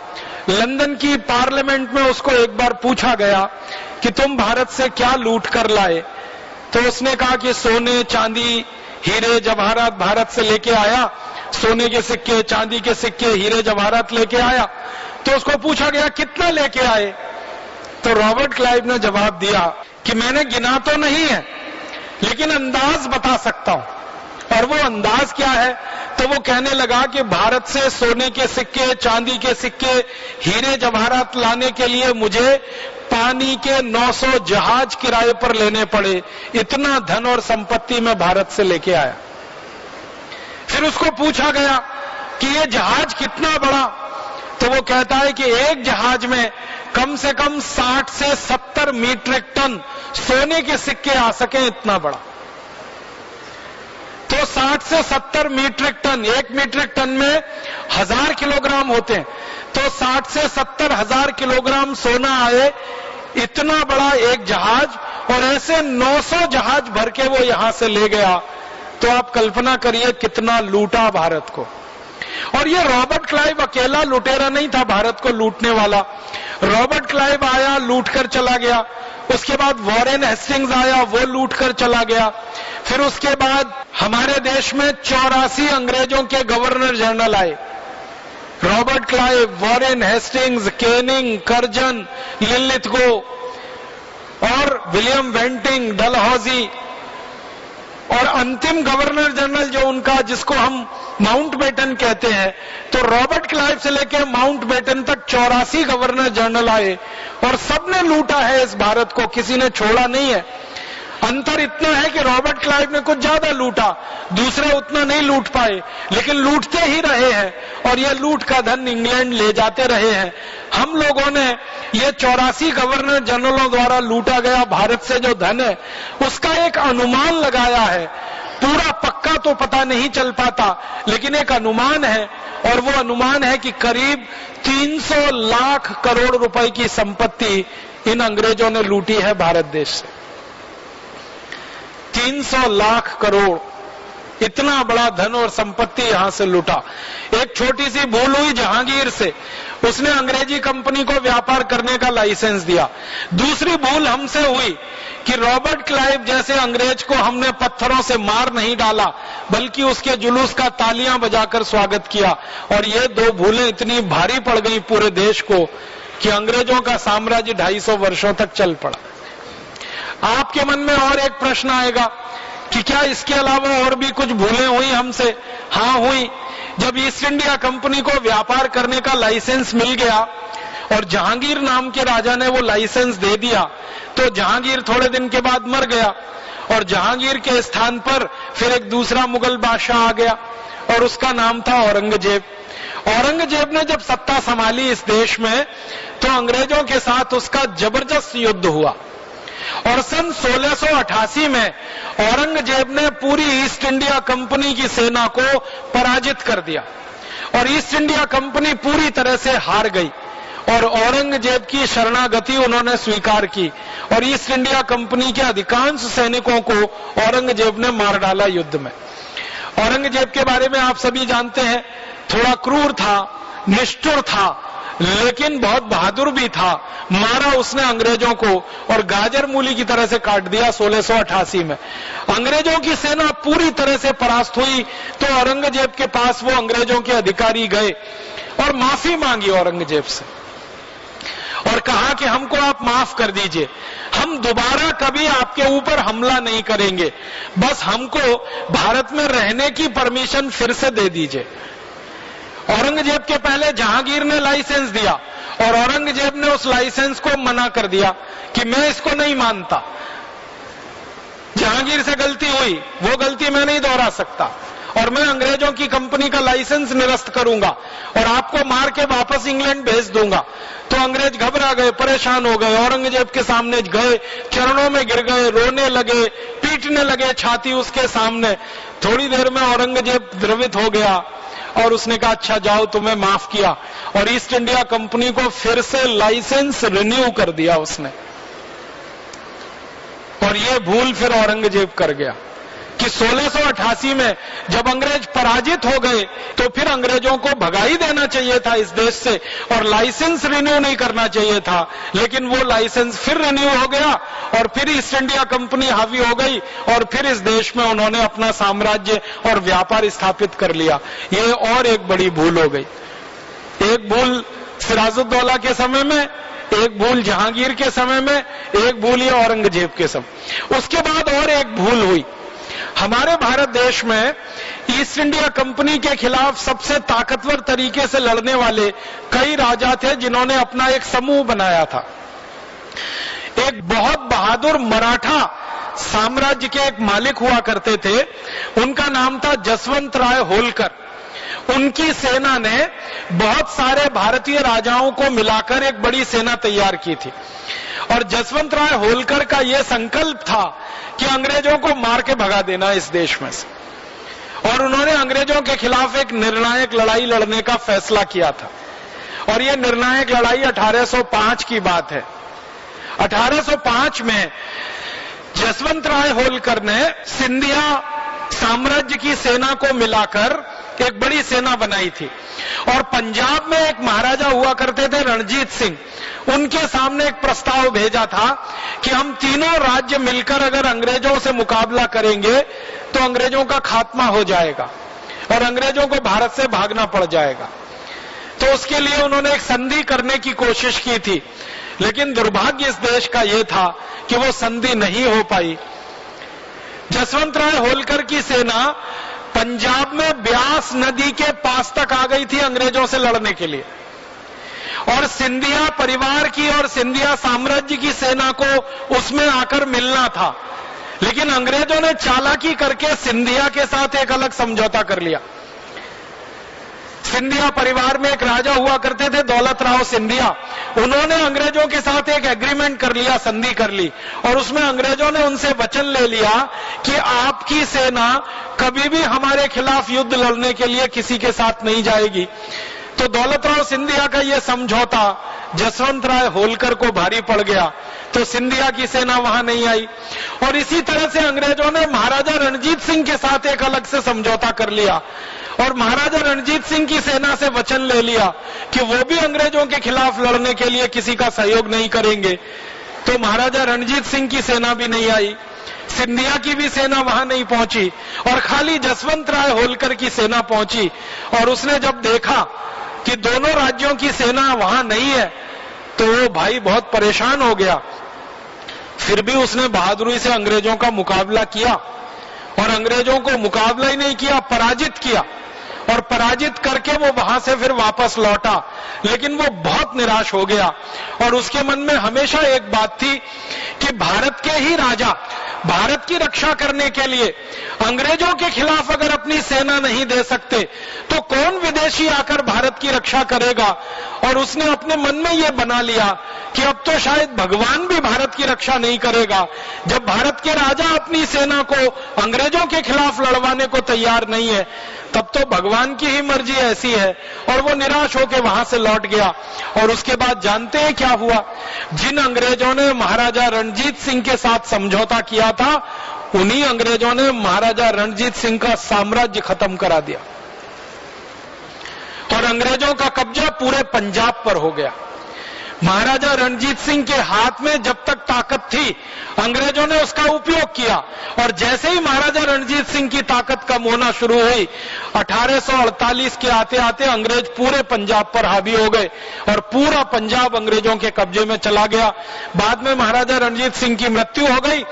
लंदन की पार्लियामेंट में उसको एक बार पूछा गया कि तुम भारत से क्या लूट कर लाए? तो उसने कहा कि सोने, चांदी हीरे जवाहरात भारत से लेके आया, सोने के सिक्के, चांदी के सिक्के, हीरे जवाहरात लेके आया। तो उसको पूछा गया, कितना लेके आए? तो रॉबर्ट क्लाइव ने जवाब दिया कि मैंने गिना तो नहीं है, लेकिन अंदाज बता सकता हूँ। और वो अंदाज क्या है? तो वो कहने लगा कि भारत से सोने के सिक्के, चांदी के सिक्के, हीरे जवाहरात लाने के लिए मुझे पानी के 900 जहाज़ किराए पर लेने पड़े। इतना धन और संपत्ति में भारत से लेके आया। फिर उसको पूछा गया कि ये जहाज़ कितना बड़ा? तो वो कहता है कि एक जहाज़ में कम से कम 60 से 70 मीट्रिक टन सोने के सिक्के आ सके, इतना बड़ा। तो 60 से 70 मीट्रिक टन, एक मीट्रिक टन में हज़ार किलोग्राम होते हैं। तो 60 से 70 हज़ार किलोग्राम सोना आए, इतना बड़ा एक जहाज़, और ऐसे 900 जहाज़ भर के वो यहाँ से ले गया। तो आप कल्पना करिए कितना लूटा भारत को। और ये रॉबर्ट क्लाइव अकेला लुटेरा नहीं था, भारत को लूटने वाला। रॉबर्ट क्लाइव आया लूट कर चला गया। उसके बाद वॉरेन हेस्टिंग्स आया, वो लूट कर चला गया। फिर उसके बाद हमारे देश में चौरासी अंग्रेज़ों के गवर्नर जनरल आए। Robert Clive, Warren Hastings, Canning, Curzon Linlithgow और विलियम वेंटिंग, डलहौजी और अंतिम गवर्नर जनरल जो उनका, जिसको हम माउंट बेटन कहते हैं तो रॉबर्ट क्लाइव से लेकर माउंट बेटन तक चौरासी गवर्नर जनरल आए और सबने लूटा है इस भारत को, किसी ने छोड़ा नहीं है। अंतर इतना है कि रॉबर्ट क्लाइव ने कुछ ज़्यादा लूटा, दूसरे उतना नहीं लूट पाए, लेकिन लूटते ही रहे हैं, और ये लूट का धन इंग्लैंड ले जाते रहे हैं। हम लोगों ने ये चौरासी गवर्नर जनरलों द्वारा लूटा गया भारत से जो धन है, उसका एक अनुमान लगाया है। पूरा पक्का तो पता नहीं चल पाता, लेकिन एक अनुमान है, और वो अनुमान है कि करीब 300 लाख करोड़ रुपए की संपत्ति इन अंग्रेज़ों ने लूटी है भारत देश से। 300 लाख करोड़। इतना बड़ा धन और संपत्ति यहाँ से लूटा। एक छोटी सी भूल हुई जहांगीर से। उसने अंग्रेज़ी कंपनी को व्यापार करने का लाइसेंस दिया। दूसरी भूल हमसे हुई कि रॉबर्ट क्लाइव जैसे अंग्रेज़ को हमने पत्थरों से मार नहीं डाला, बल्कि उसके जुलूस का तालियाँ बजाकर स्वागत किया। और ये दो भूलें इतनी भारी पड़ गई पूरे देश को कि अंग्रेज़ों का साम्राज्य 250 वर्षों तक चल पड़ा। आपके मन में और एक प्रश्न आएगा कि क्या इसके अलावा और भी कुछ भूलें हुई हमसे? हाँ हुई। जब ईस्ट इंडिया कंपनी को व्यापार करने का लाइसेंस मिल गया और जहांगीर नाम के राजा ने वो लाइसेंस दे दिया तो जहांगीर थोड़े दिन के बाद मर गया और जहांगीर के स्थान पर फिर एक दूसरा मुगल बादशाह आ गया और उसका नाम था औरंगज़ेब। औरंगज़ेब ने जब सत्ता संभाली इस देश में तो अंग्रेज़ों के साथ उसका ज़बरदस्त युद्ध हुआ। और सन 1688 में औरंगज़ेब ने पूरी ईस्ट इंडिया कंपनी की सेना को पराजित कर दिया। और ईस्ट इंडिया कंपनी पूरी तरह से हार गई। और औरंगज़ेब की शरणागति उन्होंने स्वीकार की। और ईस्ट इंडिया कंपनी के अधिकांश सैनिकों को औरंगज़ेब ने मार डाला युद्ध में। औरंगज़ेब के बारे में आप सभी जानते हैं, थोड़ा क्रूर था, निष्ठुर था लेकिन बहुत बहादुर भी था। मारा उसने अंग्रेज़ों को और गाजर मूली की तरह से काट दिया 1688 में। अंग्रेज़ों की सेना पूरी तरह से परास्त हुई तो औरंगज़ेब के पास वो अंग्रेज़ों के अधिकारी गए और माफ़ी मांगी औरंगज़ेब से। और कहा कि हमको आप माफ़ कर दीजिए। हम दोबारा कभी आपके ऊपर हमला नहीं करेंगे। बस हमको भारत में रहने की परमिशन फिर से दे दीजिए। औरंगज़ेब के पहले जहांगीर ने लाइसेंस दिया और औरंगज़ेब ने उस लाइसेंस को मना कर दिया कि मैं इसको नहीं मानता। जहांगीर से गलती हुई, वो गलती मैं नहीं दोहरा सकता। और मैं अंग्रेज़ों की कंपनी का लाइसेंस निरस्त करूँगा और आपको मार के वापस इंग्लैंड भेज दूँगा। तो अंग्रेज़ घबरा गए, परेशान हो गए, औरंगज़ेब के सामने गए, चरणों में गिर गए, रोने लगे, पीटने लगे छाती उसके सामने। थोड़ी देर में औरंगज़ेब द्रवित हो गया। और उसने कहा अच्छा जाओ, तुम्हें माफ़ किया। और ईस्ट इंडिया कंपनी को फिर से लाइसेंस रिन्यू कर दिया उसने। और ये भूल फिर औरंगज़ेब कर गया। कि 1688 में जब अंग्रेज़ पराजित हो गए तो फिर अंग्रेज़ों को भगाई देना चाहिए था इस देश से और लाइसेंस रिन्यू नहीं करना चाहिए था। लेकिन वो लाइसेंस फिर रिन्यू हो गया और फिर ईस्ट इंडिया कंपनी हावी हो गई और फिर इस देश में उन्होंने अपना साम्राज्य और व्यापार स्थापित कर लिया। ये और एक बड़ी भूल हो गई। एक भूल सिराजुद्दौला के समय में, एक भूल जहांगीर के समय में, एक भूल ये औरंगज़ेब के समय। उसके बाद और एक भूल हुई। हमारे भारत देश में ईस्ट इंडिया कंपनी के खिलाफ सबसे ताकतवर तरीके से लड़ने वाले कई राजा थे, जिन्होंने अपना एक समूह बनाया था। एक बहुत बहादुर मराठा साम्राज्य के एक मालिक हुआ करते थे। उनका नाम था जसवंत राय होलकर। उनकी सेना ने बहुत सारे भारतीय राजाओं को मिलाकर एक बड़ी सेना तैयार की थी। और जसवंत राय होलकर का यह संकल्प था कि अंग्रेज़ों को मार के भगा देना इस देश में से। और उन्होंने अंग्रेज़ों के खिलाफ एक निर्णायक लड़ाई लड़ने का फैसला किया था। और यह निर्णायक लड़ाई 1805 की बात है। 1805 में जसवंत राय होलकर ने सिंधिया साम्राज्य की सेना को मिलाकर एक बड़ी सेना बनाई थी। और पंजाब में एक महाराजा हुआ करते थे, रणजीत सिंह। उनके सामने एक प्रस्ताव भेजा था कि हम तीनों राज्य मिलकर अगर अंग्रेज़ों से मुकाबला करेंगे तो अंग्रेज़ों का खात्मा हो जाएगा और अंग्रेज़ों को भारत से भागना पड़ जाएगा। तो उसके लिए उन्होंने एक संधि करने की कोशिश की थी। लेकिन दुर्भाग्य इस देश का यह था कि वो संधि नहीं हो पाई। जसवंत राय होलकर की सेना पंजाब में ब्यास नदी के पास तक आ गई थी अंग्रेज़ों से लड़ने के लिए। और सिंधिया परिवार की और सिंधिया साम्राज्य की सेना को उसमें आकर मिलना था। लेकिन अंग्रेज़ों ने चालाकी करके सिंधिया के साथ एक अलग समझौता कर लिया। सिंधिया परिवार में एक राजा हुआ करते थे, दौलत राव सिंधिया। उन्होंने अंग्रेज़ों के साथ एक एग्रीमेंट कर लिया, संधि कर ली। और उसमें अंग्रेज़ों ने उनसे वचन ले लिया कि आपकी सेना कभी भी हमारे खिलाफ युद्ध लड़ने के लिए किसी के साथ नहीं जाएगी। तो दौलत राव सिंधिया का यह समझौता जसवंत राय होलकर को भारी पड़ गया। तो सिंधिया की सेना वहाँ नहीं आई। और इसी तरह से अंग्रेज़ों ने महाराजा रणजीत सिंह के साथ एक अलग से समझौता कर लिया। और महाराजा रणजीत सिंह की सेना से वचन ले लिया कि वो भी अंग्रेज़ों के खिलाफ लड़ने के लिए किसी का सहयोग नहीं करेंगे। तो महाराजा रणजीत सिंह की सेना भी नहीं आई, सिंधिया की भी सेना वहाँ नहीं पहुँची, और खाली जसवंत राय होलकर की सेना पहुँची, और उसने जब देखा कि दोनों राज्यों की सेना वहाँ नहीं है तो वो भाई बहुत परेशान हो गया। फिर भी उसने बहादुरी से अंग्रेज़ों का मुकाबला किया। और अंग्रेज़ों को मुकाबला ही नहीं किया पराजित किया। और पराजित करके वो वहाँ से फिर वापस लौटा। लेकिन वो बहुत निराश हो गया। और उसके मन में हमेशा एक बात थी कि भारत के ही राजा, भारत की रक्षा करने के लिए अंग्रेज़ों के खिलाफ अगर अपनी सेना नहीं दे सकते तो कौन विदेशी आकर भारत की रक्षा करेगा? और उसने अपने मन में यह बना लिया कि अब तो शायद भगवान भी भारत की रक्षा नहीं करेगा। जब भारत के राजा अपनी सेना को अंग्रेज़ों के खिलाफ लड़वाने को तैयार नहीं है, तब तो भगवान की ही मर्ज़ी ऐसी है। और वो निराश होकर वहाँ से लौट गया। और उसके बाद जानते हैं क्या हुआ? जिन अंग्रेज़ों ने महाराजा रणजीत सिंह के साथ समझौता किया था, उन्हीं अंग्रेज़ों ने महाराजा रणजीत सिंह का साम्राज्य खत्म करा दिया। और अंग्रेज़ों का कब्जा पूरे पंजाब पर हो गया। महाराजा रणजीत सिंह के हाथ में जब तक ताकत थी, अंग्रेज़ों ने उसका उपयोग किया। और जैसे ही महाराजा रणजीत सिंह की ताकत कम होना शुरू हुई 1848 के आते आते अंग्रेज़ पूरे पंजाब पर हावी हो गए और पूरा पंजाब अंग्रेज़ों के कब्जे में चला गया। बाद में महाराजा रणजीत सिंह की मृत्यु हो गई।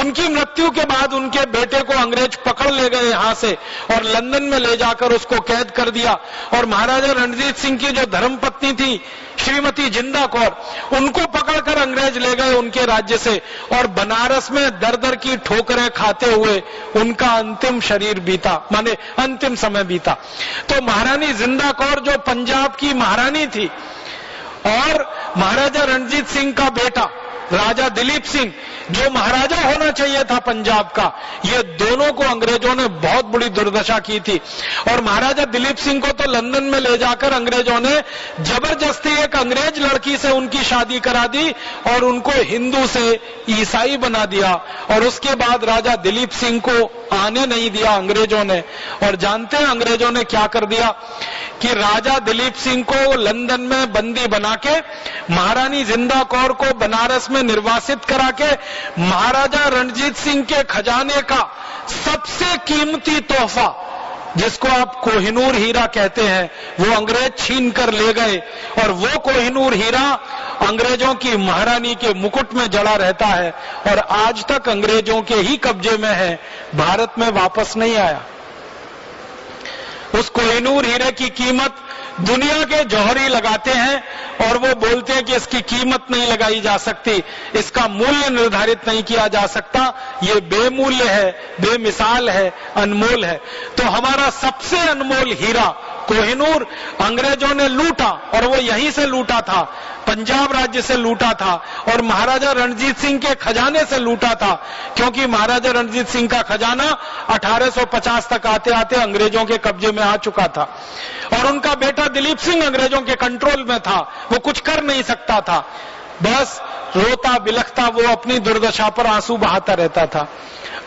उनकी मृत्यु के बाद उनके बेटे को अंग्रेज़ पकड़ ले गए यहाँ से और लंदन में ले जाकर उसको कैद कर दिया। और महाराजा रणजीत सिंह की जो धर्मपत्नी थी श्रीमती ज़िंदा कौर, उनको पकड़कर अंग्रेज़ ले गए उनके राज्य से और बनारस में दर दर की ठोकरें खाते हुए उनका अंतिम शरीर बीता, माने अंतिम समय बीता। तो महारानी ज़िंदा कौर जो पंजाब की महारानी थी और महाराजा रणजीत सिंह का बेटा राजा दिलीप सिंह, जो महाराजा होना चाहिए था पंजाब का, ये दोनों को अंग्रेज़ों ने बहुत बड़ी दुर्दशा की थी। और महाराजा दिलीप सिंह को तो लंदन में ले जाकर अंग्रेज़ों ने ज़बरदस्ती एक अंग्रेज़ लड़की से उनकी शादी करा दी और उनको हिंदू से ईसाई बना दिया। और उसके बाद राजा दिलीप सिंह को आने नहीं दिया अंग्रेज़ों ने। और जानते हैं अंग्रेज़ों ने क्या कर दिया? कि राजा दिलीप सिंह को लंदन में बंदी बना के महारानी ज़िंदा कौर को बनारस में निर्वासित करा के महाराजा रणजीत सिंह के खजाने का सबसे कीमती तोहफा, जिसको आप कोहिनूर हीरा कहते हैं, वो अंग्रेज़ छीन कर ले गए। और वो कोहिनूर हीरा अंग्रेज़ों की महारानी के मुकुट में जड़ा रहता है और आज तक अंग्रेज़ों के ही कब्जे में है। भारत में वापस नहीं आया। उस कोहिनूर हीरे की कीमत दुनिया के जौहरी लगाते हैं और वो बोलते हैं कि इसकी कीमत नहीं लगाई जा सकती, इसका मूल्य निर्धारित नहीं किया जा सकता। ये बेमूल्य है, बेमिसाल है, अनमोल है। तो हमारा सबसे अनमोल हीरा कोहिनूर अंग्रेज़ों ने लूटा और वो यहीं से लूटा था, पंजाब राज्य से लूटा था और महाराजा रणजीत सिंह के खजाने से लूटा था, क्योंकि महाराजा रणजीत सिंह का खजाना 1850 तक आते आते अंग्रेज़ों के कब्जे में आ चुका था। और उनका बेटा दिलीप सिंह अंग्रेज़ों के कंट्रोल में था, वो कुछ कर नहीं सकता था। बस रोता बिलखता वो अपनी दुर्दशा पर आँसू बहाता रहता था।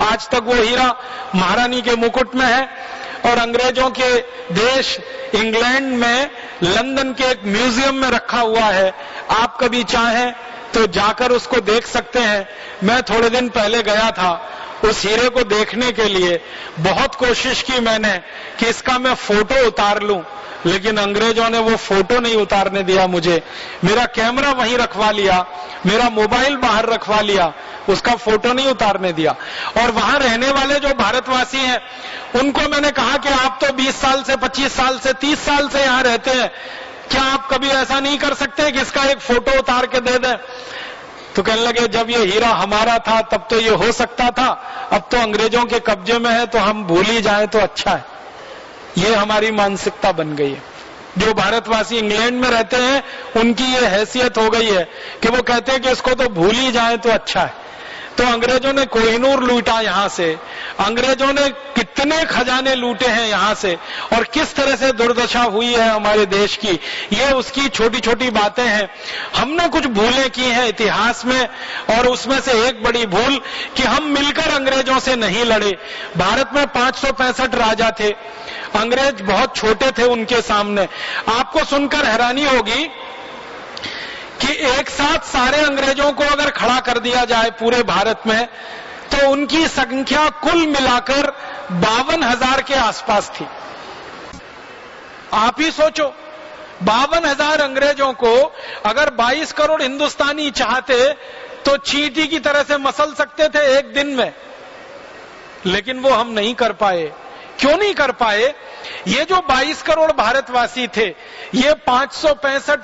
आज तक वो हीरा महारानी के मुकुट में है और अंग्रेज़ों के देश इंग्लैंड में लंदन के एक म्यूज़ियम में रखा हुआ है। आप कभी चाहें तो जाकर उसको देख सकते हैं। मैं थोड़े दिन पहले गया था। उस हीरे को देखने के लिए बहुत कोशिश की मैंने कि इसका मैं फ़ोटो उतार लूँ, लेकिन अंग्रेज़ों ने वो फ़ोटो नहीं उतारने दिया मुझे। मेरा कैमरा वहीं रखवा लिया, मेरा मोबाइल बाहर रखवा लिया, उसका फ़ोटो नहीं उतारने दिया। और वहाँ रहने वाले जो भारतवासी हैं, उनको मैंने कहा कि आप तो 20 साल से 25 साल से 30 साल से यहाँ रहते हैं। क्या आप कभी ऐसा नहीं कर सकते कि इसका एक फ़ोटो उतार के दे दें? तो कहने लगे, जब ये हीरा हमारा था, तब तो ये हो सकता था। अब तो अंग्रेज़ों के कब्जे में है तो हम भूल ही जाए तो अच्छा है। ये हमारी मानसिकता बन गई है। जो भारतवासी इंग्लैंड में रहते हैं, उनकी ये हैसियत हो गई है कि वो कहते हैं कि इसको तो भूल ही जाए तो अच्छा है। तो अंग्रेज़ों ने कोहिनूर लूटा यहाँ से। अंग्रेज़ों ने कितने खजाने लूटे हैं यहाँ से और किस तरह से दुर्दशा हुई है हमारे देश की, ये उसकी छोटी छोटी बातें हैं। हमने कुछ भूलें की हैं इतिहास में और उसमें से एक बड़ी भूल कि हम मिलकर अंग्रेज़ों से नहीं लड़े। भारत में पाँच राजा थे। अंग्रेज़ बहुत छोटे थे उनके सामने। आपको सुनकर हैरानी होगी कि एक साथ सारे अंग्रेज़ों को अगर खड़ा कर दिया जाए पूरे भारत में तो उनकी संख्या कुल मिलाकर बावन हज़ार के आसपास थी। आप ही सोचो, बावन हज़ार अंग्रेज़ों को अगर 22 करोड़ हिंदुस्तानी चाहते तो चींटी की तरह से मसल सकते थे एक दिन में, लेकिन वो हम नहीं कर पाए। क्यों नहीं कर पाए? ये जो 22 करोड़ भारतवासी थे, ये पाँच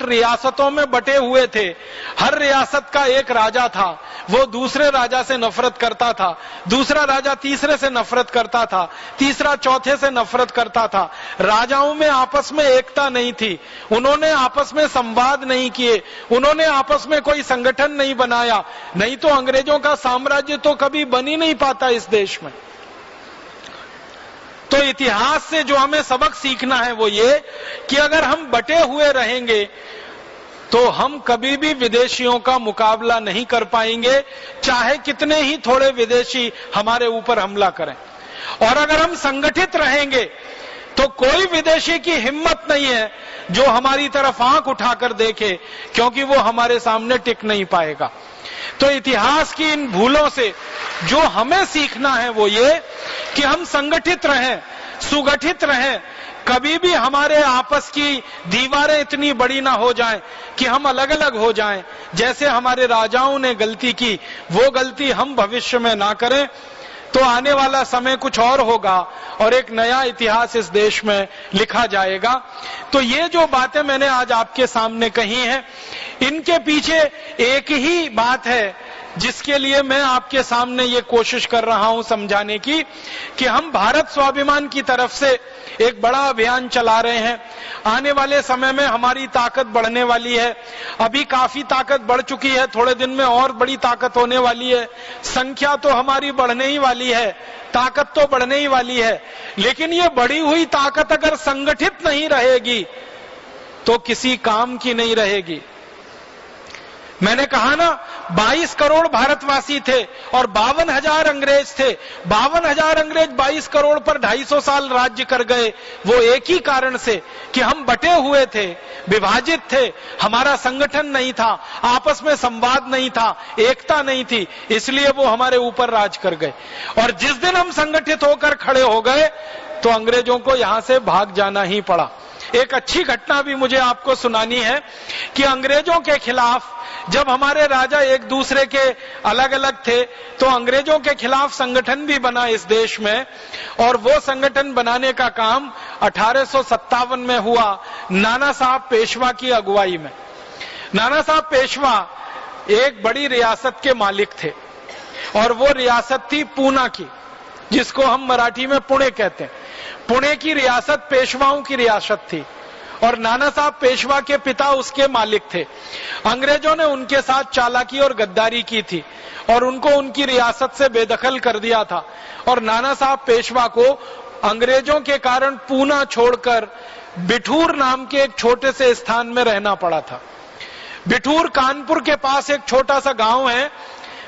रियासतों में बटे हुए थे। हर रियासत का एक राजा था। वो दूसरे राजा से नफरत करता था। दूसरा राजा तीसरे से नफरत करता था। तीसरा चौथे से नफरत करता था। राजाओं में आपस में एकता नहीं थी। उन्होंने आपस में संवाद नहीं किए। उन्होंने आपस में कोई संगठन नहीं बनाया। नहीं तो अंग्रेज़ों का साम्राज्य तो कभी बन ही नहीं पाता इस देश में। तो इतिहास से जो हमें सबक सीखना है वो ये कि अगर हम बटे हुए रहेंगे तो हम कभी भी विदेशियों का मुकाबला नहीं कर पाएँगे, चाहे कितने ही थोड़े विदेशी हमारे ऊपर हमला करें। और अगर हम संगठित रहेंगे तो कोई विदेशी की हिम्मत नहीं है जो हमारी तरफ़ आँख उठाकर देखे, क्योंकि वो हमारे सामने टिक नहीं पाएगा। तो इतिहास की इन भूलों से जो हमें सीखना है वो ये कि हम संगठित रहें, सुगठित रहें। कभी भी हमारे आपस की दीवारें इतनी बड़ी ना हो जाएँ कि हम अलग अलग हो जाएँ। जैसे हमारे राजाओं ने गलती की, वो गलती हम भविष्य में ना करें। तो आने वाला समय कुछ और होगा और एक नया इतिहास इस देश में लिखा जाएगा। तो ये जो बातें मैंने आज आपके सामने कही हैं, इनके पीछे एक ही बात है जिसके लिए मैं आपके सामने ये कोशिश कर रहा हूँ समझाने की, कि हम भारत स्वाभिमान की तरफ़ से एक बड़ा अभियान चला रहे हैं। आने वाले समय में हमारी ताकत बढ़ने वाली है। अभी काफ़ी ताकत बढ़ चुकी है, थोड़े दिन में और बड़ी ताकत होने वाली है। संख्या तो हमारी बढ़ने ही वाली है, ताकत तो बढ़ने ही वाली है। लेकिन ये बढ़ी हुई ताकत अगर संगठित नहीं रहेगी तो किसी काम की नहीं रहेगी। मैंने कहा ना 22 करोड़ भारतवासी थे और बावन हज़ार अंग्रेज़ थे। बावन हज़ार अंग्रेज़ 22 करोड़ पर 250 साल राज्य कर गए। वो एक ही कारण से कि हम बटे हुए थे, विभाजित थे। हमारा संगठन नहीं था, आपस में संवाद नहीं था, एकता नहीं थी। इसलिए वो हमारे ऊपर राज कर गए। और जिस दिन हम संगठित होकर खड़े हो गए तो अंग्रेज़ों को यहाँ से भाग जाना ही पड़ा। एक अच्छी घटना भी मुझे आपको सुनानी है कि अंग्रेज़ों के खिलाफ, जब हमारे राजा एक दूसरे के अलग अलग थे तो अंग्रेज़ों के खिलाफ संगठन भी बना इस देश में, और वो संगठन बनाने का काम अठारह सौ सत्तावन में हुआ, नाना साहब पेशवा की अगुवाई में। नाना साहब पेशवा एक बड़ी रियासत के मालिक थे, और वो रियासत थी पूना की, जिसको हम मराठी में पुणे कहते हैं। पुणे की रियासत पेशवाओं की रियासत थी और नाना साहब पेशवा के पिता उसके मालिक थे। अंग्रेज़ों ने उनके साथ चालाकी और गद्दारी की थी और उनको उनकी रियासत से बेदखल कर दिया था और नाना साहब पेशवा को अंग्रेज़ों के कारण पूना छोड़कर बिठूर नाम के एक छोटे से स्थान में रहना पड़ा था। बिठूर कानपुर के पास एक छोटा सा गाँव है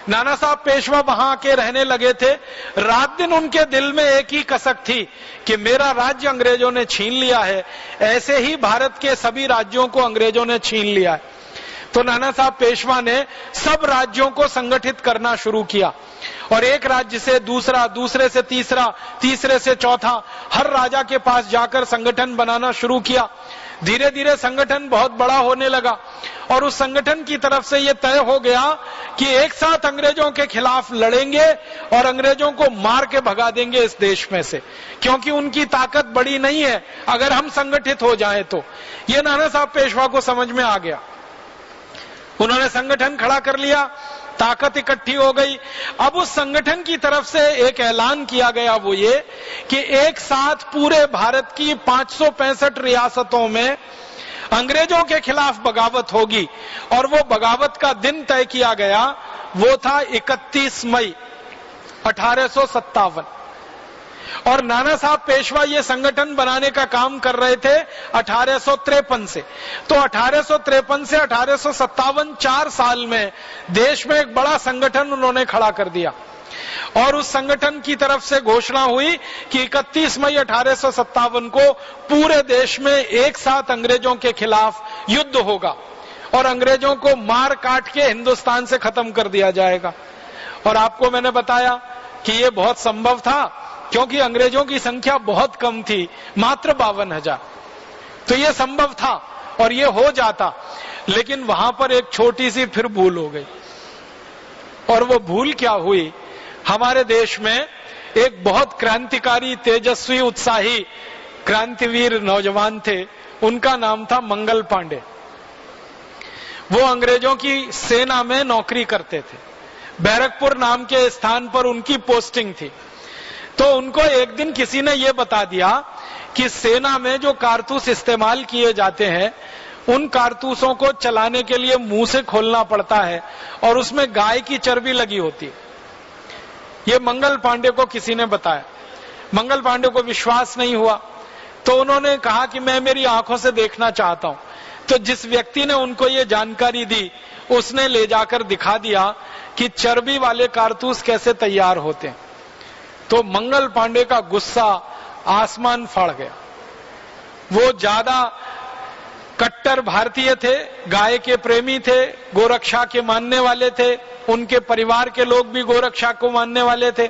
नाना साहब पेशवा वहाँ के रहने लगे थे। रात दिन उनके दिल में एक ही कसक थी कि मेरा राज्य अंग्रेज़ों ने छीन लिया है। ऐसे ही भारत के सभी राज्यों को अंग्रेज़ों ने छीन लिया है। तो नाना साहब पेशवा ने सब राज्यों को संगठित करना शुरू किया। और एक राज्य से दूसरा, दूसरे से तीसरा, तीसरे से चौथा, हर राजा के पास जाकर संगठन बनाना शुरू किया। धीरे धीरे संगठन बहुत बड़ा होने लगा और उस संगठन की तरफ़ से यह तय हो गया कि एक साथ अंग्रेज़ों के खिलाफ लड़ेंगे और अंग्रेज़ों को मार के भगा देंगे इस देश में से। क्योंकि उनकी ताकत बड़ी नहीं है, अगर हम संगठित हो जाए तो। ये नाना साहब पेशवा को समझ में आ गया। उन्होंने संगठन खड़ा कर लिया ताकत इकट्ठी हो गई। अब उस संगठन की तरफ़ से एक ऐलान किया गया वो ये कि एक साथ पूरे भारत की पाँच रियासतों में अंग्रेज़ों के खिलाफ बगावत होगी और वो बगावत का दिन तय किया गया, वो था 31 मई, अठारह सौ सत्तावन। और नाना साहब पेशवा ये संगठन बनाने का काम कर रहे थे अठारह से तो अठारह से अठारह चार साल में देश में एक बड़ा संगठन उन्होंने खड़ा कर दिया। और उस संगठन की तरफ़ से घोषणा हुई कि 31 मई अठारह को पूरे देश में एक साथ अंग्रेज़ों के खिलाफ युद्ध होगा और अंग्रेज़ों को मार काट के हिंदुस्तान से खत्म कर दिया जाएगा। और आपको मैंने बताया कि ये बहुत संभव था क्योंकि अंग्रेज़ों की संख्या बहुत कम थी, मात्र बावन हज़ार। तो ये संभव था और ये हो जाता, लेकिन वहाँ पर एक छोटी सी फिर भूल हो गई। और वो भूल क्या हुई? हमारे देश में एक बहुत क्रांतिकारी, तेजस्वी, उत्साही क्रांतिवीर नौजवान थे। उनका नाम था मंगल पांडे। वो अंग्रेज़ों की सेना में नौकरी करते थे। बैरकपुर नाम के स्थान पर उनकी पोस्टिंग थी। तो उनको एक दिन किसी ने यह बता दिया कि सेना में जो कारतूस इस्तेमाल किए जाते हैं, उन कारतूसों को चलाने के लिए मुँह से खोलना पड़ता है और उसमें गाय की चर्बी लगी होती। ये मंगल पांडे को किसी ने बताया। मंगल पांडे को विश्वास नहीं हुआ। तो उन्होंने कहा कि मैं मेरी आँखों से देखना चाहता हूँ। तो जिस व्यक्ति ने उनको ये जानकारी दी, उसने ले जाकर दिखा दिया कि चर्बी वाले कारतूस कैसे तैयार होते हैं। तो मंगल पांडे का गुस्सा आसमान फाड़ गया। वो ज़्यादा कट्टर भारतीय थे, गाय के प्रेमी थे, गोरक्षा के मानने वाले थे, उनके परिवार के लोग भी गोरक्षा को मानने वाले थे।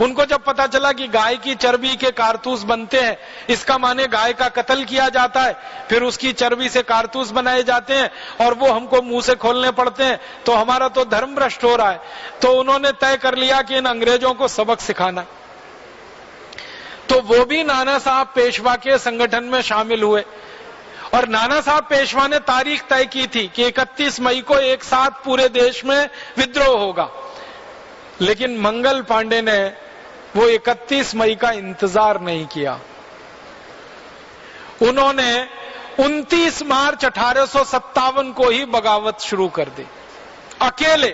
उनको जब पता चला कि गाय की चर्बी के कारतूस बनते हैं, इसका माने गाय का कत्ल किया जाता है, फिर उसकी चर्बी से कारतूस बनाए जाते हैं और वो हमको मुँह से खोलने पड़ते हैं तो हमारा तो धर्म भ्रष्ट हो रहा है। तो उन्होंने तय कर लिया कि इन अंग्रेज़ों को सबक सिखाना। तो वो भी नाना साहब पेशवा के संगठन में शामिल हुए। और नाना साहब पेशवा ने तारीख तय की थी कि 31 मई को एक साथ पूरे देश में विद्रोह होगा। लेकिन मंगल पांडे ने वो 31 मई का इंतज़ार नहीं किया। उन्होंने 29 मार्च अठारह सौ सत्तावन को ही बगावत शुरू कर दी। अकेले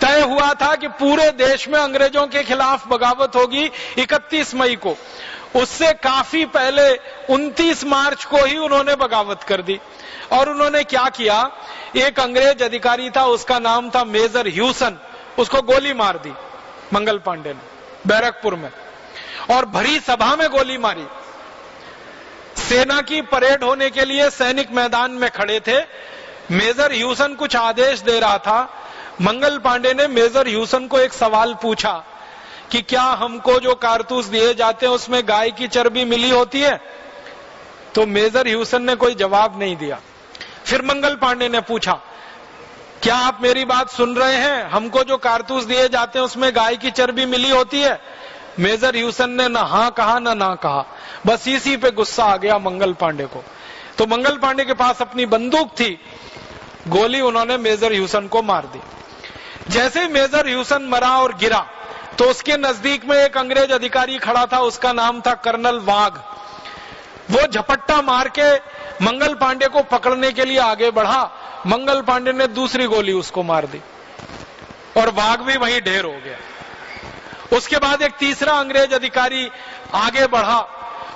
तय हुआ था कि पूरे देश में अंग्रेज़ों के खिलाफ बगावत होगी 31 मई को। उससे काफ़ी पहले 29 मार्च को ही उन्होंने बगावत कर दी। और उन्होंने क्या किया? एक अंग्रेज़ अधिकारी था, उसका नाम था मेजर ह्यूसन। उसको गोली मार दी, मंगल पांडे ने, बैरकपुर में। और भरी सभा में गोली मारी। सेना की परेड होने के लिए सैनिक मैदान में खड़े थे। मेजर ह्यूसन कुछ आदेश दे रहा था। मंगल पांडे ने मेजर ह्यूसन को एक सवाल पूछा कि क्या हमको जो कारतूस दिए जाते हैं उसमें गाय की चर्बी मिली होती है? तो मेजर ह्यूसन ने कोई जवाब नहीं दिया। फिर मंगल पांडे ने पूछा, क्या आप मेरी बात सुन रहे हैं? हमको जो कारतूस दिए जाते हैं उसमें गाय की चर्बी मिली होती है? मेजर ह्यूसन ने ना हाँ कहा, ना ना कहा। बस इसी पे गुस्सा आ गया मंगल पांडे को। तो मंगल पांडे के पास अपनी बंदूक थी। गोली उन्होंने मेजर ह्यूसन को मार दी। जैसे मेजर ह्यूसन मरा और गिरा तो उसके नज़दीक में एक अंग्रेज़ अधिकारी खड़ा था, उसका नाम था कर्नल वाघ। वो झपट्टा मार के मंगल पांडे को पकड़ने के लिए आगे बढ़ा। मंगल पांडे ने दूसरी गोली उसको मार दी और वाघ भी वहीं ढेर हो गया। उसके बाद एक तीसरा अंग्रेज़ अधिकारी आगे बढ़ा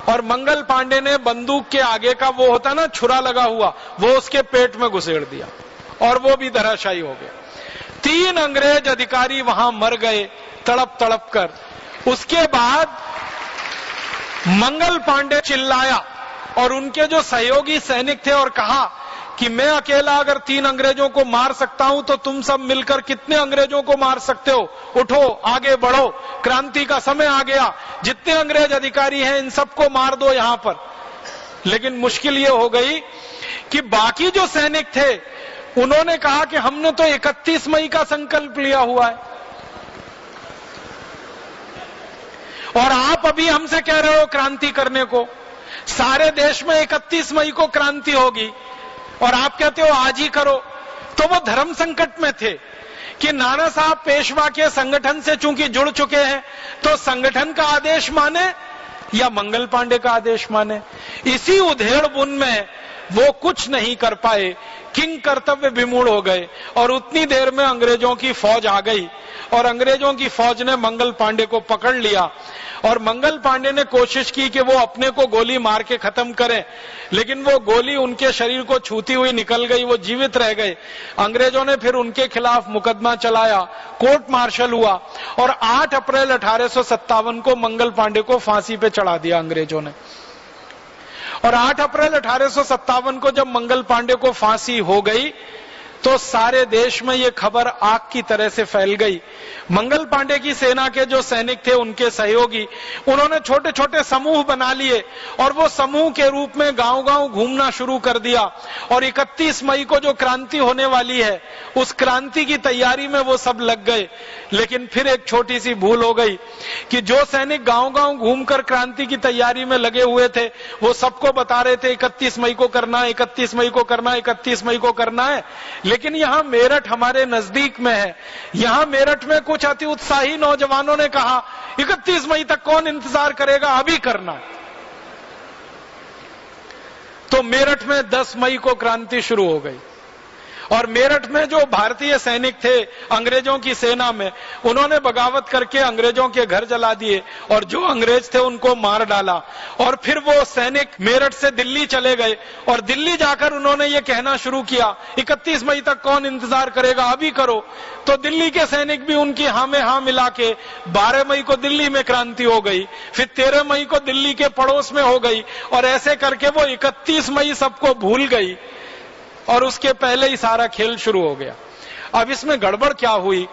और मंगल पांडे ने बंदूक के आगे का वो होता ना छुरा लगा हुआ, वो उसके पेट में घुसेड़ दिया और वो भी धराशायी हो गया। तीन अंग्रेज़ अधिकारी वहाँ मर गए तड़प तड़प कर। उसके बाद मंगल पांडे चिल्लाया और उनके जो सहयोगी सैनिक थे और कहा कि मैं अकेला अगर तीन अंग्रेज़ों को मार सकता हूँ तो तुम सब मिलकर कितने अंग्रेज़ों को मार सकते हो? उठो, आगे बढ़ो। क्रांति का समय आ गया। जितने अंग्रेज़ अधिकारी हैं, इन सबको मार दो यहाँ पर। लेकिन मुश्किल ये हो गई कि बाकी जो सैनिक थे उन्होंने कहा कि हमने तो 31 मई का संकल्प लिया हुआ है। और आप अभी हमसे कह रहे हो क्रांति करने को। सारे देश में 31 मई को क्रांति होगी। और आप कहते हो आज ही करो। तो वो धर्म संकट में थे कि नाना साहब पेशवा के संगठन से चूँकि जुड़ चुके हैं तो संगठन का आदेश माने या मंगल पांडे का आदेश माने। इसी उधेड़ बुन में वो कुछ नहीं कर पाए। किंग कर्तव्य विमूढ़ हो गए और उतनी देर में अंग्रेज़ों की फौज आ गई और अंग्रेज़ों की फौज ने मंगल पांडे को पकड़ लिया और मंगल पांडे ने कोशिश की कि वो अपने को गोली मार के खत्म करें, लेकिन वो गोली उनके शरीर को छूती हुई निकल गई, वो जीवित रह गए। अंग्रेज़ों ने फिर उनके खिलाफ मुकदमा चलाया, कोर्ट मार्शल हुआ और 8 अप्रैल अठारह सौ सत्तावन को मंगल पांडे को फांसी पे चढ़ा दिया अंग्रेज़ों ने। और 8 अप्रैल अठारह सौ सत्तावन को जब मंगल पांडे को फांसी हो गई तो सारे देश में ये खबर आग की तरह से फैल गई। मंगल पांडे की सेना के जो सैनिक थे, उनके सहयोगी, उन्होंने छोटे छोटे समूह बना लिए और वो समूह के रूप में गाँव गाँव घूमना शुरू कर दिया। और 31 मई को जो क्रांति होने वाली है, उस क्रांति की तैयारी में वो सब लग गए। लेकिन फिर एक छोटी सी भूल हो गई कि जो सैनिक गाँव गाँव घूमकर क्रांति की तैयारी में लगे हुए थे, वो सबको बता रहे थे, इकतीस मई को करना है, इकतीस मई को करना है, इकतीस मई को करना है। लेकिन यहाँ मेरठ हमारे नज़दीक में है। यहाँ मेरठ में कुछ अति उत्साही नौजवानों ने कहा, इकतीस मई तक कौन इंतज़ार करेगा? अभी करना तो मेरठ में 10 मई को क्रांति शुरू हो गई। और मेरठ में जो भारतीय सैनिक थे अंग्रेज़ों की सेना में, उन्होंने बगावत करके अंग्रेज़ों के घर जला दिए और जो अंग्रेज़ थे उनको मार डाला। और फिर वो सैनिक मेरठ से दिल्ली चले गए और दिल्ली जाकर उन्होंने ये कहना शुरू किया 31 मई तक कौन इंतज़ार करेगा? अभी करो। तो दिल्ली के सैनिक भी उनकी हाँ में हाँ मिला के बारह मई को दिल्ली में क्रांति हो गई, फिर तेरह मई को दिल्ली के पड़ोस में हो गई और ऐसे करके वो इकतीस मई सबको भूल गई। और उसके पहले ही सारा खेल शुरू हो गया। अब इसमें गड़बड़ क्या हुई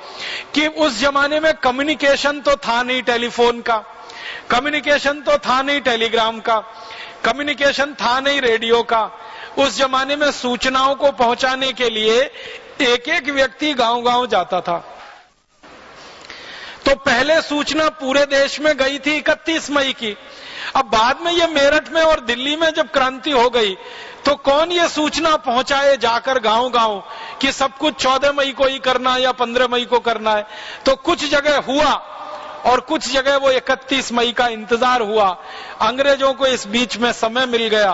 कि उस जमाने में कम्युनिकेशन तो था नहीं टेलीफोन का कम्युनिकेशन तो था नहीं टेलीग्राम का कम्युनिकेशन था नहीं रेडियो का। उस जमाने में सूचनाओं को पहुँचाने के लिए एक एक व्यक्ति गाँव गाँव जाता था। तो पहले सूचना पूरे देश में गई थी इकतीस मई की। अब बाद में ये मेरठ में और दिल्ली में जब क्रांति हो गई तो कौन ये सूचना पहुँचाए जाकर गाँव गाँव कि सब कुछ चौदह मई को ही करना है या पंद्रह मई को करना है? तो कुछ जगह हुआ और कुछ जगह वो इकतीस मई का इंतज़ार हुआ। अंग्रेज़ों को इस बीच में समय मिल गया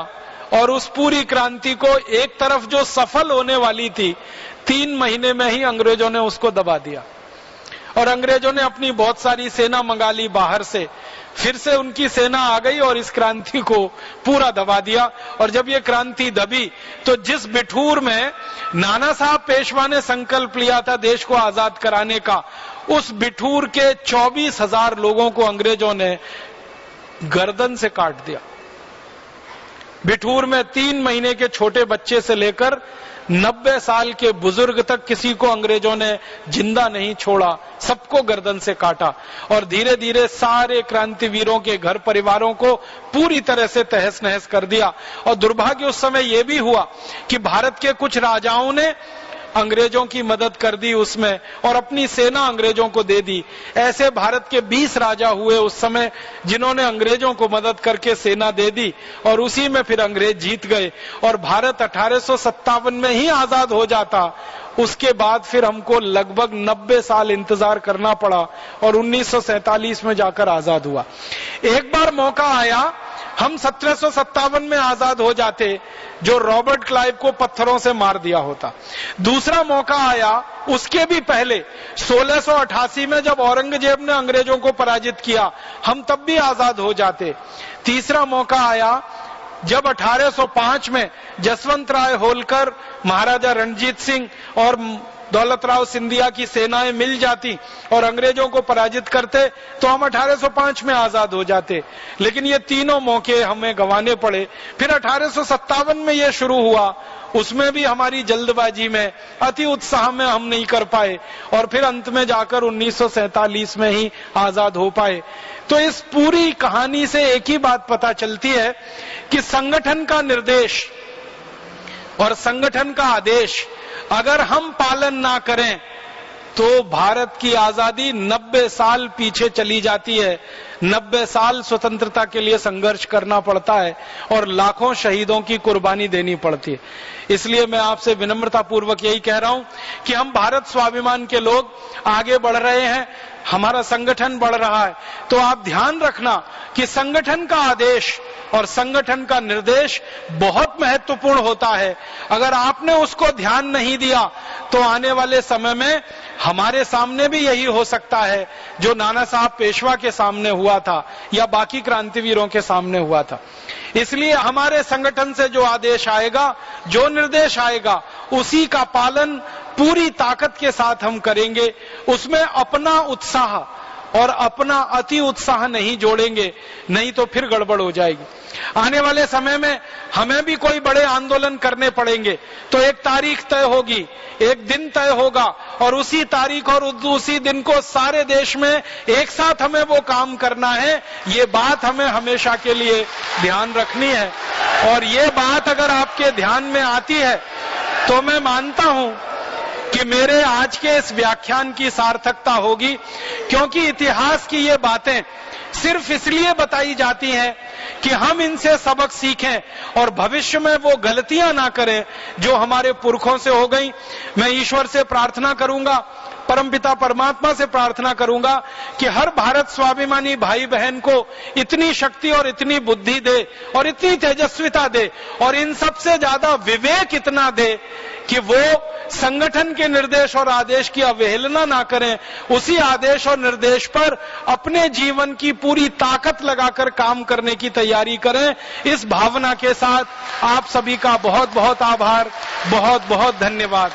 और उस पूरी क्रांति को एक तरफ़ जो सफल होने वाली थी, तीन महीने में ही अंग्रेज़ों ने उसको दबा दिया। और अंग्रेज़ों ने अपनी बहुत सारी सेना मंगा ली बाहर से। फिर से उनकी सेना आ गई और इस क्रांति को पूरा दबा दिया। और जब ये क्रांति दबी तो जिस बिठूर में नाना साहब पेशवा ने संकल्प लिया था देश को आज़ाद कराने का, उस बिठूर के चौबीस हज़ार लोगों को अंग्रेज़ों ने गर्दन से काट दिया। बिठूर में तीन महीने के छोटे बच्चे से लेकर नब्बे साल के बुज़ुर्ग तक किसी को अंग्रेज़ों ने ज़िंदा नहीं छोड़ा, सबको गर्दन से काटा और धीरे धीरे सारे क्रांतिवीरों के घर परिवारों को पूरी तरह से तहस नहस कर दिया। और दुर्भाग्य उस समय यह भी हुआ कि भारत के कुछ राजाओं ने अंग्रेज़ों की मदद कर दी उसमें और अपनी सेना अंग्रेज़ों को दे दी। ऐसे भारत के 20 राजा हुए उस समय जिन्होंने अंग्रेज़ों को मदद करके सेना दे दी और उसी में फिर अंग्रेज़ जीत गए और भारत अठारह सौ सत्तावन में ही आज़ाद हो जाता। उसके बाद फिर हमको लगभग 90 साल इंतज़ार करना पड़ा और उन्नीस में जाकर आज़ाद हुआ। एक बार मौका आया हम सत्रह में आज़ाद हो जाते, जो रॉबर्ट क्लाइव को पत्थरों से मार दिया होता। दूसरा मौका आया, उसके भी पहले 1688 में जब औरंगज़ेब ने अंग्रेज़ों को पराजित किया, हम तब भी आज़ाद हो जाते। तीसरा मौका आया, जब 1805 में जसवंत राय होलकर, महाराजा रणजीत सिंह और दौलत राव सिंधिया की सेनाएँ मिल जाती और अंग्रेज़ों को पराजित करते तो हम 1805 में आज़ाद हो जाते। लेकिन ये तीनों मौके हमें गंवाने पड़े। फिर अठारह में ये शुरू हुआ। उसमें भी हमारी जल्दबाजी में अति उत्साह में हम नहीं कर पाए और फिर अंत में जाकर उन्नीस में ही आज़ाद हो पाए। तो इस पूरी कहानी से एक ही बात पता चलती है कि संगठन का निर्देश और संगठन का आदेश अगर हम पालन ना करें तो भारत की आज़ादी 90 साल पीछे चली जाती है। नब्बे साल स्वतंत्रता के लिए संघर्ष करना पड़ता है और लाखों शहीदों की कुर्बानी देनी पड़ती है। इसलिए मैं आपसे विनम्रता पूर्वक यही कह रहा हूँ कि हम भारत स्वाभिमान के लोग आगे बढ़ रहे हैं। हमारा संगठन बढ़ रहा है। तो आप ध्यान रखना कि संगठन का आदेश और संगठन का निर्देश बहुत महत्वपूर्ण होता है। अगर आपने उसको ध्यान नहीं दिया तो आने वाले समय में हमारे सामने भी यही हो सकता है, जो नाना साहब पेशवा के सामने हुआ था या बाकी क्रांतिवीरों के सामने हुआ था। इसलिए हमारे संगठन से जो आदेश आएगा, जो निर्देश आएगा, उसी का पालन पूरी ताकत के साथ हम करेंगे, उसमें अपना उत्साह और अपना अति उत्साह नहीं जोड़ेंगे, नहीं तो फिर गड़बड़ हो जाएगी। आने वाले समय में हमें भी कोई बड़े आंदोलन करने पड़ेंगे तो एक तारीख तय होगी, एक दिन तय होगा, और उसी तारीख और उसी दिन को सारे देश में एक साथ हमें वो काम करना है, ये बात हमें हमेशा के लिए ध्यान रखनी है। और ये बात अगर आपके ध्यान में आती है तो मैं मानता हूँ कि मेरे आज के इस व्याख्यान की सार्थकता होगी, क्योंकि इतिहास की ये बातें सिर्फ़ इसलिए बताई जाती हैं कि हम इनसे सबक सीखें और भविष्य में वो गलतियाँ ना करें जो हमारे पुरखों से हो गई। मैं ईश्वर से प्रार्थना करूँगा परमपिता परमात्मा से प्रार्थना करूँगा कि हर भारत स्वाभिमानी भाई बहन को इतनी शक्ति और इतनी बुद्धि दे और इतनी तेजस्विता दे और इन सबसे ज़्यादा विवेक इतना दे कि वो संगठन के निर्देश और आदेश की अवहेलना ना करें। उसी आदेश और निर्देश पर अपने जीवन की पूरी ताकत लगाकर काम करने की तैयारी करें। इस भावना के साथ आप सभी का बहुत बहुत आभार बहुत बहुत धन्यवाद।